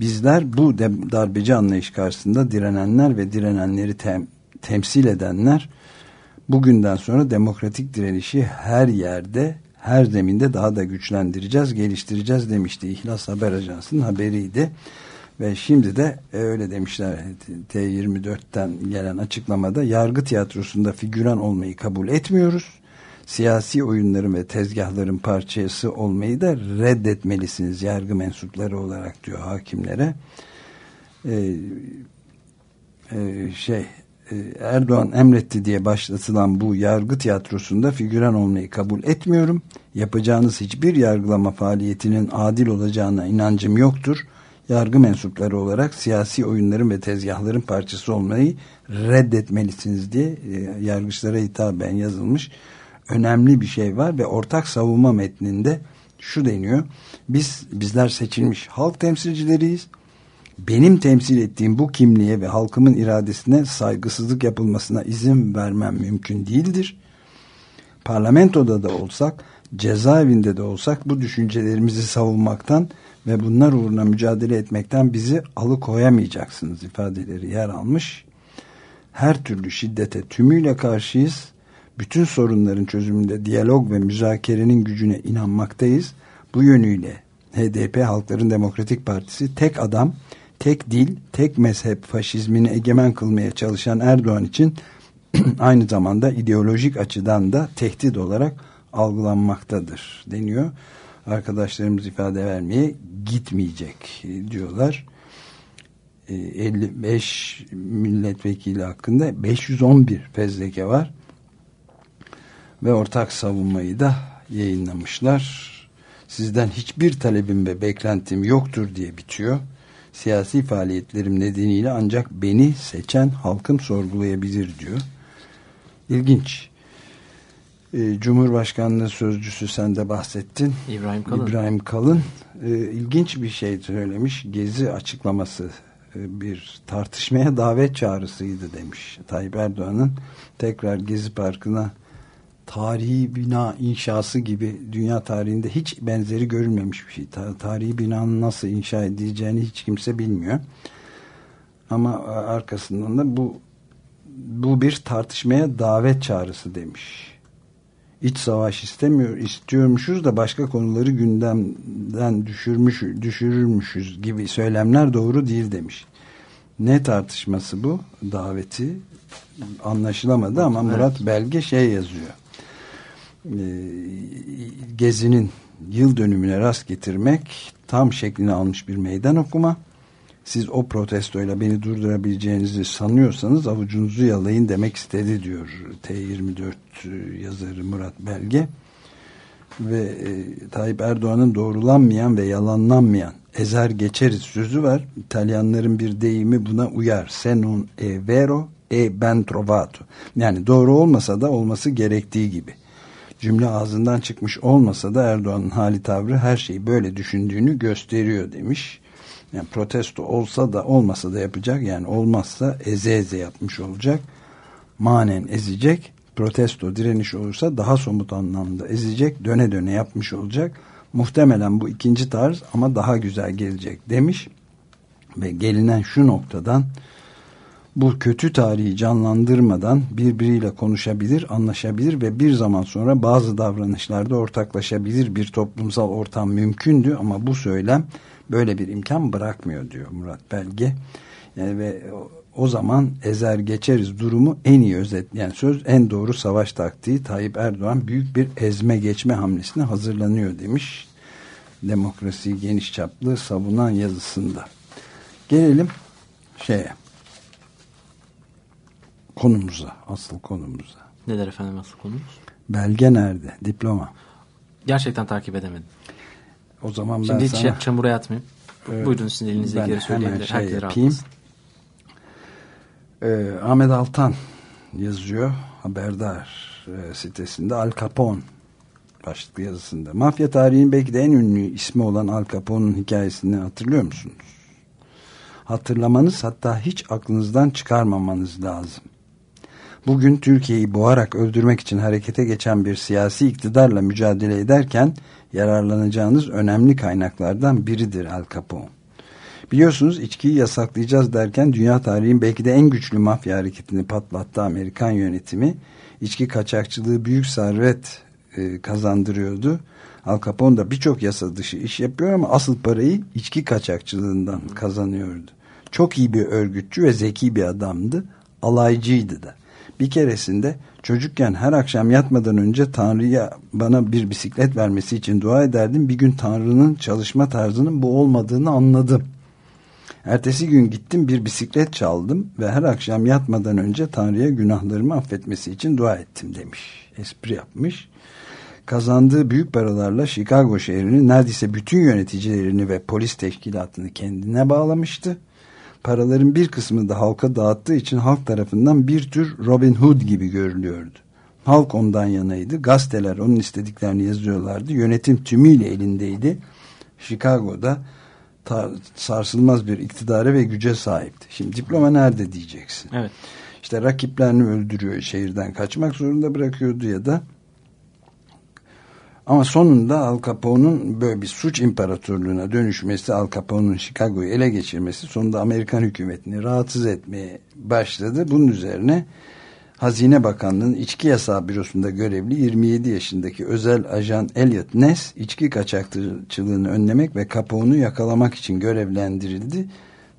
Bizler bu darbeci anlayış karşısında direnenler ve direnenleri tem temsil edenler Bugünden sonra demokratik direnişi her yerde, her zeminde daha da güçlendireceğiz, geliştireceğiz demişti. İhlas Haber Ajansı'nın haberiydi. Ve şimdi de e, öyle demişler T24'ten gelen açıklamada yargı tiyatrosunda figüran olmayı kabul etmiyoruz. Siyasi oyunların ve tezgahların parçası olmayı da reddetmelisiniz yargı mensupları olarak diyor hakimlere. Ee, e, şey e, Erdoğan emretti diye başlatılan bu yargı tiyatrosunda figüran olmayı kabul etmiyorum. Yapacağınız hiçbir yargılama faaliyetinin adil olacağına inancım yoktur. Yargı mensupları olarak siyasi oyunların ve tezgahların parçası olmayı reddetmelisiniz diye e, yargıçlara hitaben yazılmış önemli bir şey var ve ortak savunma metninde şu deniyor. Biz bizler seçilmiş halk temsilcileriyiz benim temsil ettiğim bu kimliğe ve halkımın iradesine saygısızlık yapılmasına izin vermem mümkün değildir. Parlamentoda da olsak, cezaevinde de olsak bu düşüncelerimizi savunmaktan ve bunlar uğruna mücadele etmekten bizi alıkoyamayacaksınız ifadeleri yer almış. Her türlü şiddete tümüyle karşıyız. Bütün sorunların çözümünde diyalog ve müzakerenin gücüne inanmaktayız. Bu yönüyle HDP Halkların Demokratik Partisi tek adam tek dil, tek mezhep faşizmini egemen kılmaya çalışan Erdoğan için *clears throat* aynı zamanda ideolojik açıdan da tehdit olarak algılanmaktadır deniyor. Arkadaşlarımız ifade vermeye gitmeyecek diyorlar. 55 e, milletvekili hakkında 511 fezleke var. Ve ortak savunmayı da yayınlamışlar. Sizden hiçbir talebim ve beklentim yoktur diye bitiyor siyasi faaliyetlerim nedeniyle ancak beni seçen halkım sorgulayabilir diyor. İlginç. Ee, Cumhurbaşkanlığı sözcüsü sen de bahsettin. İbrahim Kalın. İbrahim Kalın e, ilginç bir şey söylemiş. Gezi açıklaması e, bir tartışmaya davet çağrısıydı demiş. Tayyip Erdoğan'ın tekrar Gezi Parkı'na tarihi bina inşası gibi dünya tarihinde hiç benzeri görülmemiş bir şey. tarihi binanın nasıl inşa edileceğini hiç kimse bilmiyor. Ama arkasından da bu bu bir tartışmaya davet çağrısı demiş. İç savaş istemiyor, istiyormuşuz da başka konuları gündemden düşürmüş, düşürürmüşüz gibi söylemler doğru değil demiş. Ne tartışması bu? Daveti anlaşılamadı ama Murat Belge şey yazıyor gezinin yıl dönümüne rast getirmek tam şeklini almış bir meydan okuma. Siz o protestoyla beni durdurabileceğinizi sanıyorsanız avucunuzu yalayın demek istedi diyor T24 yazarı Murat Belge. Ve e, Tayyip Erdoğan'ın doğrulanmayan ve yalanlanmayan ezer geçeriz sözü var. İtalyanların bir deyimi buna uyar. Se non è vero e ben trovato. Yani doğru olmasa da olması gerektiği gibi cümle ağzından çıkmış olmasa da Erdoğan'ın hali tavrı her şeyi böyle düşündüğünü gösteriyor demiş. Yani protesto olsa da olmasa da yapacak yani olmazsa eze eze yapmış olacak. Manen ezecek. Protesto direniş olursa daha somut anlamda ezecek. Döne döne yapmış olacak. Muhtemelen bu ikinci tarz ama daha güzel gelecek demiş. Ve gelinen şu noktadan bu kötü tarihi canlandırmadan birbiriyle konuşabilir, anlaşabilir ve bir zaman sonra bazı davranışlarda ortaklaşabilir bir toplumsal ortam mümkündü ama bu söylem böyle bir imkan bırakmıyor diyor Murat Belge. Yani ve o zaman ezer geçeriz durumu en iyi özetleyen söz en doğru savaş taktiği Tayyip Erdoğan büyük bir ezme geçme hamlesine hazırlanıyor demiş. Demokrasiyi geniş çaplı savunan yazısında. Gelelim şeye konumuza, asıl konumuza. Neler efendim asıl konumuz? Belge nerede? Diploma. Gerçekten takip edemedim. O zaman Şimdi ben hiç sana... çamura yatmayayım. Evet, Buyurun sizin elinize geri söyleyebilir. Şey yapayım. Ee, Ahmet Altan yazıyor haberdar e, sitesinde Al Capone başlıklı yazısında. Mafya tarihinin belki de en ünlü ismi olan Al Capone'un hikayesini hatırlıyor musunuz? Hatırlamanız hatta hiç aklınızdan çıkarmamanız lazım. Bugün Türkiye'yi boğarak öldürmek için harekete geçen bir siyasi iktidarla mücadele ederken yararlanacağınız önemli kaynaklardan biridir Al Capone. Biliyorsunuz içkiyi yasaklayacağız derken dünya tarihinin belki de en güçlü mafya hareketini patlattı Amerikan yönetimi. İçki kaçakçılığı büyük servet e, kazandırıyordu. Al Capone da birçok yasa dışı iş yapıyor ama asıl parayı içki kaçakçılığından kazanıyordu. Çok iyi bir örgütçü ve zeki bir adamdı. Alaycıydı da. Bir keresinde çocukken her akşam yatmadan önce Tanrı'ya bana bir bisiklet vermesi için dua ederdim. Bir gün Tanrı'nın çalışma tarzının bu olmadığını anladım. Ertesi gün gittim bir bisiklet çaldım ve her akşam yatmadan önce Tanrı'ya günahlarımı affetmesi için dua ettim demiş. Espri yapmış. Kazandığı büyük paralarla Chicago şehrinin neredeyse bütün yöneticilerini ve polis teşkilatını kendine bağlamıştı. Paraların bir kısmını da halka dağıttığı için halk tarafından bir tür Robin Hood gibi görülüyordu. Halk ondan yanaydı. Gazeteler onun istediklerini yazıyorlardı. Yönetim tümüyle elindeydi. Chicago'da sarsılmaz bir iktidara ve güce sahipti. Şimdi diploma nerede diyeceksin. Evet. İşte rakiplerini öldürüyor, şehirden kaçmak zorunda bırakıyordu ya da ama sonunda Al Capone'un böyle bir suç imparatorluğuna dönüşmesi, Al Capone'un Chicago'yu ele geçirmesi sonunda Amerikan hükümetini rahatsız etmeye başladı. Bunun üzerine Hazine Bakanlığı'nın içki yasağı bürosunda görevli 27 yaşındaki özel ajan Elliot Ness içki kaçakçılığını önlemek ve Capone'u yakalamak için görevlendirildi.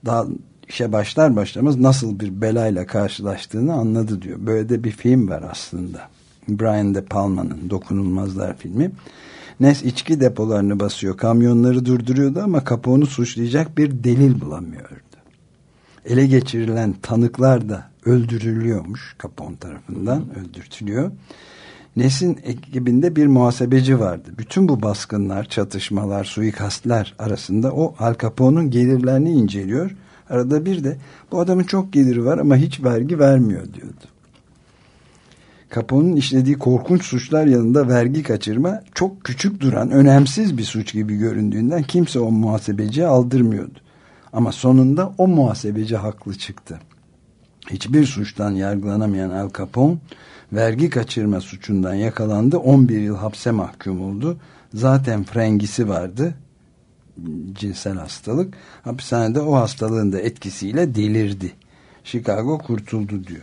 Daha işe başlar başlamaz nasıl bir belayla karşılaştığını anladı diyor. Böyle de bir film var aslında. Brian De Palma'nın Dokunulmazlar filmi. Ness içki depolarını basıyor, kamyonları durduruyordu ama Capone'u suçlayacak bir delil bulamıyordu. Ele geçirilen tanıklar da öldürülüyormuş Capone tarafından öldürtülüyor. Nes'in ekibinde bir muhasebeci vardı. Bütün bu baskınlar, çatışmalar, suikastler arasında o Al Capone'un gelirlerini inceliyor. Arada bir de bu adamın çok geliri var ama hiç vergi vermiyor diyordu. Capone'un işlediği korkunç suçlar yanında vergi kaçırma çok küçük duran, önemsiz bir suç gibi göründüğünden kimse o muhasebeciye aldırmıyordu. Ama sonunda o muhasebeci haklı çıktı. Hiçbir suçtan yargılanamayan Al Capone vergi kaçırma suçundan yakalandı. 11 yıl hapse mahkum oldu. Zaten frengisi vardı. Cinsel hastalık. Hapishanede o hastalığın da etkisiyle delirdi. Chicago kurtuldu diyor.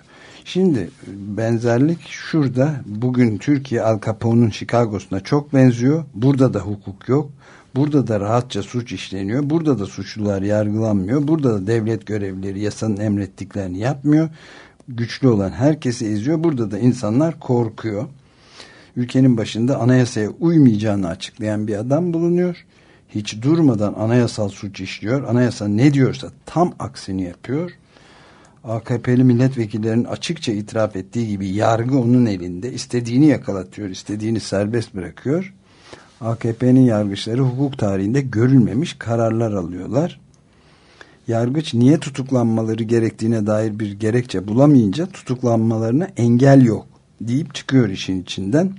Şimdi benzerlik şurada. Bugün Türkiye Al Capone'un Chicago'suna çok benziyor. Burada da hukuk yok. Burada da rahatça suç işleniyor. Burada da suçlular yargılanmıyor. Burada da devlet görevlileri yasanın emrettiklerini yapmıyor. Güçlü olan herkesi eziyor. Burada da insanlar korkuyor. Ülkenin başında anayasaya uymayacağını açıklayan bir adam bulunuyor. Hiç durmadan anayasal suç işliyor. Anayasa ne diyorsa tam aksini yapıyor. AKP'li milletvekillerinin açıkça itiraf ettiği gibi yargı onun elinde. İstediğini yakalatıyor, istediğini serbest bırakıyor. AKP'nin yargıçları hukuk tarihinde görülmemiş kararlar alıyorlar. Yargıç niye tutuklanmaları gerektiğine dair bir gerekçe bulamayınca tutuklanmalarına engel yok deyip çıkıyor işin içinden.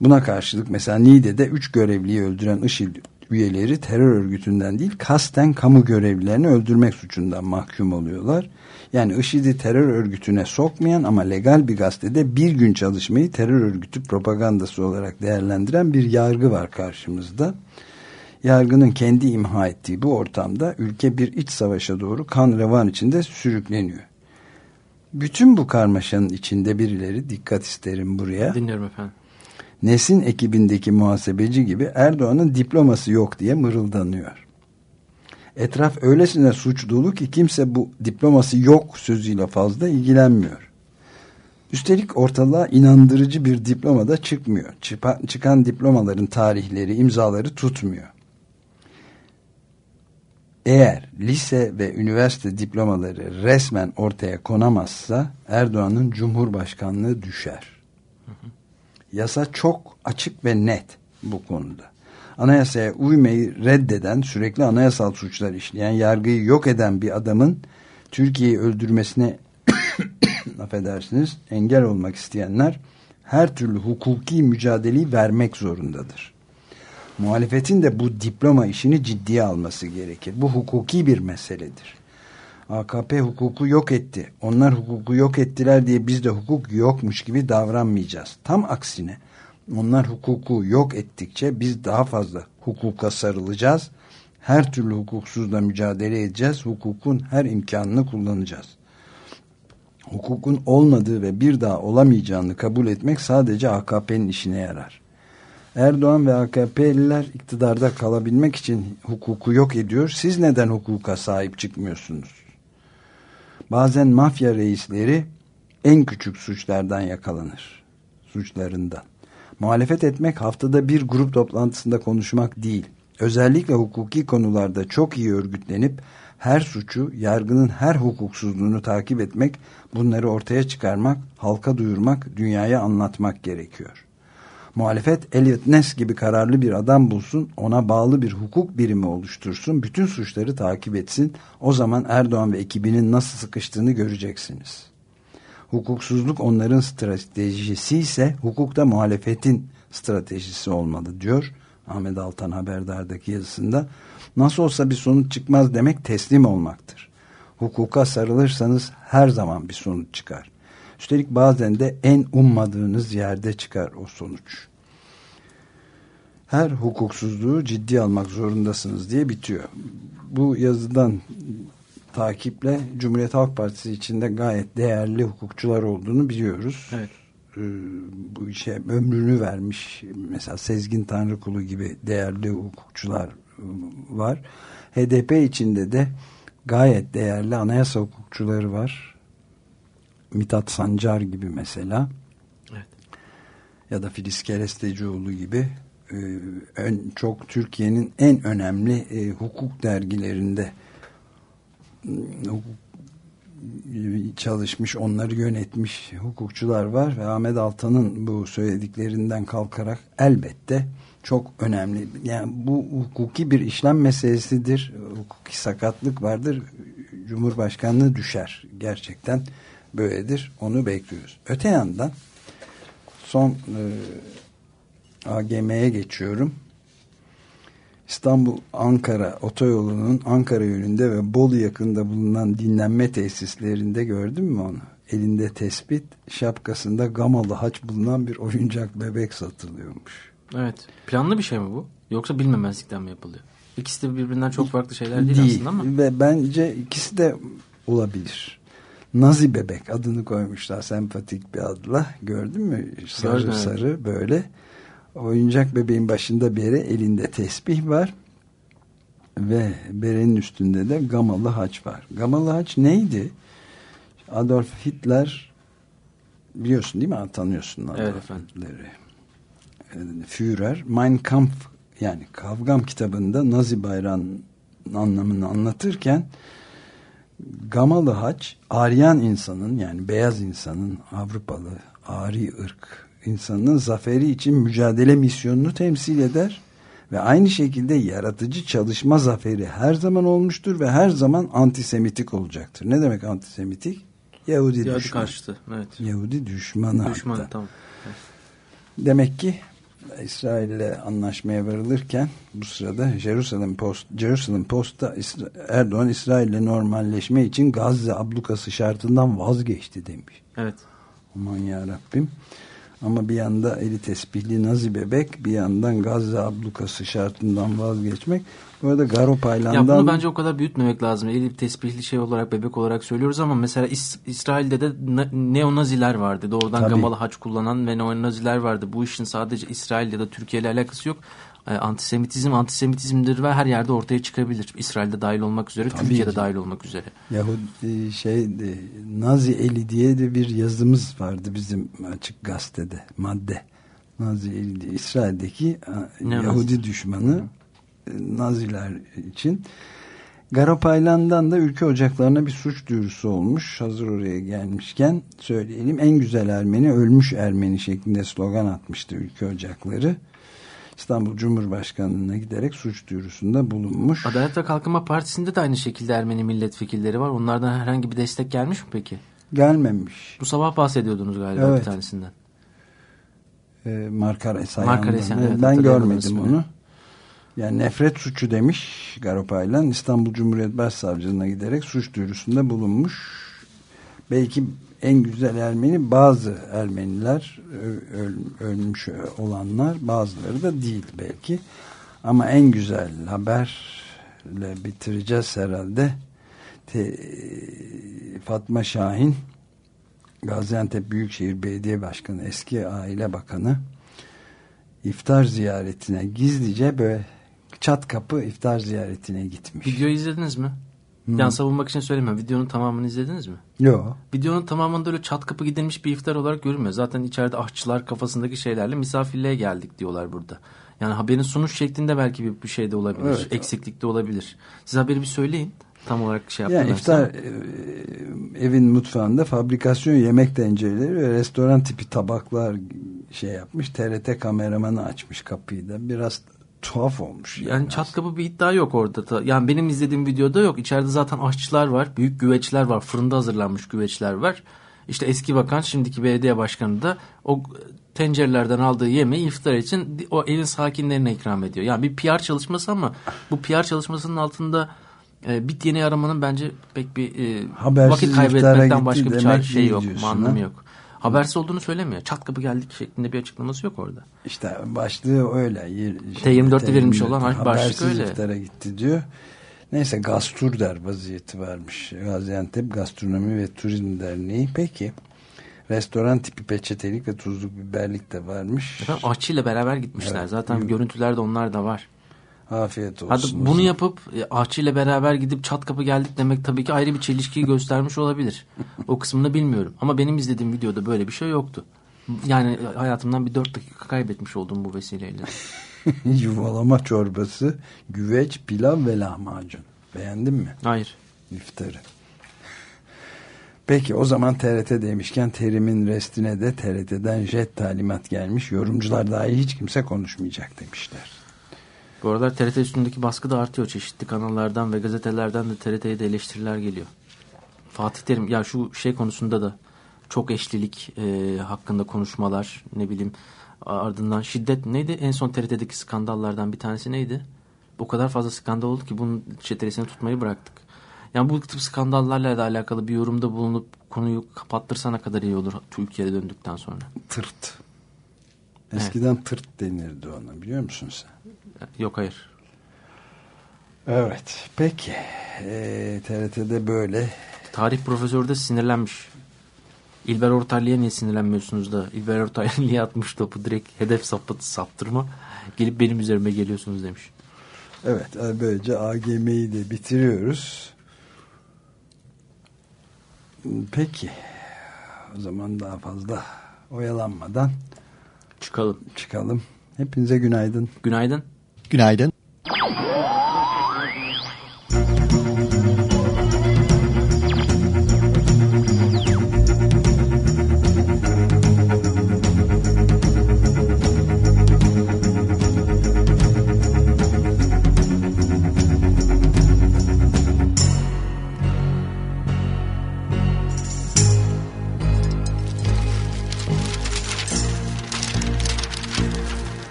Buna karşılık mesela Niğde'de 3 görevliyi öldüren IŞİD üyeleri terör örgütünden değil kasten kamu görevlilerini öldürmek suçundan mahkum oluyorlar. Yani IŞİD'i terör örgütüne sokmayan ama legal bir gazetede bir gün çalışmayı terör örgütü propagandası olarak değerlendiren bir yargı var karşımızda. Yargının kendi imha ettiği bu ortamda ülke bir iç savaşa doğru kan revan içinde sürükleniyor. Bütün bu karmaşanın içinde birileri dikkat isterim buraya. Dinliyorum efendim. Nesin ekibindeki muhasebeci gibi Erdoğan'ın diploması yok diye mırıldanıyor. Etraf öylesine suç ki kimse bu diploması yok sözüyle fazla ilgilenmiyor. Üstelik ortalığa inandırıcı bir diploma da çıkmıyor. Çıpa, çıkan diplomaların tarihleri, imzaları tutmuyor. Eğer lise ve üniversite diplomaları resmen ortaya konamazsa Erdoğan'ın cumhurbaşkanlığı düşer. Yasa çok açık ve net bu konuda. Anayasaya uymayı reddeden, sürekli anayasal suçlar işleyen, yargıyı yok eden bir adamın Türkiye'yi öldürmesine *coughs* affedersiniz engel olmak isteyenler her türlü hukuki mücadeleyi vermek zorundadır. Muhalefetin de bu diploma işini ciddiye alması gerekir. Bu hukuki bir meseledir. AKP hukuku yok etti. Onlar hukuku yok ettiler diye biz de hukuk yokmuş gibi davranmayacağız. Tam aksine onlar hukuku yok ettikçe biz daha fazla hukuka sarılacağız. Her türlü hukuksuzla mücadele edeceğiz. Hukukun her imkanını kullanacağız. Hukukun olmadığı ve bir daha olamayacağını kabul etmek sadece AKP'nin işine yarar. Erdoğan ve AKP'liler iktidarda kalabilmek için hukuku yok ediyor. Siz neden hukuka sahip çıkmıyorsunuz? Bazen mafya reisleri en küçük suçlardan yakalanır. Suçlarından. Muhalefet etmek haftada bir grup toplantısında konuşmak değil. Özellikle hukuki konularda çok iyi örgütlenip her suçu, yargının her hukuksuzluğunu takip etmek, bunları ortaya çıkarmak, halka duyurmak, dünyaya anlatmak gerekiyor. Muhalefet Elliot Ness gibi kararlı bir adam bulsun, ona bağlı bir hukuk birimi oluştursun, bütün suçları takip etsin. O zaman Erdoğan ve ekibinin nasıl sıkıştığını göreceksiniz. Hukuksuzluk onların stratejisi ise hukukta muhalefetin stratejisi olmalı diyor Ahmet Altan Haberdar'daki yazısında. Nasıl olsa bir sonuç çıkmaz demek teslim olmaktır. Hukuka sarılırsanız her zaman bir sonuç çıkar. Üstelik bazen de en ummadığınız yerde çıkar o sonuç. Her hukuksuzluğu ciddi almak zorundasınız diye bitiyor. Bu yazıdan takiple Cumhuriyet Halk Partisi içinde gayet değerli hukukçular olduğunu biliyoruz. Evet. Ee, bu işe ömrünü vermiş mesela Sezgin Tanrıkulu gibi değerli hukukçular var. HDP içinde de gayet değerli anayasa hukukçuları var. Mithat Sancar gibi mesela. Evet. Ya da Filiz Kerestecioğlu gibi e, ön, çok Türkiye'nin en önemli e, hukuk dergilerinde hukuk çalışmış, onları yönetmiş hukukçular var ve Ahmet Altan'ın bu söylediklerinden kalkarak elbette çok önemli. Yani bu hukuki bir işlem meselesidir. Hukuki sakatlık vardır. Cumhurbaşkanlığı düşer. Gerçekten böyledir. Onu bekliyoruz. Öte yandan son e, AGM'ye geçiyorum. İstanbul-Ankara otoyolunun Ankara yönünde ve Bolu yakında bulunan dinlenme tesislerinde gördün mü onu? Elinde tespit, şapkasında gamalı haç bulunan bir oyuncak bebek satılıyormuş. Evet. Planlı bir şey mi bu? Yoksa bilmemezlikten mi yapılıyor? İkisi de birbirinden çok farklı şeyler değil, değil aslında ama. Ve bence ikisi de olabilir. Nazi bebek adını koymuşlar sempatik bir adla. Gördün mü? Sarı Gördüm, sarı böyle. Oyuncak bebeğin başında bere elinde tesbih var. Ve berenin üstünde de gamalı haç var. Gamalı haç neydi? Adolf Hitler biliyorsun değil mi? Tanıyorsun Adolf Evet. Hitler'i. Ee, Führer Mein Kampf yani Kavgam kitabında Nazi bayrağının anlamını anlatırken Gamalı haç Aryan insanın yani beyaz insanın Avrupalı Ari ırk insanının zaferi için mücadele misyonunu temsil eder ve aynı şekilde yaratıcı çalışma zaferi her zaman olmuştur ve her zaman antisemitik olacaktır. Ne demek antisemitik? Yahudi, Yahudi düşmanı. karşıtı. Evet. Yahudi düşmanı. Düşman hatta. tamam. Demek ki İsrail'le anlaşmaya varılırken bu sırada Jerusalem Post Jerusalem Post'ta İsra- Erdoğan İsrail'le normalleşme için Gazze ablukası şartından vazgeçti demiş. Evet. Aman ya Rabbim. Ama bir yanda eli tesbihli Nazi bebek bir yandan Gazze ablukası şartından vazgeçmek. Bu arada Garo Ya Paylan'dan bunu bence o kadar büyütmemek lazım. Eli tesbihli şey olarak bebek olarak söylüyoruz ama mesela İs- İsrail'de de na- neonaziler vardı. Doğrudan Tabii. gamalı haç kullanan ve neonaziler vardı. Bu işin sadece İsrail ya da Türkiye ile alakası yok. Ee, antisemitizm antisemitizmdir ve her yerde ortaya çıkabilir. İsrail'de dahil olmak üzere, Tabii Türkiye'de ki. dahil olmak üzere. Yahudi şey de, Nazi eli diye de bir yazımız vardı bizim açık gazetede madde. Nazi eli diye İsrail'deki Ne Yahudi Nazi? düşmanı e, Naziler için. Garopaylan'dan da ülke ocaklarına bir suç duyurusu olmuş. Hazır oraya gelmişken söyleyelim. En güzel Ermeni ölmüş Ermeni şeklinde slogan atmıştı ülke ocakları. İstanbul Cumhurbaşkanlığı'na giderek suç duyurusunda bulunmuş. Adalet ve Kalkınma Partisi'nde de aynı şekilde Ermeni milletvekilleri var. Onlardan herhangi bir destek gelmiş mi peki? Gelmemiş. Bu sabah bahsediyordunuz galiba Evet. bir tanesinden. e, Markares Markares, ayağından. evet, ben görmedim onu. Yani nefret suçu demiş Garopaylan. İstanbul Cumhuriyet Başsavcılığına giderek suç duyurusunda bulunmuş. Belki en güzel Ermeni bazı Ermeniler öl- ölmüş olanlar bazıları da değil belki. Ama en güzel haber ile bitireceğiz herhalde. Te, Fatma Şahin Gaziantep Büyükşehir Belediye Başkanı eski aile bakanı iftar ziyaretine gizlice böyle çat kapı iftar ziyaretine gitmiş. Videoyu izlediniz mi? Hmm. Yani savunmak için söylemiyorum. Videonun tamamını izlediniz mi? Yok. Videonun tamamında öyle çat kapı gidilmiş bir iftar olarak görünmüyor. Zaten içeride aşçılar kafasındaki şeylerle misafirliğe geldik diyorlar burada. Yani haberin sunuş şeklinde belki bir, bir şey de olabilir. Evet. Eksiklik de olabilir. Siz haberi bir söyleyin. Tam olarak şey yaptım. Yani iftar e, evin mutfağında fabrikasyon yemek tencereleri ve restoran tipi tabaklar şey yapmış. TRT kameramanı açmış kapıyı da. Biraz tuhaf olmuş. Yani, yani çat kapı bir iddia yok orada da. Yani benim izlediğim videoda yok. İçeride zaten aşçılar var. Büyük güveçler var. Fırında hazırlanmış güveçler var. İşte eski bakan şimdiki belediye başkanı da o tencerelerden aldığı yemeği iftar için o evin sakinlerine ikram ediyor. Yani bir PR çalışması ama bu PR çalışmasının altında e, bit yeni aramanın bence pek bir e, vakit kaybetmekten başka bir şey yok. Anlamı yok. Habersiz olduğunu söylemiyor. Çat kapı geldik şeklinde bir açıklaması yok orada. İşte başlığı öyle. T24'te verilmiş olan başlık öyle. iftara gitti diyor. Neyse Gastur der vaziyeti varmış. Gaziantep Gastronomi ve Turizm Derneği. Peki restoran tipi peçetelik ve tuzluk biberlik de varmış. Efendim, aşçıyla beraber gitmişler. Evet. Zaten görüntülerde onlar da var. Afiyet olsun. Hadi bunu yapıp e, ahçıyla beraber gidip çat kapı geldik demek tabii ki ayrı bir çelişkiyi göstermiş olabilir. *laughs* O kısmını bilmiyorum. Ama benim izlediğim videoda böyle bir şey yoktu. Yani hayatımdan bir dört dakika kaybetmiş oldum bu vesileyle. *laughs* Yuvalama çorbası, güveç, pilav ve lahmacun. Beğendin mi? Hayır. İftarı. Peki o zaman TRT demişken terimin restine de TRT'den jet talimat gelmiş. Yorumcular dahi hiç kimse konuşmayacak demişler. Bu aralar TRT üstündeki baskı da artıyor. Çeşitli kanallardan ve gazetelerden de TRT'ye de eleştiriler geliyor. Fatih Terim ya şu şey konusunda da çok eşlilik e, hakkında konuşmalar ne bileyim ardından şiddet neydi en son TRT'deki skandallardan bir tanesi neydi? Bu kadar fazla skandal oldu ki bunun çetelesini tutmayı bıraktık. Yani bu tip skandallarla da alakalı bir yorumda bulunup konuyu kapattırsana kadar iyi olur Türkiye'ye döndükten sonra. Tırt. Eskiden evet. tırt denirdi ona biliyor musun sen? Yok hayır. Evet. Peki. Ee, TRT'de böyle. Tarih profesörü de sinirlenmiş. İlber Ortaylı'ya niye sinirlenmiyorsunuz da? İlber Ortaylı niye atmış topu direkt hedef sapıtı saptırma. Gelip benim üzerime geliyorsunuz demiş. Evet. Böylece AGM'yi de bitiriyoruz. Peki. O zaman daha fazla oyalanmadan çıkalım. Çıkalım. Hepinize günaydın. Günaydın. Günaydın.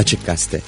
Açık Gazete